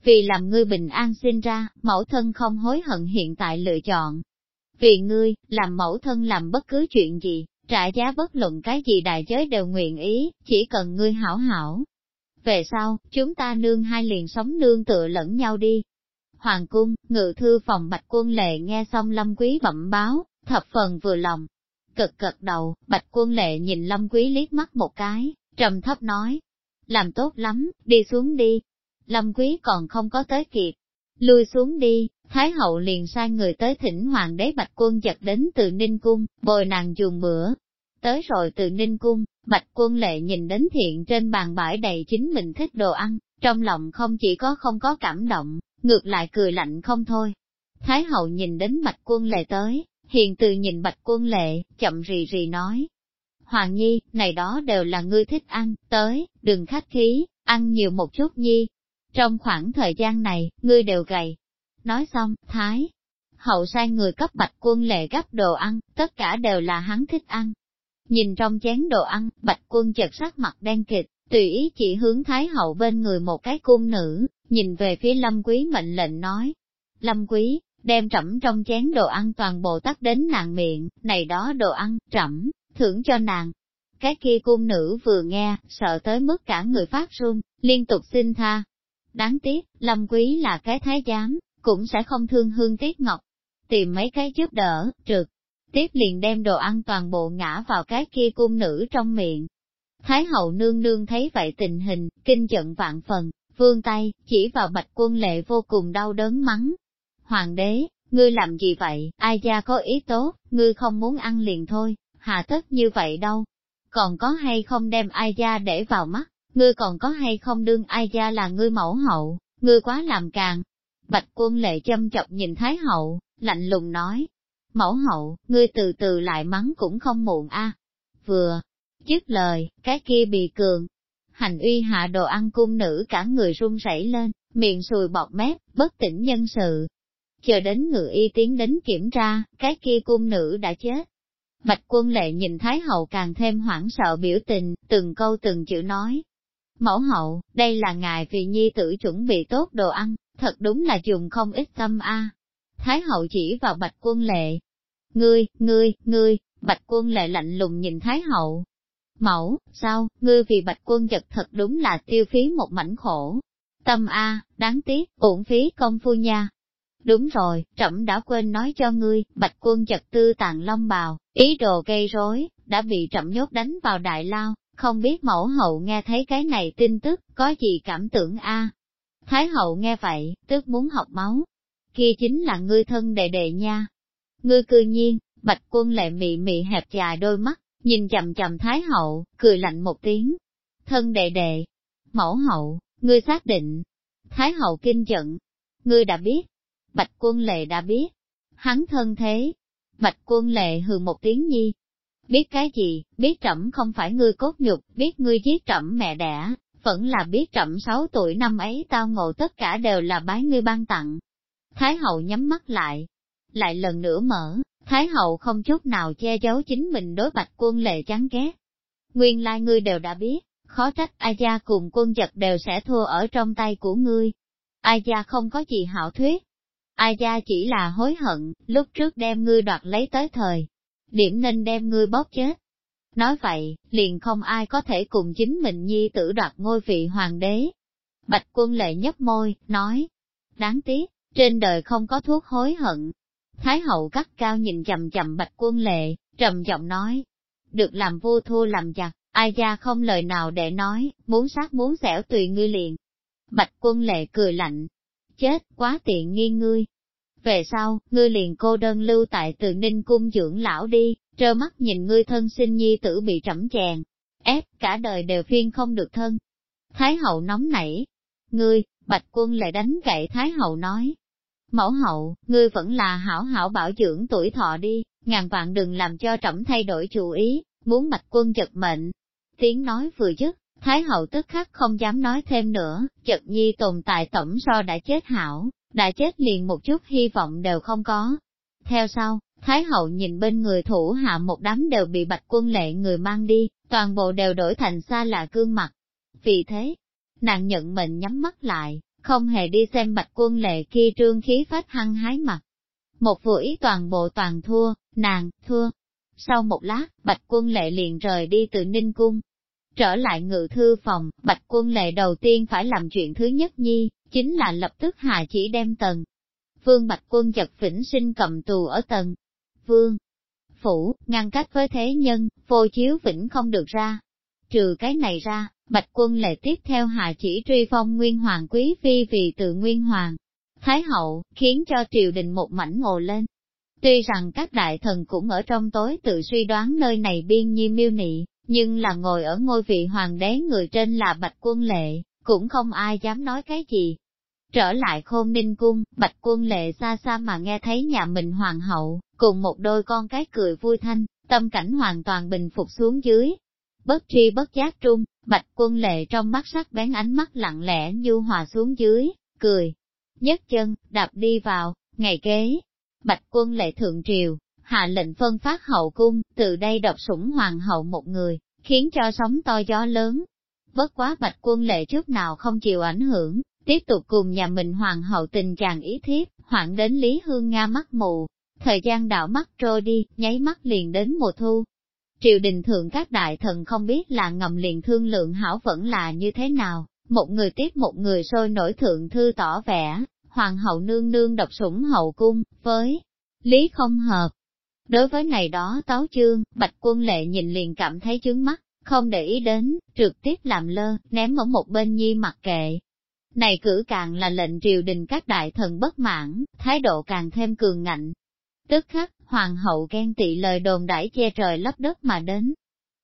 Vì làm ngươi bình an sinh ra, mẫu thân không hối hận hiện tại lựa chọn. Vì ngươi, làm mẫu thân làm bất cứ chuyện gì, trả giá bất luận cái gì đại giới đều nguyện ý, chỉ cần ngươi hảo hảo. Về sau, chúng ta nương hai liền sống nương tựa lẫn nhau đi. Hoàng cung, ngự thư phòng bạch quân lệ nghe xong lâm quý bẩm báo, thập phần vừa lòng. Cực cực đầu, bạch quân lệ nhìn lâm quý liếc mắt một cái, trầm thấp nói. Làm tốt lắm, đi xuống đi. Lâm quý còn không có tới kịp. Lui xuống đi, Thái hậu liền sai người tới thỉnh hoàng đế bạch quân giật đến từ Ninh Cung, bồi nàng dùng bữa. Tới rồi từ Ninh Cung, bạch quân lệ nhìn đến thiện trên bàn bãi đầy chính mình thích đồ ăn, trong lòng không chỉ có không có cảm động, ngược lại cười lạnh không thôi. Thái hậu nhìn đến bạch quân lệ tới, hiền từ nhìn bạch quân lệ, chậm rì rì nói. Hoàng nhi, này đó đều là ngươi thích ăn, tới, đừng khách khí, ăn nhiều một chút nhi. Trong khoảng thời gian này, ngươi đều gầy, Nói xong, Thái, hậu sai người cấp bạch quân lệ gấp đồ ăn, tất cả đều là hắn thích ăn. Nhìn trong chén đồ ăn, bạch quân chợt sắc mặt đen kịch, tùy ý chỉ hướng Thái hậu bên người một cái cung nữ, nhìn về phía lâm quý mệnh lệnh nói. Lâm quý, đem trẫm trong chén đồ ăn toàn bộ tắt đến nàng miệng, này đó đồ ăn, trẫm, thưởng cho nàng. Cái kia cung nữ vừa nghe, sợ tới mức cả người phát run, liên tục xin tha. Đáng tiếc, Lâm Quý là cái thái giám, cũng sẽ không thương hương tiếc ngọc. Tìm mấy cái giúp đỡ, trực. Tiếp liền đem đồ ăn toàn bộ ngã vào cái kia cung nữ trong miệng. Thái hậu nương nương thấy vậy tình hình, kinh giận vạn phần, vương tay, chỉ vào bạch quân lệ vô cùng đau đớn mắng. Hoàng đế, ngươi làm gì vậy, ai gia có ý tốt, ngươi không muốn ăn liền thôi, hà tất như vậy đâu. Còn có hay không đem ai gia để vào mắt, ngươi còn có hay không đương ai gia là ngươi mẫu hậu, ngươi quá làm càng. Bạch quân lệ châm chọc nhìn Thái hậu, lạnh lùng nói. Mẫu hậu, ngươi từ từ lại mắng cũng không muộn a. Vừa, dứt lời, cái kia bị cường. Hành uy hạ đồ ăn cung nữ cả người run rẩy lên, miệng sùi bọt mép, bất tỉnh nhân sự. Chờ đến ngự y tiến đến kiểm tra, cái kia cung nữ đã chết. Bạch quân lệ nhìn Thái hậu càng thêm hoảng sợ biểu tình, từng câu từng chữ nói, Mẫu hậu, đây là ngài vì nhi tử chuẩn bị tốt đồ ăn, thật đúng là dùng không ít tâm a. Thái hậu chỉ vào bạch quân lệ. Ngươi, ngươi, ngươi, bạch quân lệ lạnh lùng nhìn Thái hậu. Mẫu, sao, ngươi vì bạch quân giật thật đúng là tiêu phí một mảnh khổ. Tâm a, đáng tiếc, uổng phí công phu nha. Đúng rồi, trẫm đã quên nói cho ngươi, bạch quân giật tư tàn long bào, ý đồ gây rối, đã bị trẫm nhốt đánh vào đại lao, không biết mẫu hậu nghe thấy cái này tin tức, có gì cảm tưởng a? Thái hậu nghe vậy, tức muốn học máu. Kia chính là ngươi thân đệ đệ nha. Ngươi cư nhiên, bạch quân lệ mị mị hẹp dài đôi mắt, nhìn chầm chầm Thái hậu, cười lạnh một tiếng. Thân đệ đệ, mẫu hậu, ngươi xác định. Thái hậu kinh giận. Ngươi đã biết. Bạch quân lệ đã biết. Hắn thân thế. Bạch quân lệ hừ một tiếng nhi, Biết cái gì, biết trẫm không phải ngươi cốt nhục, biết ngươi giết trẫm mẹ đẻ, vẫn là biết trẫm 6 tuổi năm ấy tao ngộ tất cả đều là bái ngươi ban tặng. Thái hậu nhắm mắt lại, lại lần nữa mở, Thái hậu không chút nào che giấu chính mình đối bạch quân lệ chán ghét. Nguyên lai ngươi đều đã biết, khó trách ai gia cùng quân giật đều sẽ thua ở trong tay của ngươi. Ai gia không có gì hảo thuyết. Ai gia chỉ là hối hận, lúc trước đem ngươi đoạt lấy tới thời, điểm nên đem ngươi bóp chết. Nói vậy, liền không ai có thể cùng chính mình nhi tử đoạt ngôi vị hoàng đế. Bạch quân lệ nhấp môi, nói, đáng tiếc, trên đời không có thuốc hối hận. Thái hậu cắt cao nhìn chầm chầm bạch quân lệ, trầm giọng nói, được làm vua thua làm giặc, ai ra không lời nào để nói, muốn sát muốn xẻo tùy ngươi liền. Bạch quân lệ cười lạnh, chết, quá tiện nghi ngươi, về sau, ngươi liền cô đơn lưu tại từ ninh cung dưỡng lão đi, trơ mắt nhìn ngươi thân sinh nhi tử bị trẫm chèn, ép cả đời đều phiên không được thân. Thái hậu nóng nảy, ngươi, bạch quân lại đánh gậy Thái hậu nói. Mẫu hậu, ngươi vẫn là hảo hảo bảo dưỡng tuổi thọ đi, ngàn vạn đừng làm cho trẫm thay đổi chủ ý, muốn bạch quân giật mệnh. Tiếng nói vừa dứt, Thái hậu tức khắc không dám nói thêm nữa, chật nhi tồn tại tổng so đã chết hảo, đã chết liền một chút hy vọng đều không có. Theo sau, Thái hậu nhìn bên người thủ hạ một đám đều bị bạch quân lệ người mang đi, toàn bộ đều đổi thành xa lạ cương mặt. Vì thế, nàng nhận mệnh nhắm mắt lại, không hề đi xem bạch quân lệ khi trương khí phách hăng hái mặt. Một vừa ý toàn bộ toàn thua, nàng, thua. Sau một lát, bạch quân lệ liền rời đi từ Ninh Cung. Trở lại ngự thư phòng, bạch quân lệ đầu tiên phải làm chuyện thứ nhất nhi, chính là lập tức hạ chỉ đem tần. Vương Bạch Quân chật vĩnh sinh cầm tù ở tầng. Vương, phủ, ngăn cách với thế nhân, vô chiếu vĩnh không được ra. Trừ cái này ra, Bạch Quân lệ tiếp theo hạ chỉ truy phong Nguyên Hoàng Quý Phi vì tự Nguyên Hoàng. Thái hậu, khiến cho triều đình một mảnh ngồi lên. Tuy rằng các đại thần cũng ở trong tối tự suy đoán nơi này biên nhi miêu nị, nhưng là ngồi ở ngôi vị hoàng đế người trên là Bạch Quân Lệ, cũng không ai dám nói cái gì. Trở lại khôn ninh cung, bạch quân lệ xa xa mà nghe thấy nhà mình hoàng hậu, cùng một đôi con cái cười vui thanh, tâm cảnh hoàn toàn bình phục xuống dưới. Bất tri bất giác trung, bạch quân lệ trong mắt sắc bén ánh mắt lặng lẽ nhu hòa xuống dưới, cười. nhấc chân, đạp đi vào, ngày kế. Bạch quân lệ thượng triều, hạ lệnh phân phát hậu cung, từ đây độc sủng hoàng hậu một người, khiến cho sóng to gió lớn, Bất quá bạch quân lệ trước nào không chịu ảnh hưởng, tiếp tục cùng nhà mình hoàng hậu tình chàng ý thiếp, hoạn đến Lý Hương Nga mắt mù. Thời gian đảo mắt trôi đi, nháy mắt liền đến mùa thu. Triều đình thượng các đại thần không biết là ngầm liền thương lượng hảo vẫn là như thế nào, một người tiếp một người sôi nổi thượng thư tỏ vẻ, hoàng hậu nương nương độc sủng hậu cung, với lý không hợp. Đối với này đó táo chương, bạch quân lệ nhìn liền cảm thấy chướng mắt, không để ý đến, trực tiếp làm lơ, ném ở một bên nhi mặc kệ. Này cử càng là lệnh triều đình các đại thần bất mãn, thái độ càng thêm cường ngạnh. Tức khắc, hoàng hậu ghen tị lời đồn đãi che trời lấp đất mà đến.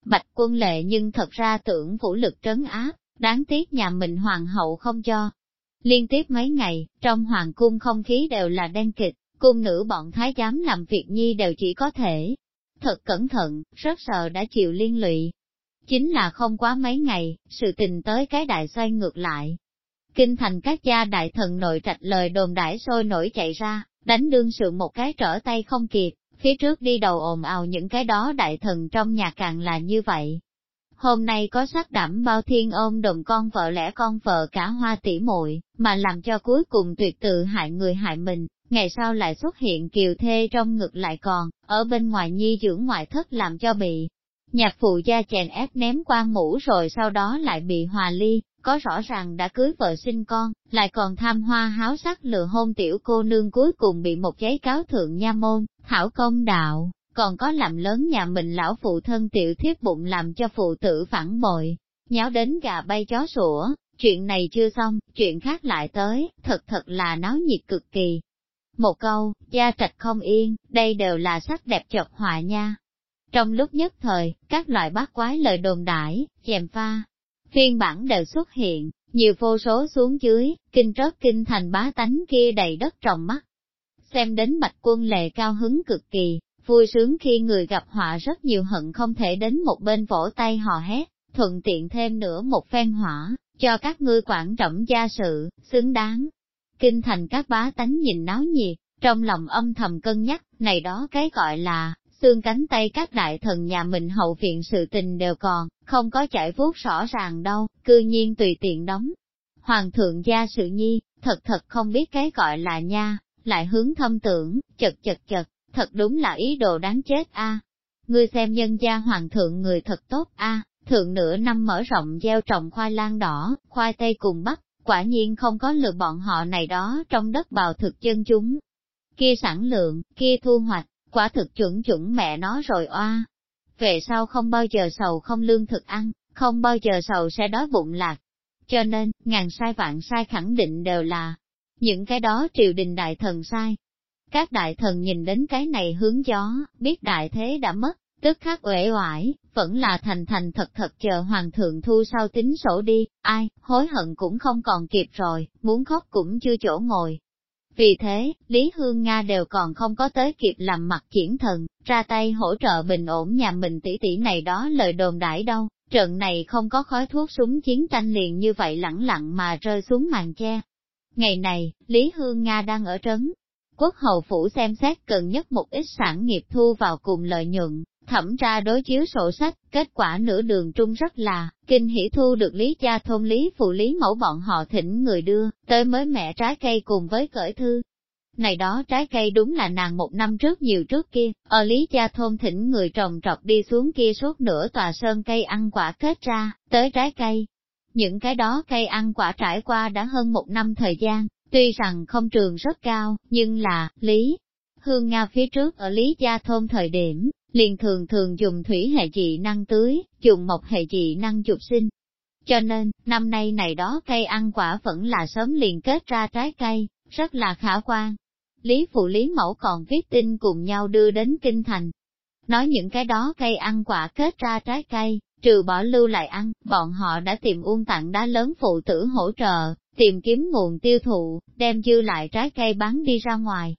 Bạch quân lệ nhưng thật ra tưởng vũ lực trấn áp, đáng tiếc nhà mình hoàng hậu không cho. Liên tiếp mấy ngày, trong hoàng cung không khí đều là đen kịch, cung nữ bọn thái giám làm việc nhi đều chỉ có thể. Thật cẩn thận, rất sợ đã chịu liên lụy. Chính là không quá mấy ngày, sự tình tới cái đại xoay ngược lại. Kinh thành các gia đại thần nội trạch lời đồn đãi sôi nổi chạy ra, đánh đương sự một cái trở tay không kịp, phía trước đi đầu ồn ào những cái đó đại thần trong nhà càng là như vậy. Hôm nay có sắc đảm bao thiên ôm đồng con vợ lẽ con vợ cả hoa tỉ muội mà làm cho cuối cùng tuyệt tự hại người hại mình, ngày sau lại xuất hiện kiều thê trong ngực lại còn, ở bên ngoài nhi dưỡng ngoại thất làm cho bị. Nhạc phụ gia chèn ép ném quan mũ rồi sau đó lại bị hòa ly, có rõ ràng đã cưới vợ sinh con, lại còn tham hoa háo sắc lừa hôn tiểu cô nương cuối cùng bị một giấy cáo thượng nha môn, thảo công đạo, còn có làm lớn nhà mình lão phụ thân tiểu thiếp bụng làm cho phụ tử phản bội, nháo đến gà bay chó sủa, chuyện này chưa xong, chuyện khác lại tới, thật thật là náo nhiệt cực kỳ. Một câu, gia trạch không yên, đây đều là sắc đẹp chọc hòa nha. Trong lúc nhất thời, các loại bát quái lời đồn đãi, chèm pha, phiên bản đều xuất hiện, nhiều vô số xuống dưới, kinh rớt kinh thành bá tánh kia đầy đất trồng mắt. Xem đến bạch quân lệ cao hứng cực kỳ, vui sướng khi người gặp họa rất nhiều hận không thể đến một bên vỗ tay hò hét, thuận tiện thêm nữa một phen hỏa, cho các ngươi quản trọng gia sự, xứng đáng. Kinh thành các bá tánh nhìn náo nhiệt, trong lòng âm thầm cân nhắc, này đó cái gọi là, xương cánh tay các đại thần nhà mình hậu viện sự tình đều còn, không có chạy vuốt rõ ràng đâu, cư nhiên tùy tiện đóng. Hoàng thượng gia sự nhi, thật thật không biết cái gọi là nha, lại hướng thâm tưởng, chật chật chật, thật đúng là ý đồ đáng chết a. Ngươi xem nhân gia hoàng thượng người thật tốt a, thượng nửa năm mở rộng gieo trồng khoai lang đỏ, khoai tây cùng bắp, quả nhiên không có lừa bọn họ này đó trong đất bào thực chân chúng. Kia sản lượng, kia thu hoạch, quả thực chuẩn chuẩn mẹ nó rồi oa. Về sau không bao giờ sầu không lương thực ăn, không bao giờ sầu sẽ đói bụng lạc. Cho nên, ngàn sai vạn sai khẳng định đều là những cái đó triều đình đại thần sai. Các đại thần nhìn đến cái này hướng gió, biết đại thế đã mất, tức khắc uể oải, vẫn là thành thành thật thật chờ hoàng thượng thu sau tính sổ đi, ai, hối hận cũng không còn kịp rồi, muốn khóc cũng chưa chỗ ngồi. Vì thế, Lý Hương Nga đều còn không có tới kịp làm mặt triển thần, ra tay hỗ trợ bình ổn nhà mình tỷ tỷ này đó lời đồn đãi đâu, trận này không có khói thuốc súng chiến tranh liền như vậy lẳng lặng mà rơi xuống màn che. Ngày này, Lý Hương Nga đang ở trấn. Quốc hầu phủ xem xét cần nhất một ít sản nghiệp thu vào cùng lợi nhuận, thẩm tra đối chiếu sổ sách, kết quả nửa đường trung rất là, kinh hỷ thu được lý cha thôn lý phụ lý mẫu bọn họ thỉnh người đưa, tới mới mẹ trái cây cùng với cởi thư. Này đó trái cây đúng là nàng một năm trước nhiều trước kia, ở lý cha thôn thỉnh người trồng trọt đi xuống kia suốt nửa tòa sơn cây ăn quả kết ra, tới trái cây. Những cái đó cây ăn quả trải qua đã hơn một năm thời gian, tuy rằng không trường rất cao, nhưng là, lý, hương Nga phía trước ở Lý Gia Thôn thời điểm, liền thường thường dùng thủy hệ dị năng tưới, dùng một hệ dị năng dục sinh. Cho nên, năm nay này đó cây ăn quả vẫn là sớm liền kết ra trái cây, rất là khả quan. Lý Phụ Lý Mẫu còn viết tin cùng nhau đưa đến Kinh Thành. Nói những cái đó cây ăn quả kết ra trái cây, trừ bỏ lưu lại ăn, bọn họ đã tìm uông tặng đá lớn phụ tử hỗ trợ, tìm kiếm nguồn tiêu thụ, đem dư lại trái cây bán đi ra ngoài,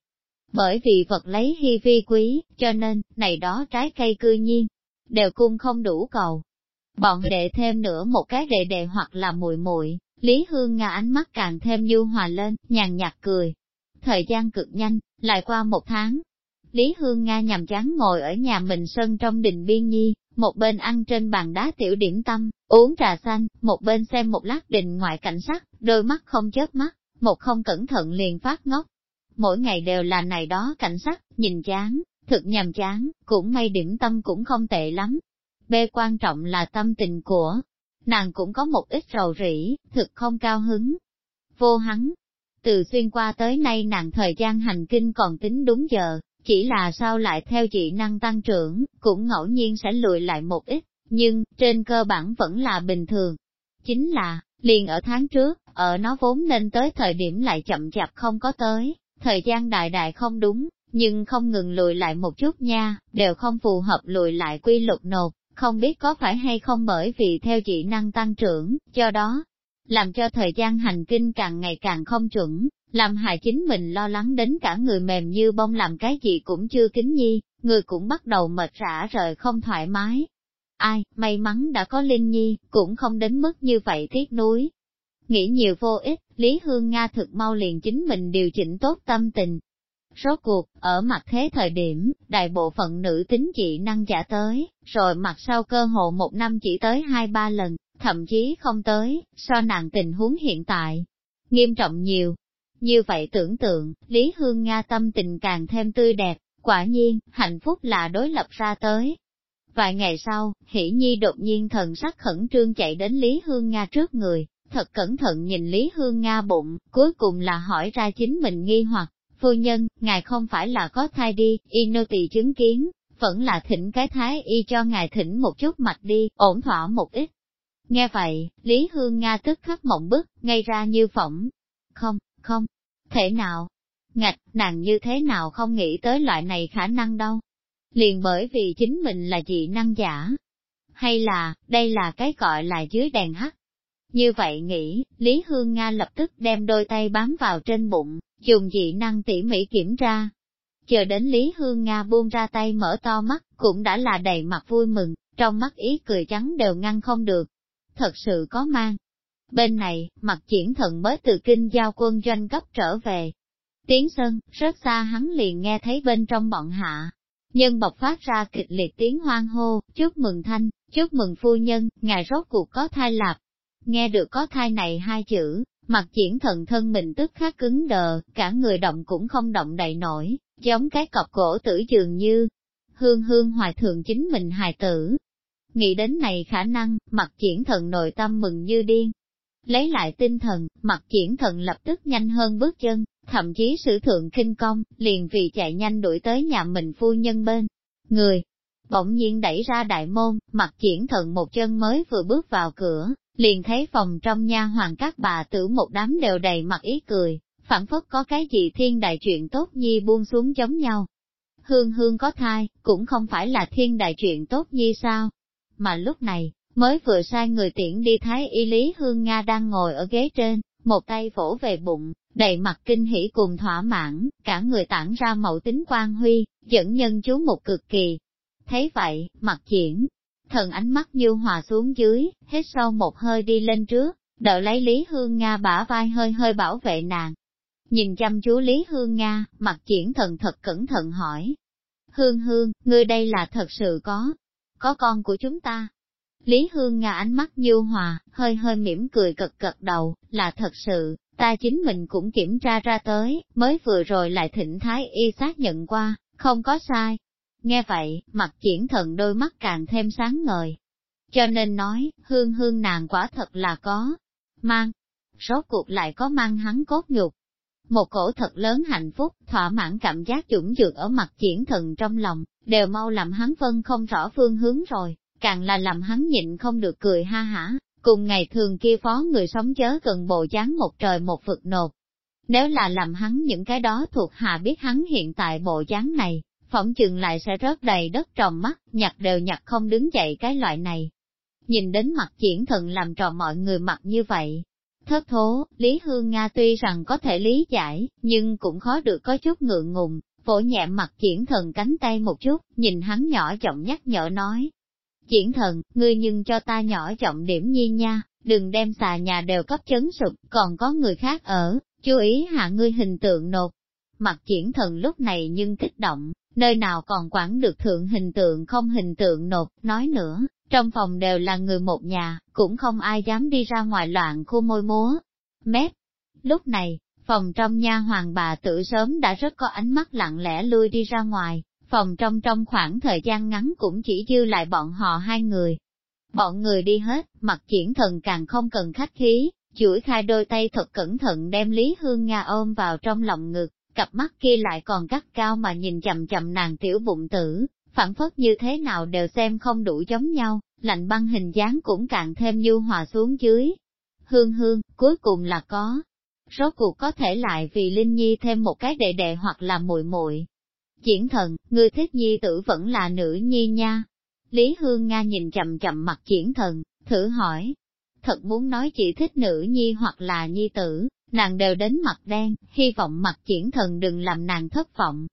bởi vì vật lấy hy vi quý, cho nên, này đó trái cây cư nhiên, đều cung không đủ cầu. Bọn đệ thêm nữa một cái đệ đệ hoặc là muội muội Lý Hương Nga ánh mắt càng thêm nhu hòa lên, nhàn nhạt cười. Thời gian cực nhanh, lại qua một tháng. Lý Hương Nga nhằm chán ngồi ở nhà mình sân trong đình biên nhi, một bên ăn trên bàn đá tiểu điểm tâm, uống trà xanh, một bên xem một lát đình ngoại cảnh sắc, đôi mắt không chớp mắt, một không cẩn thận liền phát ngốc, mỗi ngày đều là này đó cảnh sắc, nhìn chán, thực nhàm chán, cũng may điểm tâm cũng không tệ lắm. B quan trọng là tâm tình của nàng cũng có một ít rầu rĩ, thực không cao hứng. Vô hắn, từ xuyên qua tới nay nàng thời gian hành kinh còn tính đúng giờ, chỉ là sao lại theo dị năng tăng trưởng, cũng ngẫu nhiên sẽ lùi lại một ít, nhưng, trên cơ bản vẫn là bình thường. Chính là, liền ở tháng trước, ở nó vốn nên tới thời điểm lại chậm chạp không có tới, thời gian đại đại không đúng, nhưng không ngừng lùi lại một chút nha, đều không phù hợp lùi lại quy luật nộp, không biết có phải hay không bởi vì theo dị năng tăng trưởng, do đó, làm cho thời gian hành kinh càng ngày càng không chuẩn, làm hại chính mình lo lắng đến cả người mềm như bông làm cái gì cũng chưa kính nhi, người cũng bắt đầu mệt rã rời không thoải mái. Ai, may mắn đã có Linh Nhi, cũng không đến mức như vậy tiếc nuối. Nghĩ nhiều vô ích, Lý Hương Nga thực mau liền chính mình điều chỉnh tốt tâm tình. Rốt cuộc, ở mặt thế thời điểm, đại bộ phận nữ tính chị năng giả tới, rồi mặt sau cơ hộ một năm chỉ tới hai ba lần, thậm chí không tới, so nàng tình huống hiện tại. Nghiêm trọng nhiều, như vậy tưởng tượng, Lý Hương Nga tâm tình càng thêm tươi đẹp, quả nhiên, hạnh phúc là đối lập ra tới. Vài ngày sau, Hỷ Nhi đột nhiên thần sắc khẩn trương chạy đến Lý Hương Nga trước người, thật cẩn thận nhìn Lý Hương Nga bụng, cuối cùng là hỏi ra chính mình nghi hoặc, phu nhân, ngài không phải là có thai đi, y nô tỳ chứng kiến, vẫn là thỉnh cái thái y cho ngài thỉnh một chút mạch đi, ổn thỏa một ít. Nghe vậy, Lý Hương Nga tức khắc mộng bức, ngay ra như phỏng. Không, không, thể nào? Ngạch, nàng như thế nào không nghĩ tới loại này khả năng đâu? Liền bởi vì chính mình là dị năng giả. Hay là, đây là cái gọi là dưới đèn hắt. Như vậy nghĩ, Lý Hương Nga lập tức đem đôi tay bám vào trên bụng, dùng dị năng tỉ mỉ kiểm tra. Chờ đến Lý Hương Nga buông ra tay mở to mắt, cũng đã là đầy mặt vui mừng, trong mắt ý cười trắng đều ngăn không được. Thật sự có mang, Bên này, mặt triển thần mới từ kinh giao quân doanh cấp trở về. Tiếng sân, rất xa hắn liền nghe thấy bên trong bọn hạ. Nhân bộc phát ra kịch liệt tiếng hoang hô, chúc mừng thanh, chúc mừng phu nhân, ngài rốt cuộc có thai lạp. Nghe được có thai này hai chữ, mặt triển thần thân mình tức khắc cứng đờ, cả người động cũng không động đậy nổi, giống cái cọc cổ tử dường như. Hương hương hoài thường chính mình hài tử. Nghĩ đến này khả năng, mặt triển thần nội tâm mừng như điên, Lấy lại tinh thần, mặt triển thần lập tức nhanh hơn bước chân, thậm chí sử thượng kinh công, liền vì chạy nhanh đuổi tới nhà mình phu nhân bên. Người, bỗng nhiên đẩy ra đại môn, mặt triển thần một chân mới vừa bước vào cửa, liền thấy phòng trong nha hoàng các bà tử một đám đều đầy mặt ý cười, phản phất có cái gì thiên đại chuyện tốt nhi buông xuống giống nhau. Hương hương có thai, cũng không phải là thiên đại chuyện tốt nhi sao. Mà lúc này, Mới vừa sai người tiễn đi Thái Y Lý Hương Nga đang ngồi ở ghế trên, một tay vỗ về bụng, đầy mặt kinh hỉ cùng thỏa mãn, cả người tản ra mẫu tính quan huy, dẫn nhân chú một cực kỳ. Thấy vậy, mặt triển, thần ánh mắt như hòa xuống dưới, hết sau một hơi đi lên trước, đợi lấy Lý Hương Nga bả vai hơi hơi bảo vệ nàng. Nhìn chăm chú Lý Hương Nga, mặt triển thần thật cẩn thận hỏi. Hương Hương, ngươi đây là thật sự có, có con của chúng ta. Lý Hương Nga ánh mắt nhu hòa, hơi hơi mỉm cười cật cật đầu, là thật sự, ta chính mình cũng kiểm tra ra tới, mới vừa rồi lại thỉnh thái y xác nhận qua, không có sai. Nghe vậy, mặt triển thần đôi mắt càng thêm sáng ngời. Cho nên nói, hương hương nàng quả thật là có, mang, rốt cuộc lại có mang hắn cốt nhục. Một cổ thật lớn hạnh phúc, thỏa mãn cảm giác dũng dược ở mặt triển thần trong lòng, đều mau làm hắn phân không rõ phương hướng rồi càng là làm hắn nhịn không được cười ha hả, cùng ngày thường kia phó người sống chớ gần bộ dáng một trời một vực nột. Nếu là làm hắn những cái đó thuộc hạ biết hắn hiện tại bộ dáng này, phỏng chừng lại sẽ rớt đầy đất tròn mắt, nhặt đều nhặt không đứng dậy cái loại này. Nhìn đến mặt triển thần làm trò mọi người mặt như vậy. Thất thố, Lý Hương Nga tuy rằng có thể lý giải, nhưng cũng khó được có chút ngượng ngùng, vỗ nhẹ mặt triển thần cánh tay một chút, nhìn hắn nhỏ giọng nhắc nhở nói, Triển thần, ngươi nhưng cho ta nhỏ giọng điểm nhi nha, đừng đem xà nhà đều cấp chấn sụp, còn có người khác ở, chú ý hạ ngươi hình tượng nột. Mặt triển thần lúc này nhưng kích động, nơi nào còn quản được thượng hình tượng không hình tượng nộp nói nữa, trong phòng đều là người một nhà, cũng không ai dám đi ra ngoài loạn khu môi múa. Mép. Lúc này, phòng trong nha hoàng bà tự sớm đã rất có ánh mắt lặng lẽ lui đi ra ngoài, phòng trong trong khoảng thời gian ngắn cũng chỉ dư lại bọn họ hai người. Bọn người đi hết, mặt triển thần càng không cần khách khí, chuỗi khai đôi tay thật cẩn thận đem Lý Hương Nga ôm vào trong lòng ngực, cặp mắt kia lại còn gắt cao mà nhìn chậm chậm nàng tiểu bụng tử, phản phất như thế nào đều xem không đủ giống nhau, lạnh băng hình dáng cũng càng thêm nhu hòa xuống dưới. Hương hương, cuối cùng là có. Rốt cuộc có thể lại vì Linh Nhi thêm một cái đệ đệ hoặc là muội muội. Diễn thần, ngươi thích nhi tử vẫn là nữ nhi nha. Lý Hương Nga nhìn chậm chậm mặt diễn thần, thử hỏi. Thật muốn nói chỉ thích nữ nhi hoặc là nhi tử, nàng đều đến mặt đen, hy vọng mặt triển thần đừng làm nàng thất vọng.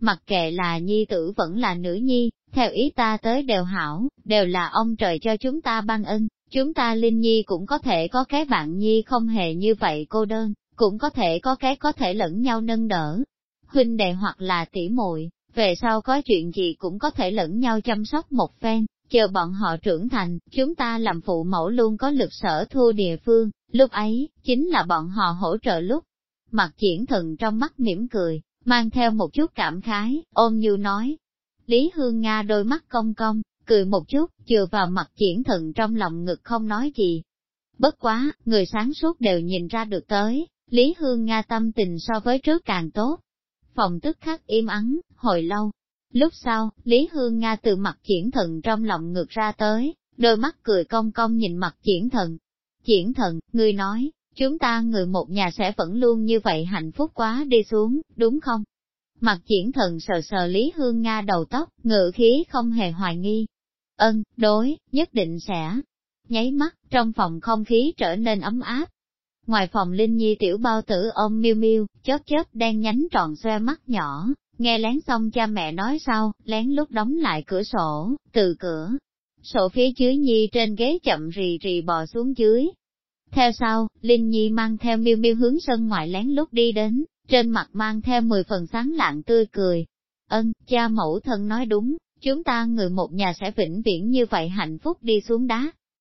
Mặc kệ là nhi tử vẫn là nữ nhi, theo ý ta tới đều hảo, đều là ông trời cho chúng ta ban ân, chúng ta linh nhi cũng có thể có cái bạn nhi không hề như vậy cô đơn, cũng có thể có cái có thể lẫn nhau nâng đỡ. Huynh đệ hoặc là tỷ muội, về sau có chuyện gì cũng có thể lẫn nhau chăm sóc một phen, chờ bọn họ trưởng thành, chúng ta làm phụ mẫu luôn có lực sở thua địa phương, lúc ấy, chính là bọn họ hỗ trợ lúc. Mặt triển thần trong mắt mỉm cười, mang theo một chút cảm khái, ôm như nói. Lý Hương Nga đôi mắt cong cong, cười một chút, chừa vào mặt triển thần trong lòng ngực không nói gì. Bất quá, người sáng suốt đều nhìn ra được tới, Lý Hương Nga tâm tình so với trước càng tốt. Phòng tức khắc im ắng, hồi lâu. Lúc sau, Lý Hương Nga từ mặt triển thần trong lòng ngược ra tới, đôi mắt cười cong cong nhìn mặt triển thần. Triển thần, người nói, chúng ta người một nhà sẽ vẫn luôn như vậy hạnh phúc quá đi xuống, đúng không? Mặt triển thần sờ sờ Lý Hương Nga đầu tóc, ngự khí không hề hoài nghi. Ân, đối, nhất định sẽ. Nháy mắt, trong phòng không khí trở nên ấm áp. Ngoài phòng Linh Nhi tiểu bao tử ôm miêu miêu, chớp chớp đen nhánh tròn xoe mắt nhỏ, nghe lén xong cha mẹ nói sau, lén lúc đóng lại cửa sổ, từ cửa. Sổ phía dưới Nhi trên ghế chậm rì rì bò xuống dưới, theo sau, Linh Nhi mang theo miêu miêu hướng sân ngoài lén lút đi đến, trên mặt mang theo mười phần sáng lạng tươi cười. Ân, cha mẫu thân nói đúng, chúng ta người một nhà sẽ vĩnh viễn như vậy hạnh phúc đi xuống đá.